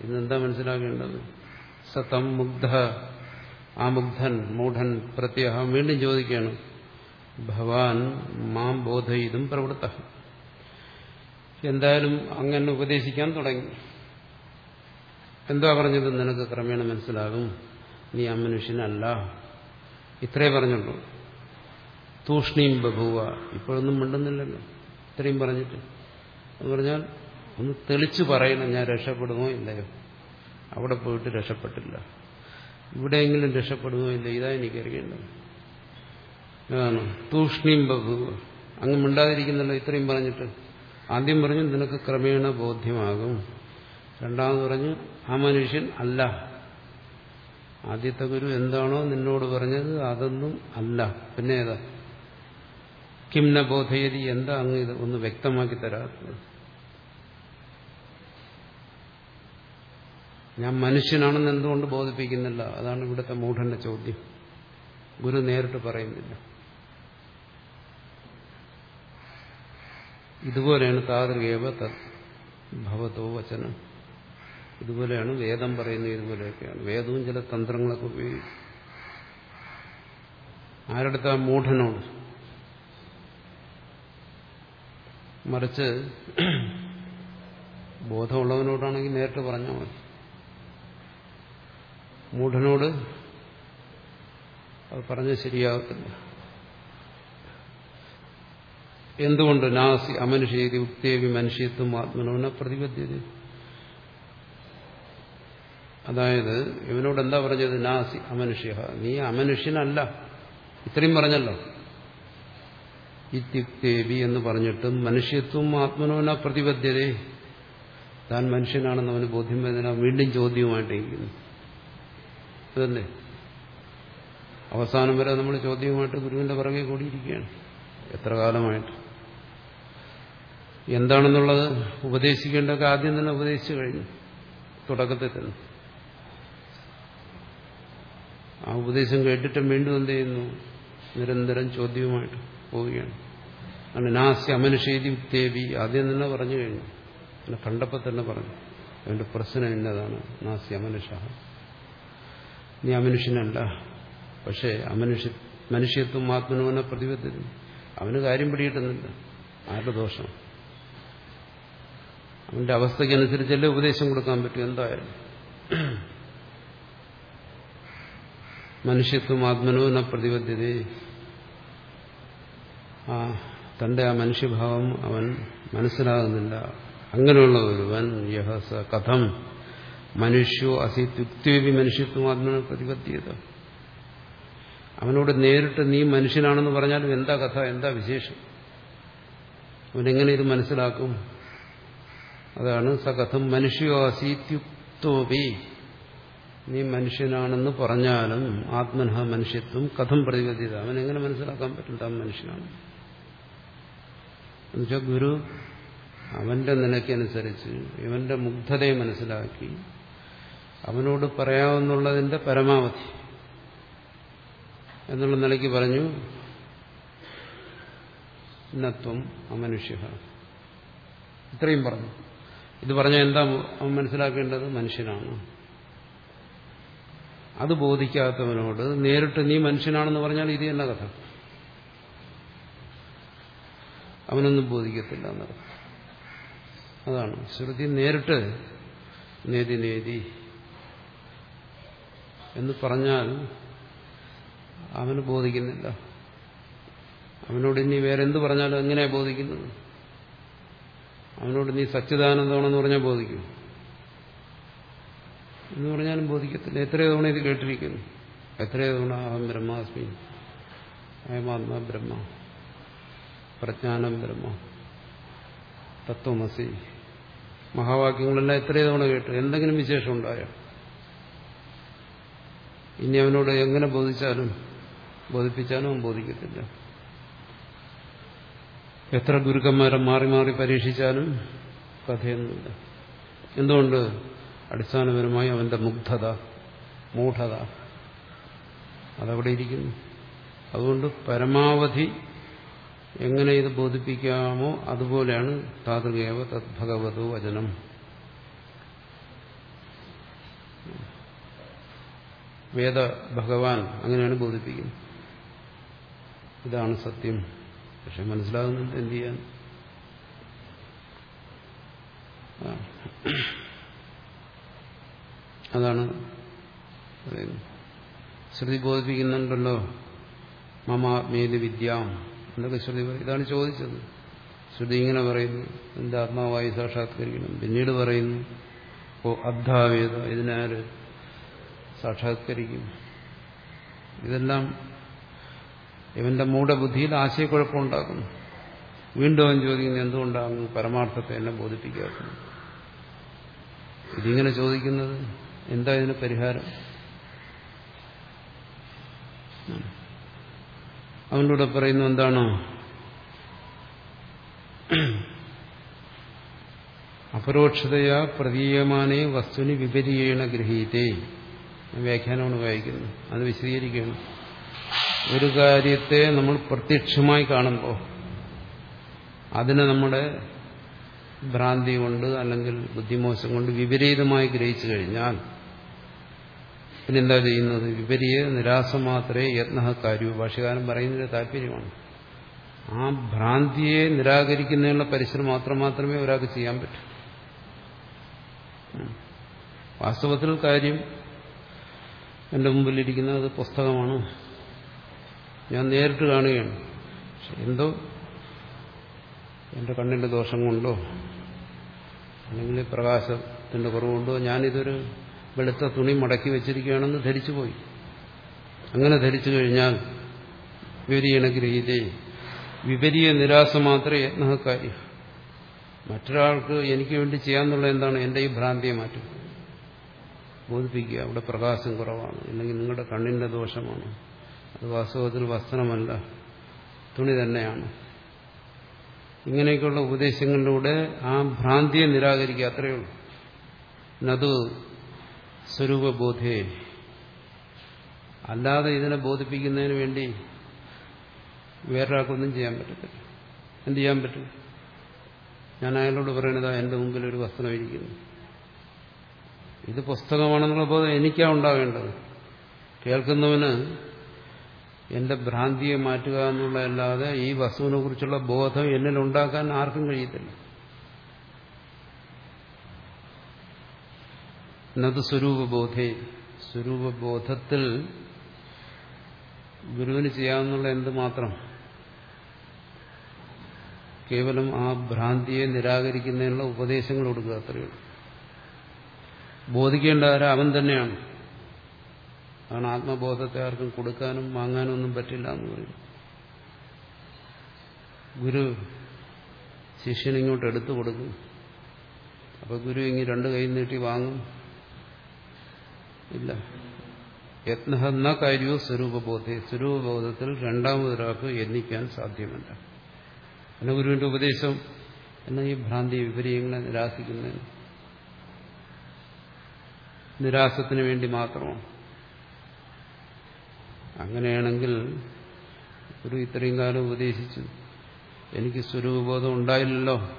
ഇന്നെന്താ മനസ്സിലാക്കേണ്ടത്? സതം മുഗ്ധ. ആ മുഗ്ധൻ മൂഢൻ പ്രത്യഹ വീണ്ടും ചോദിക്കുകയാണ് ഭവാൻ മാം ബോധയിതും പ്രവൃത്ത എന്തായാലും അങ്ങനെ ഉപദേശിക്കാൻ തുടങ്ങി. എന്താ പറഞ്ഞത്? നിനക്ക് ക്രമേണ മനസ്സിലാകും. നീ ആ മനുഷ്യനല്ല. ഇത്രേ പറഞ്ഞുള്ളൂ. തൂഷ്ണീം ബഭുവ. ഇപ്പോഴൊന്നും മിണ്ടുന്നില്ലല്ലോ. ഇത്രയും പറഞ്ഞിട്ട്. എന്ന് പറഞ്ഞാൽ ഒന്ന് തെളിച്ചു പറയണം. ഞാൻ രക്ഷപ്പെടുമോ ഇല്ലയോ? അവിടെ പോയിട്ട് രക്ഷപ്പെട്ടില്ല. ഇവിടെയെങ്കിലും രക്ഷപ്പെടുമോ ഇല്ല? ഇതാ എനിക്കറിയേണ്ടത് ഏതാണ് തൂഷ്ണീം ബഹു. അങ്ങ് മിണ്ടാതിരിക്കുന്നല്ലോ ഇത്രയും പറഞ്ഞിട്ട്. ആദ്യം പറഞ്ഞു നിനക്ക് ക്രമേണ ബോധ്യമാകും. രണ്ടാമത് പറഞ്ഞു ആ മനുഷ്യൻ അല്ല. ആദ്യത്തെ ഗുരു എന്താണോ നിന്നോട് പറഞ്ഞത് അതൊന്നും അല്ല. പിന്നെ കിംന ബോധയതി എന്താ അങ്ങ് ഇത് ഒന്ന് വ്യക്തമാക്കി തരാത്തത്? ഞാൻ മനുഷ്യനാണെന്ന് എന്തുകൊണ്ട് ബോധിപ്പിക്കുന്നില്ല? അതാണ് ഇവിടുത്തെ മൂഢന്റെ ചോദ്യം. ഗുരു നേരിട്ട് പറയുന്നില്ല. ഇതുപോലെയാണ് താതൃകേവ തത് ഭവതോ വചനം. ഇതുപോലെയാണ് വേദം പറയുന്നത് ഇതുപോലെയൊക്കെയാണ്. വേദവും ചില തന്ത്രങ്ങളൊക്കെ ഉപയോഗിക്കും. ആരെടുത്ത മൂഢനോട്? മറിച്ച് ബോധമുള്ളവനോടാണെങ്കിൽ നേരിട്ട് പറഞ്ഞാൽ മതി. മൂഢനോട് അത് പറഞ്ഞ് ശരിയാകത്തില്ല. എന്തുകൊണ്ട് നാസി അമനുഷ്യേതി ഉക്തേവി മനുഷ്യത്വം ആത്മനോന പ്രതിബദ്ധ്യത അതായത് ഇവനോട് എന്താ പറഞ്ഞത്? നാസി അമനുഷ്യ. നീ അമനുഷ്യനല്ല. ഇത്രയും പറഞ്ഞല്ലോ. ഇത്യുക്തേവി എന്ന് പറഞ്ഞിട്ടും മനുഷ്യത്വം ആത്മനോന പ്രതിബദ്ധ്യതേ താൻ മനുഷ്യനാണെന്ന് അവന് ബോധ്യം വരുന്ന വീണ്ടും ചോദ്യവുമായിട്ടിരിക്കുന്നു. അതല്ലേ? അവസാനം വരെ നമ്മൾ ചോദ്യവുമായിട്ട് ഗുരുവിന്റെ പുറകെ കൂടിയിരിക്കുകയാണ്. എത്ര കാലമായിട്ട്? എന്താണെന്നുള്ളത് ഉപദേശിക്കേണ്ടതൊക്കെ ആദ്യം തന്നെ ഉപദേശിച്ചു കഴിഞ്ഞു. തുടക്കത്തിൽ തന്നെ. ആ ഉപദേശം കേട്ടിട്ട് വീണ്ടും എന്ത് ചെയ്യുന്നു? നിരന്തരം ചോദ്യവുമായിട്ട് പോവുകയാണ്. അങ്ങനെ നാസ്യ അമനുഷ്യേതി ഉത്തേവി ആദ്യം തന്നെ പറഞ്ഞു കഴിഞ്ഞു. പിന്നെ കണ്ടപ്പോൾ തന്നെ പറഞ്ഞു. അവന്റെ പ്രശ്നം എന്നതാണ് നാസ്യ അമനുഷ്യ നീ അമനുഷ്യനല്ല. പക്ഷേ അമനുഷ്യ മനുഷ്യത്വം ആത്മനുവനെ പ്രതിബദ്ധരും. അവന് കാര്യം പിടിയിട്ടുന്നില്ല ആരുടെ ദോഷം? അവന്റെ അവസ്ഥയ്ക്കനുസരിച്ചല്ലേ ഉപദേശം കൊടുക്കാൻ പറ്റും. എന്തായാലും. മനുഷ്യത്വം ആത്മനുവന പ്രതിബദ്ധത ആ തന്റെ ആ മനുഷ്യഭാവം അവൻ മനസ്സിലാകുന്നില്ല. അങ്ങനെയുള്ള ഒരുവൻ യഹസ കഥം. മനുഷ്യോ അസിത്യുക്തി മനുഷ്യത്വം ആത്മന പ്രതിബദ്ധീയത അവനോട് നേരിട്ട് നീ മനുഷ്യനാണെന്ന് പറഞ്ഞാലും എന്താ കഥ എന്താ വിശേഷം? അവനെങ്ങനെ ഇത് മനസ്സിലാക്കും? അതാണ് സകഥം. മനുഷ്യോ അസീത്യുക്തോപി നീ മനുഷ്യനാണെന്ന് പറഞ്ഞാലും ആത്മനഹ മനുഷ്യത്വം കഥം പ്രതിബദ്ധ്യത അവനെങ്ങനെ മനസ്സിലാക്കാൻ പറ്റും താൻ മനുഷ്യനാണ്? എന്നുവെച്ചാൽ ഗുരു അവന്റെ നിലയ്ക്കനുസരിച്ച് ഇവന്റെ മുഗ്ധതയെ മനസ്സിലാക്കി അവനോട് പറയാവുന്നുള്ളതിന്റെ പരമാവധി എന്നുള്ള നിലയ്ക്ക് പറഞ്ഞു ഇന്നത്വം അമനുഷ്യ ഇത്രയും പറഞ്ഞു. ഇത് പറഞ്ഞാൽ എന്താ അവൻ മനസ്സിലാക്കേണ്ടത്? മനുഷ്യനാണ്. അത് ബോധിക്കാത്തവനോട് നേരിട്ട് നീ മനുഷ്യനാണെന്ന് പറഞ്ഞാൽ ഇത് തന്നെ കഥ? അവനൊന്നും ബോധിക്കത്തില്ല എന്നർത്ഥം. അതാണ് ശ്രുതി നേരിട്ട് നേതി നേതി എന്ന് പറഞ്ഞാൽ അവന് ബോധിക്കുന്നില്ല. അവനോട് ഇനി വേറെ എന്ത് പറഞ്ഞാലും എങ്ങനെ ബോധിക്കുന്നത്? അവനോട് നീ സച്ചിദാനന്ദമാണെന്ന് പറഞ്ഞാൽ ബോധിക്കും. എന്ന് പറഞ്ഞാലും ബോധിക്കത്തില്ല. എത്രയോ തവണ ഇത് കേട്ടിരിക്കുന്നു. എത്രയോ തവണ അഹം ബ്രഹ്മാസ്മി. അയമാത്മാ ബ്രഹ്മ. പ്രജ്ഞാനം ബ്രഹ്മ. തത്വമസി. മഹാവാക്യങ്ങളെല്ലാം എത്രയോ തവണ കേട്ടു. എന്തെങ്കിലും വിശേഷം ഉണ്ടായോ? ഇനി അവനോട് എങ്ങനെ ബോധിച്ചാലും ബോധിപ്പിച്ചാലും അവൻ ബോധിക്കത്തില്ല. എത്ര ഗുരുക്കന്മാരെ മാറി മാറി പരീക്ഷിച്ചാലും കഥയൊന്നുമില്ല. എന്തുകൊണ്ട്? അടിസ്ഥാനപരമായി അവന്റെ മുഗ്ധത മൂഢത അതവിടെ ഇരിക്കുന്നു. അതുകൊണ്ട് പരമാവധി എങ്ങനെ ഇത് ബോധിപ്പിക്കാമോ അതുപോലെയാണ് താതൃകേവ തദ്ഭഗവതോ വചനം. വേദ ഭഗവാൻ അങ്ങനെയാണ് ബോധിപ്പിക്കുന്നത്. ഇതാണ് സത്യം. പക്ഷെ മനസ്സിലാകുന്നുണ്ട് എന്ത് ചെയ്യാൻ? അതാണ് ശ്രുതി ബോധിപ്പിക്കുന്നുണ്ടല്ലോ. മമാത്മേതി വിദ്യാം എന്നൊക്കെ ശ്രുതി പറയും. ഇതാണ് ചോദിച്ചത്. ശ്രുതി ഇങ്ങനെ പറയുന്നു. എന്റെ ആത്മാവായി സാക്ഷാത്കരിക്കണം. പിന്നീട് പറയുന്നു ഓ അബ്ധാവേദ ഇതിനാര് സാക്ഷാത്കരിക്കും. ഇതെല്ലാം ഇവന്റെ മൂഢബുദ്ധിയിൽ ആശയക്കുഴപ്പമുണ്ടാക്കുന്നു. വീണ്ടും അവൻ ചോദിക്കുന്നത് എന്തുകൊണ്ടാകുന്നു പരമാർത്ഥത്തെ എന്നെ ബോധിപ്പിക്കാത്തത്? ഇതിങ്ങനെ ചോദിക്കുന്നത് എന്താ ഇതിന് പരിഹാരം? അവനോട് പറയുന്നു എന്താണ്? അപരോക്ഷതയാ പ്രതീയമാനേ വസ്തുനി വിപരീയണ ഗ്രഹീതേ വ്യാഖ്യാനമാണ് വായിക്കുന്നത് അത് വിശദീകരിക്കുകയാണ്. ഒരു കാര്യത്തെ നമ്മൾ പ്രത്യക്ഷമായി കാണുമ്പോൾ അതിനെ നമ്മുടെ ഭ്രാന്തി കൊണ്ട് അല്ലെങ്കിൽ ബുദ്ധിമോശം കൊണ്ട് വിപരീതമായി ഗ്രഹിച്ചു കഴിഞ്ഞാൽ പിന്നെന്താ ചെയ്യുന്നത്? വിപരീയ നിരാശ മാത്രമേ യത്നകാര്യവും ഭാഷകാരൻ പറയുന്നതിന് താല്പര്യമാണ്. ആ ഭ്രാന്തിയെ നിരാകരിക്കുന്നതിനുള്ള പരിശ്രമം മാത്രം മാത്രമേ ഒരാൾക്ക് ചെയ്യാൻ പറ്റൂ. വാസ്തവത്തിൽ കാര്യം എന്റെ മുമ്പിലിരിക്കുന്നത് പുസ്തകമാണ് ഞാൻ നേരിട്ട് കാണുകയാണ്. പക്ഷെ എന്തോ എന്റെ കണ്ണിന്റെ ദോഷം കൊണ്ടോ അല്ലെങ്കിൽ പ്രകാശത്തിന്റെ കുറവുകൊണ്ടോ ഞാനിതൊരു വെളുത്ത തുണി മടക്കി വെച്ചിരിക്കുകയാണെന്ന് ധരിച്ചു പോയി അങ്ങനെ ധരിച്ചു കഴിഞ്ഞാൽ വിപരീണ ഗ്രഹീതേ വിപരീയ നിരാശ മാത്രമേ യത്നക്കാരി മറ്റൊരാൾക്ക് എനിക്ക് വേണ്ടി ചെയ്യാന്നുള്ള എന്താണ്? എന്റെ ഈ ഭ്രാന്തിയെ മാറ്റും. ബോധിപ്പിക്കുക. അവിടെ പ്രകാശം കുറവാണ്. അല്ലെങ്കിൽ നിങ്ങളുടെ കണ്ണിന്റെ ദോഷമാണ്. അത് വാസ്തവത്തിൽ വസ്ത്രമല്ല. തുണി തന്നെയാണ്. ഇങ്ങനെയൊക്കെയുള്ള ഉപദേശങ്ങളിലൂടെ ആ ഭ്രാന്തിയെ നിരാകരിക്കുക അത്രയേ ഉള്ളൂ. നതു സ്വരൂപബോധേ. അല്ലാതെ ഇതിനെ ബോധിപ്പിക്കുന്നതിന് വേണ്ടി വേറൊരാൾക്കൊന്നും ചെയ്യാൻ പറ്റത്തില്ല. എന്ത് ചെയ്യാൻ പറ്റും? ഞാൻ അയാളോട് പറയണതാ എന്റെ മുമ്പിൽ ഒരു വസ്ത്രം ഇരിക്കുന്നു. ഇത് പുസ്തകമാണെന്നുള്ള ബോധം എനിക്കാ ഉണ്ടാവേണ്ടത് കേൾക്കുന്നവന് എന്റെ ഭ്രാന്തിയെ മാറ്റുക എന്നുള്ളതല്ലാതെ ഈ വസ്തുവിനെ കുറിച്ചുള്ള ബോധം എന്നിൽ ഉണ്ടാക്കാൻ ആർക്കും കഴിയത്തില്ല. എന്നത് സ്വരൂപബോധേ. സ്വരൂപബോധത്തിൽ ഗുരുവിന് ചെയ്യാവുന്നുള്ള എന്ത് മാത്രം? കേവലം ആ ഭ്രാന്തിയെ നിരാകരിക്കുന്നതിനുള്ള ഉപദേശങ്ങൾ കൊടുക്കുക അത്രയേ ഉള്ളൂ. ബോധിക്കേണ്ട ആരാ അവൻ തന്നെയാണ്. കാരണം ആത്മബോധത്തെ ആർക്കും കൊടുക്കാനും വാങ്ങാനും ഒന്നും പറ്റില്ല എന്ന് പറയും. ഗുരു ശിഷ്യനിങ്ങോട്ട് എടുത്തു കൊടുക്കും. അപ്പൊ ഗുരു ഇങ്ങനെ രണ്ട് കൈ നീട്ടി വാങ്ങും. ഇല്ല. യത്ന എന്ന കാര്യവും സ്വരൂപബോധി. സ്വരൂപബോധത്തിൽ രണ്ടാമതൊരാൾക്ക് യത്നിക്കാൻ സാധ്യമല്ല. എന്ന ഗുരുവിന്റെ ഉപദേശം എന്ന ഈ ഭ്രാന്തി വിപരീയങ്ങളെ നിരാസിക്കുന്നതിന് നിരാസത്തിന് വേണ്ടി മാത്രമാണ് അങ്ങനെയാണെങ്കിൽ ഒരു ഇത്രയും കാലം ഉപദേശിച്ചു. എനിക്ക് സ്വരൂപബോധം ഉണ്ടായില്ലല്ലോ.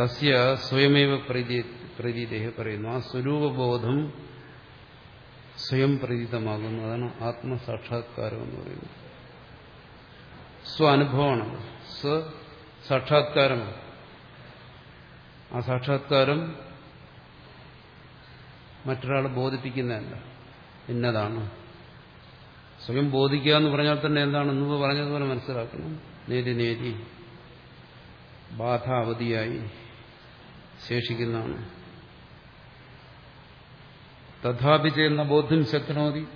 തസ്യ സ്വയമേവ പ്രതി പ്രതീതേഹ പറയുന്നു. ആ സ്വരൂപബോധം സ്വയം പ്രതീതമാകുന്നു. അതാണ് ആത്മസാക്ഷാത്കാരം എന്ന് പറയുന്നത്. സ്വ അനുഭവമാണ് സ്വ സാക്ഷാത്കാരമാണ് ആ സാക്ഷാത്കാരം മറ്റൊരാൾ ബോധിപ്പിക്കുന്നതല്ല. ഇന്നതാണ്. സ്വയം ബോധിക്കുക എന്ന് പറഞ്ഞാൽ തന്നെ എന്താണ്? മുമ്പ് പറഞ്ഞതുപോലെ മനസ്സിലാക്കണം. നേരി നേരി ബാധ അവധിയായി ശേഷിക്കുന്നതാണ്. തഥാപി ചെയ്യുന്ന ബോധ്യം ശക്തനോതി.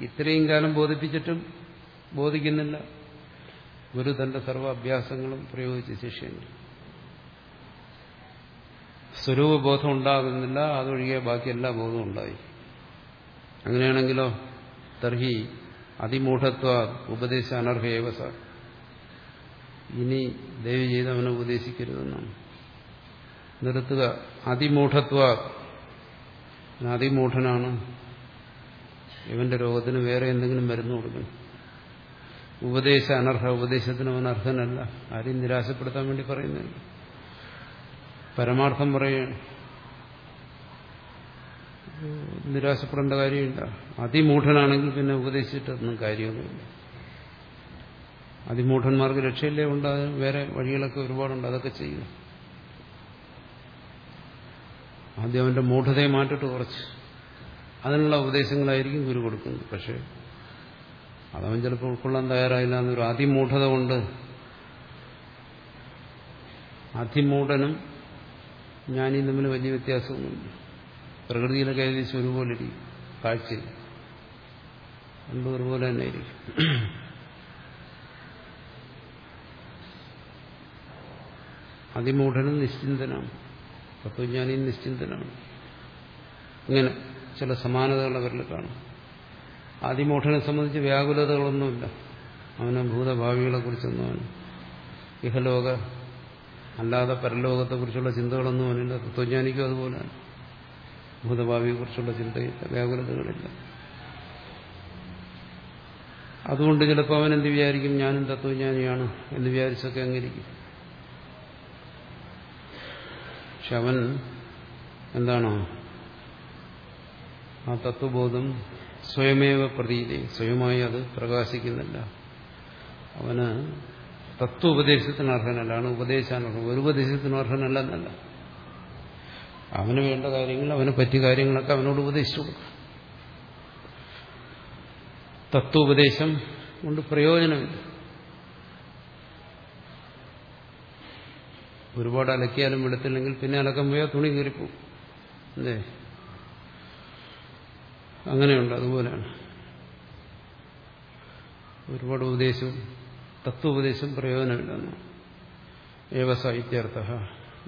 ഇത്രയും കാലം ബോധിപ്പിച്ചിട്ടും ബോധിക്കുന്നില്ല. ഗുരു തന്റെ സർവ അഭ്യാസങ്ങളും പ്രയോഗിച്ച് ശിഷ്യന് സ്വരൂപബോധം ഉണ്ടാകുന്നില്ല അതൊഴികെ ബാക്കി എല്ലാ ബോധവും ഉണ്ടായി അങ്ങനെയാണെങ്കിലോ തർഹി അതിമൂഢത്വ ഉപദേശ അനർഹയേവ സാർ ഇനി ദയവ് ചെയ്ത് അവനെ ഉപദേശിക്കരുതെന്നാണ്. നിർത്തുക. അതിമൂഢത്വ. അതിമൂഢനാണ്. ഇവന്റെ രോഗത്തിന് വേറെ എന്തെങ്കിലും മരുന്ന് കൊടുക്കണം ഉപദേശ അനർഹ ഉപദേശത്തിന് അവൻ അർഹനല്ല ആരെയും നിരാശപ്പെടുത്താൻ വേണ്ടി പറയുന്നില്ല. പരമാർത്ഥം പറയുകയാണ് നിരാശപ്പെടേണ്ട കാര്യമില്ല. അതിമൂഢനാണെങ്കിൽ പിന്നെ ഉപദേശിച്ചിട്ടൊന്നും കാര്യമൊന്നുമില്ല. അതിമൂഢന്മാർക്ക് രക്ഷയില്ലേ? ഉണ്ട്. വേറെ വഴികളൊക്കെ ഒരുപാടുണ്ട്. അതൊക്കെ ചെയ്യുക ആദ്യം അവന്റെ മൂഢതയെ മാറ്റിട്ട് കുറച്ച്. അതിനുള്ള ഉപദേശങ്ങളായിരിക്കും ഗുരു കൊടുക്കുന്നത്. പക്ഷേ അതവൻ ചിലപ്പോൾ ഉൾക്കൊള്ളാൻ തയ്യാറായില്ല എന്നൊരു അതിമൂഢത കൊണ്ട് അതിമൂഢനും ഞാനീ തമ്മിൽ വലിയ വ്യത്യാസമൊന്നുമില്ല. പ്രകൃതിയിലൊക്കെ ഏകദേശം ഒരുപോലെ ഇരിക്കും കാഴ്ചയിൽ ഒരുപോലെ തന്നെ ഇരിക്കും അതിമൂഢനും നിശ്ചിന്തനാണ്. തത്വജ്ഞാനിയും നിശ്ചിന്തനാണ്. ഇങ്ങനെ ചില സമാനതകൾ അവരിൽ കാണും. ആദിമൂഢനെ സംബന്ധിച്ച് വ്യാകുലതകളൊന്നുമില്ല. അവന് ഭൂതഭാവികളെ കുറിച്ചൊന്നും അവന് ഇഹലോക അല്ലാതെ പരലോകത്തെക്കുറിച്ചുള്ള ചിന്തകളൊന്നും അവനില്ല. തത്വജ്ഞാനിക്കും അതുപോലെയാണ് ഭൂതഭാവിയെക്കുറിച്ചുള്ള ചിന്തയില്ല. വ്യാകുലതകളില്ല. അതുകൊണ്ട് ചിലപ്പോൾ അവൻ എന്ത് വിചാരിക്കും? ഞാനും തത്വജ്ഞാനിയാണ് എന്ന് വിചാരിച്ചൊക്കെ അങ്ങിരിക്കും. പക്ഷെ അവൻ എന്താണോ? ആ തത്വബോധം സ്വയമേവ പ്രതീതി. സ്വയമായി അത് പ്രകാശിക്കുന്നില്ല. അവന് തത്വ ഉപദേശത്തിന് അർഹനല്ല. ആണ് ഉപദേശാനർഹൻ ഒരു ഉപദേശത്തിന് അർഹനല്ല എന്നല്ല. അവന് വേണ്ട കാര്യങ്ങൾ അവന് പറ്റിയ കാര്യങ്ങളൊക്കെ അവനോട് ഉപദേശിച്ചു കൊടുക്കും തത്വോപദേശം കൊണ്ട് പ്രയോജനമില്ല. ഒരുപാട് അലക്കിയാലും എടുത്തില്ലെങ്കിൽ പിന്നെ അലക്കം പോയാൽ തുണി കീറിപ്പോവും. അല്ലേ? അങ്ങനെയുണ്ട് അതുപോലെയാണ്. ഒരുപാട് ഉപദേശം തത്വോപദേശം പ്രയോജനമില്ലെന്ന്. ഏവ സാഹിത്യാർത്ഥ.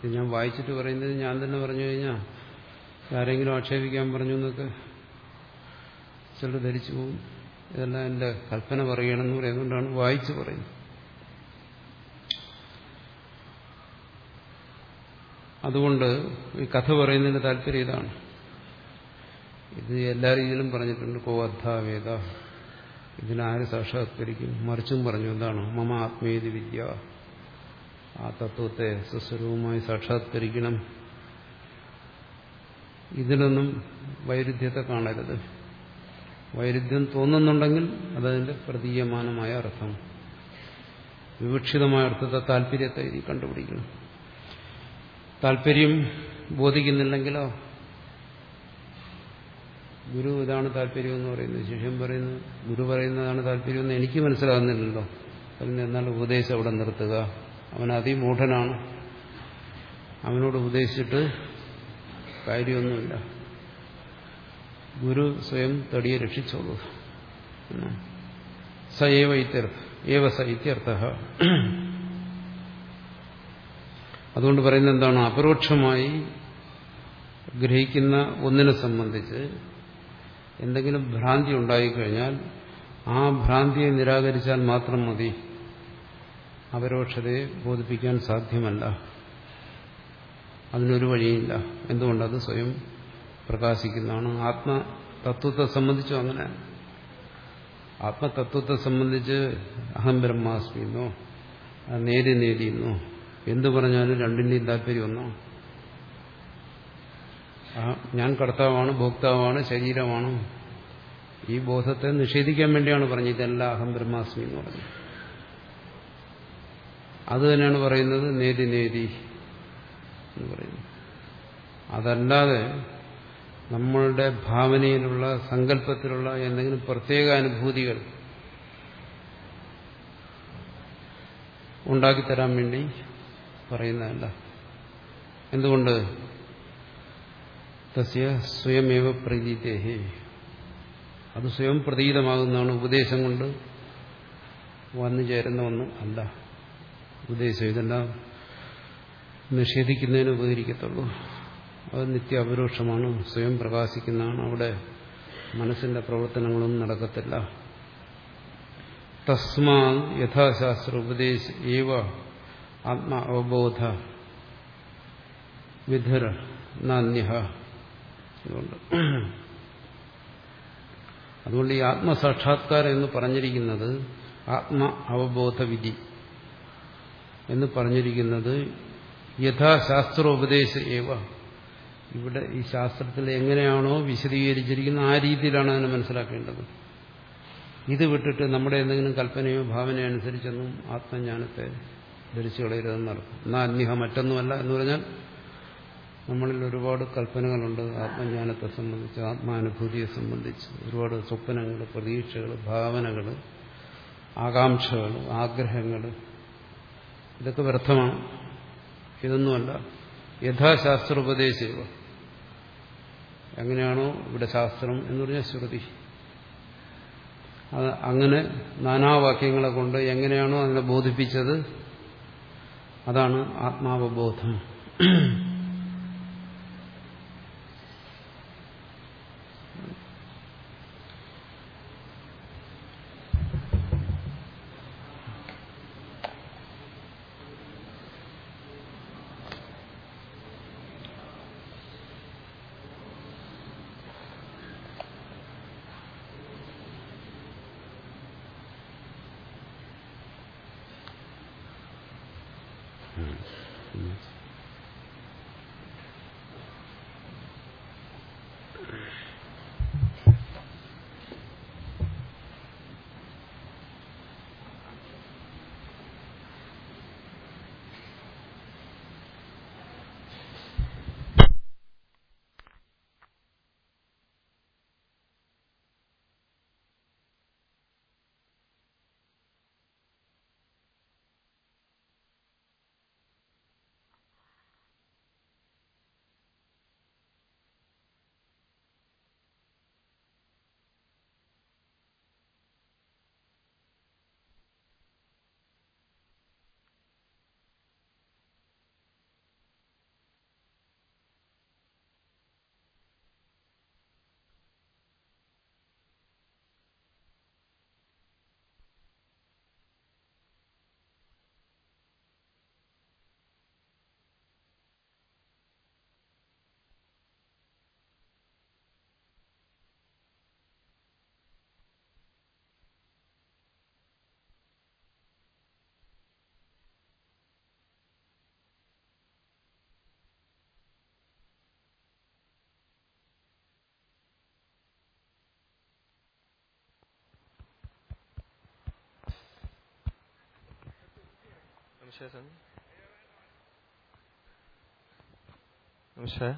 ഇത് ഞാൻ വായിച്ചിട്ട് പറയുന്നത് ഞാൻ തന്നെ പറഞ്ഞു കഴിഞ്ഞാൽ ആരെങ്കിലും ആക്ഷേപിക്കാൻ പറഞ്ഞു എന്നൊക്കെ ചിലർ ധരിച്ചു പോകും. ഇതെല്ലാം എന്റെ കൽപ്പന പറയണമെന്ന് പറയുന്നതുകൊണ്ടാണ് വായിച്ചു പറയുന്നത്. അതുകൊണ്ട് ഈ കഥ പറയുന്നതിന്റെ താല്പര്യം ഇതാണ്. ഇത് എല്ലാ രീതിയിലും പറഞ്ഞിട്ടുണ്ട്. കോ അദ്ധാവേദ ഇതിനാര് സാക്ഷാത്കരിക്കും? മറിച്ചും പറഞ്ഞു എന്താണ്? മമ ആത്മീയതി വിദ്യ. ആ തത്വത്തെ സ്വസ്വരൂപമായി സാക്ഷാത്കരിക്കണം. ഇതിനൊന്നും വൈരുദ്ധ്യത്തെ കാണരുത്. വൈരുദ്ധ്യം തോന്നുന്നുണ്ടെങ്കിൽ അതതിന്റെ പ്രതീയമാനമായ അർത്ഥം. വിവക്ഷിതമായ അർത്ഥത്തെ താല്പര്യത്തെ കണ്ടുപിടിക്കണം. താല്പര്യം ബോധിക്കുന്നില്ലെങ്കിലോ ഗുരു ഇതാണ് താല്പര്യം എന്ന് പറയുന്നത് ശിഷ്യൻ പറയുന്നു ഗുരു പറയുന്നതാണ് താല്പര്യം എന്ന് എനിക്ക് മനസ്സിലാകുന്നില്ലല്ലോ. അതിന് എന്നാൽ ഉപദേശം അവിടെ നിർത്തുക? അവൻ അതിമൂഢനാണ്. അവനോട് ഉപദേശിച്ചിട്ട് കാര്യമൊന്നുമില്ല. ഗുരു സ്വയം തടിയെ രക്ഷിച്ചോളൂ. സ ഏവ ഇത്യർത്ഥ ഏവ സ ഇത്യർത്ഥ. അതുകൊണ്ട് പറയുന്നത് എന്താണ്? അപരോക്ഷമായി ഗ്രഹിക്കുന്ന ഒന്നിനെ സംബന്ധിച്ച് എന്തെങ്കിലും ഭ്രാന്തി ഉണ്ടായിക്കഴിഞ്ഞാൽ ആ ഭ്രാന്തിയെ നിരാകരിച്ചാൽ മാത്രം മതി. അപരോക്ഷതയെ ബോധിപ്പിക്കാൻ സാധ്യമല്ല. അതിനൊരു വഴിയില്ല. എന്തുകൊണ്ടത് സ്വയം പ്രകാശിക്കുന്നതാണ്? ആത്മതത്വത്തെ സംബന്ധിച്ചു അങ്ങനെ? ആത്മതത്വത്തെ സംബന്ധിച്ച് അഹം ബ്രഹ്മാസ്മിന്നോ നേരി നേരിയെന്നോ എന്തു പറഞ്ഞാലും രണ്ടിന്റെയും താല്പര്യം ഒന്നോ ഞാൻ കർത്താവാണ് ഭോക്താവാണ് ശരീരമാണ്. ഈ ബോധത്തെ നിഷേധിക്കാൻ വേണ്ടിയാണ് പറഞ്ഞത്. ഇതെല്ലാം അഹം ബ്രഹ്മാസ്മി എന്ന് പറഞ്ഞു. അത് തന്നെയാണ് പറയുന്നത് നേതി നേതി എന്ന് പറയുന്നു അതല്ലാതെ നമ്മളുടെ ഭാവനയിലുള്ള സങ്കല്പത്തിലുള്ള എന്തെങ്കിലും പ്രത്യേക അനുഭൂതികൾ ഉണ്ടാക്കിത്തരാൻ വേണ്ടി പറയുന്നതല്ല. എന്തുകൊണ്ട്? തസ്യ സ്വയമേവ പ്രതീതേഹേ അത് സ്വയം പ്രതീതമാകുന്നതാണ് ഉപദേശം കൊണ്ട് വന്നു ചേരുന്ന ഒന്ന് അല്ല. ഉപദേശം ഇതെല്ലാം നിഷേധിക്കുന്നതിന് ഉപകരിക്കത്തുള്ളൂ. അത് നിത്യ അപരോക്ഷമാണ് സ്വയം പ്രകാശിക്കുന്നതാണ്. അവിടെ മനസ്സിന്റെ പ്രവർത്തനങ്ങളൊന്നും നടക്കത്തില്ല. തസ്മാ യഥാശാസ്ത്ര ഉപദേശ ഏവ ആത്മാ അവബോധ വിധുര നാന്യ അതുകൊണ്ട് അതുകൊണ്ട് ഈ ആത്മസാക്ഷാത്കാരം എന്ന് പറഞ്ഞിരിക്കുന്നത് ആത്മ അവബോധ വിധി എന്ന് പറഞ്ഞിരിക്കുന്നത് യഥാശാസ്ത്രോപദേശ ഏവ. ഇവിടെ ഈ ശാസ്ത്രത്തിൽ എങ്ങനെയാണോ വിശദീകരിച്ചിരിക്കുന്നത് ആ രീതിയിലാണ് അതിനെ മനസ്സിലാക്കേണ്ടത്. ഇത് വിട്ടിട്ട് നമ്മുടെ എന്തെങ്കിലും കൽപ്പനയോ ഭാവനയോ അനുസരിച്ചൊന്നും ആത്മജ്ഞാനത്തെ ധരിച്ചു കളയരുതെന്ന് നടക്കും എന്നാൽ അന്യഹ മറ്റൊന്നുമല്ല എന്ന് പറഞ്ഞാൽ നമ്മളിൽ ഒരുപാട് കൽപ്പനകളുണ്ട് ആത്മജ്ഞാനത്തെ സംബന്ധിച്ച് ആത്മാനുഭൂതിയെ സംബന്ധിച്ച്. ഒരുപാട് സ്വപ്നങ്ങൾ പ്രതീക്ഷകൾ ഭാവനകൾ ആകാംക്ഷകൾ ആഗ്രഹങ്ങൾ ഇതൊക്കെ വ്യർത്ഥമാണ്. ഇതൊന്നുമല്ല. യഥാശാസ്ത്രോപദേശിവ എങ്ങനെയാണോ ഇവിടെ ശാസ്ത്രം എന്ന് പറഞ്ഞാൽ ശ്രുതി. അങ്ങനെ നാനാവാക്യങ്ങളെ കൊണ്ട് എങ്ങനെയാണോ അതിനെ ബോധിപ്പിച്ചത് അതാണ് ആത്മാവബോധം. अच्छा, विशेषण विषय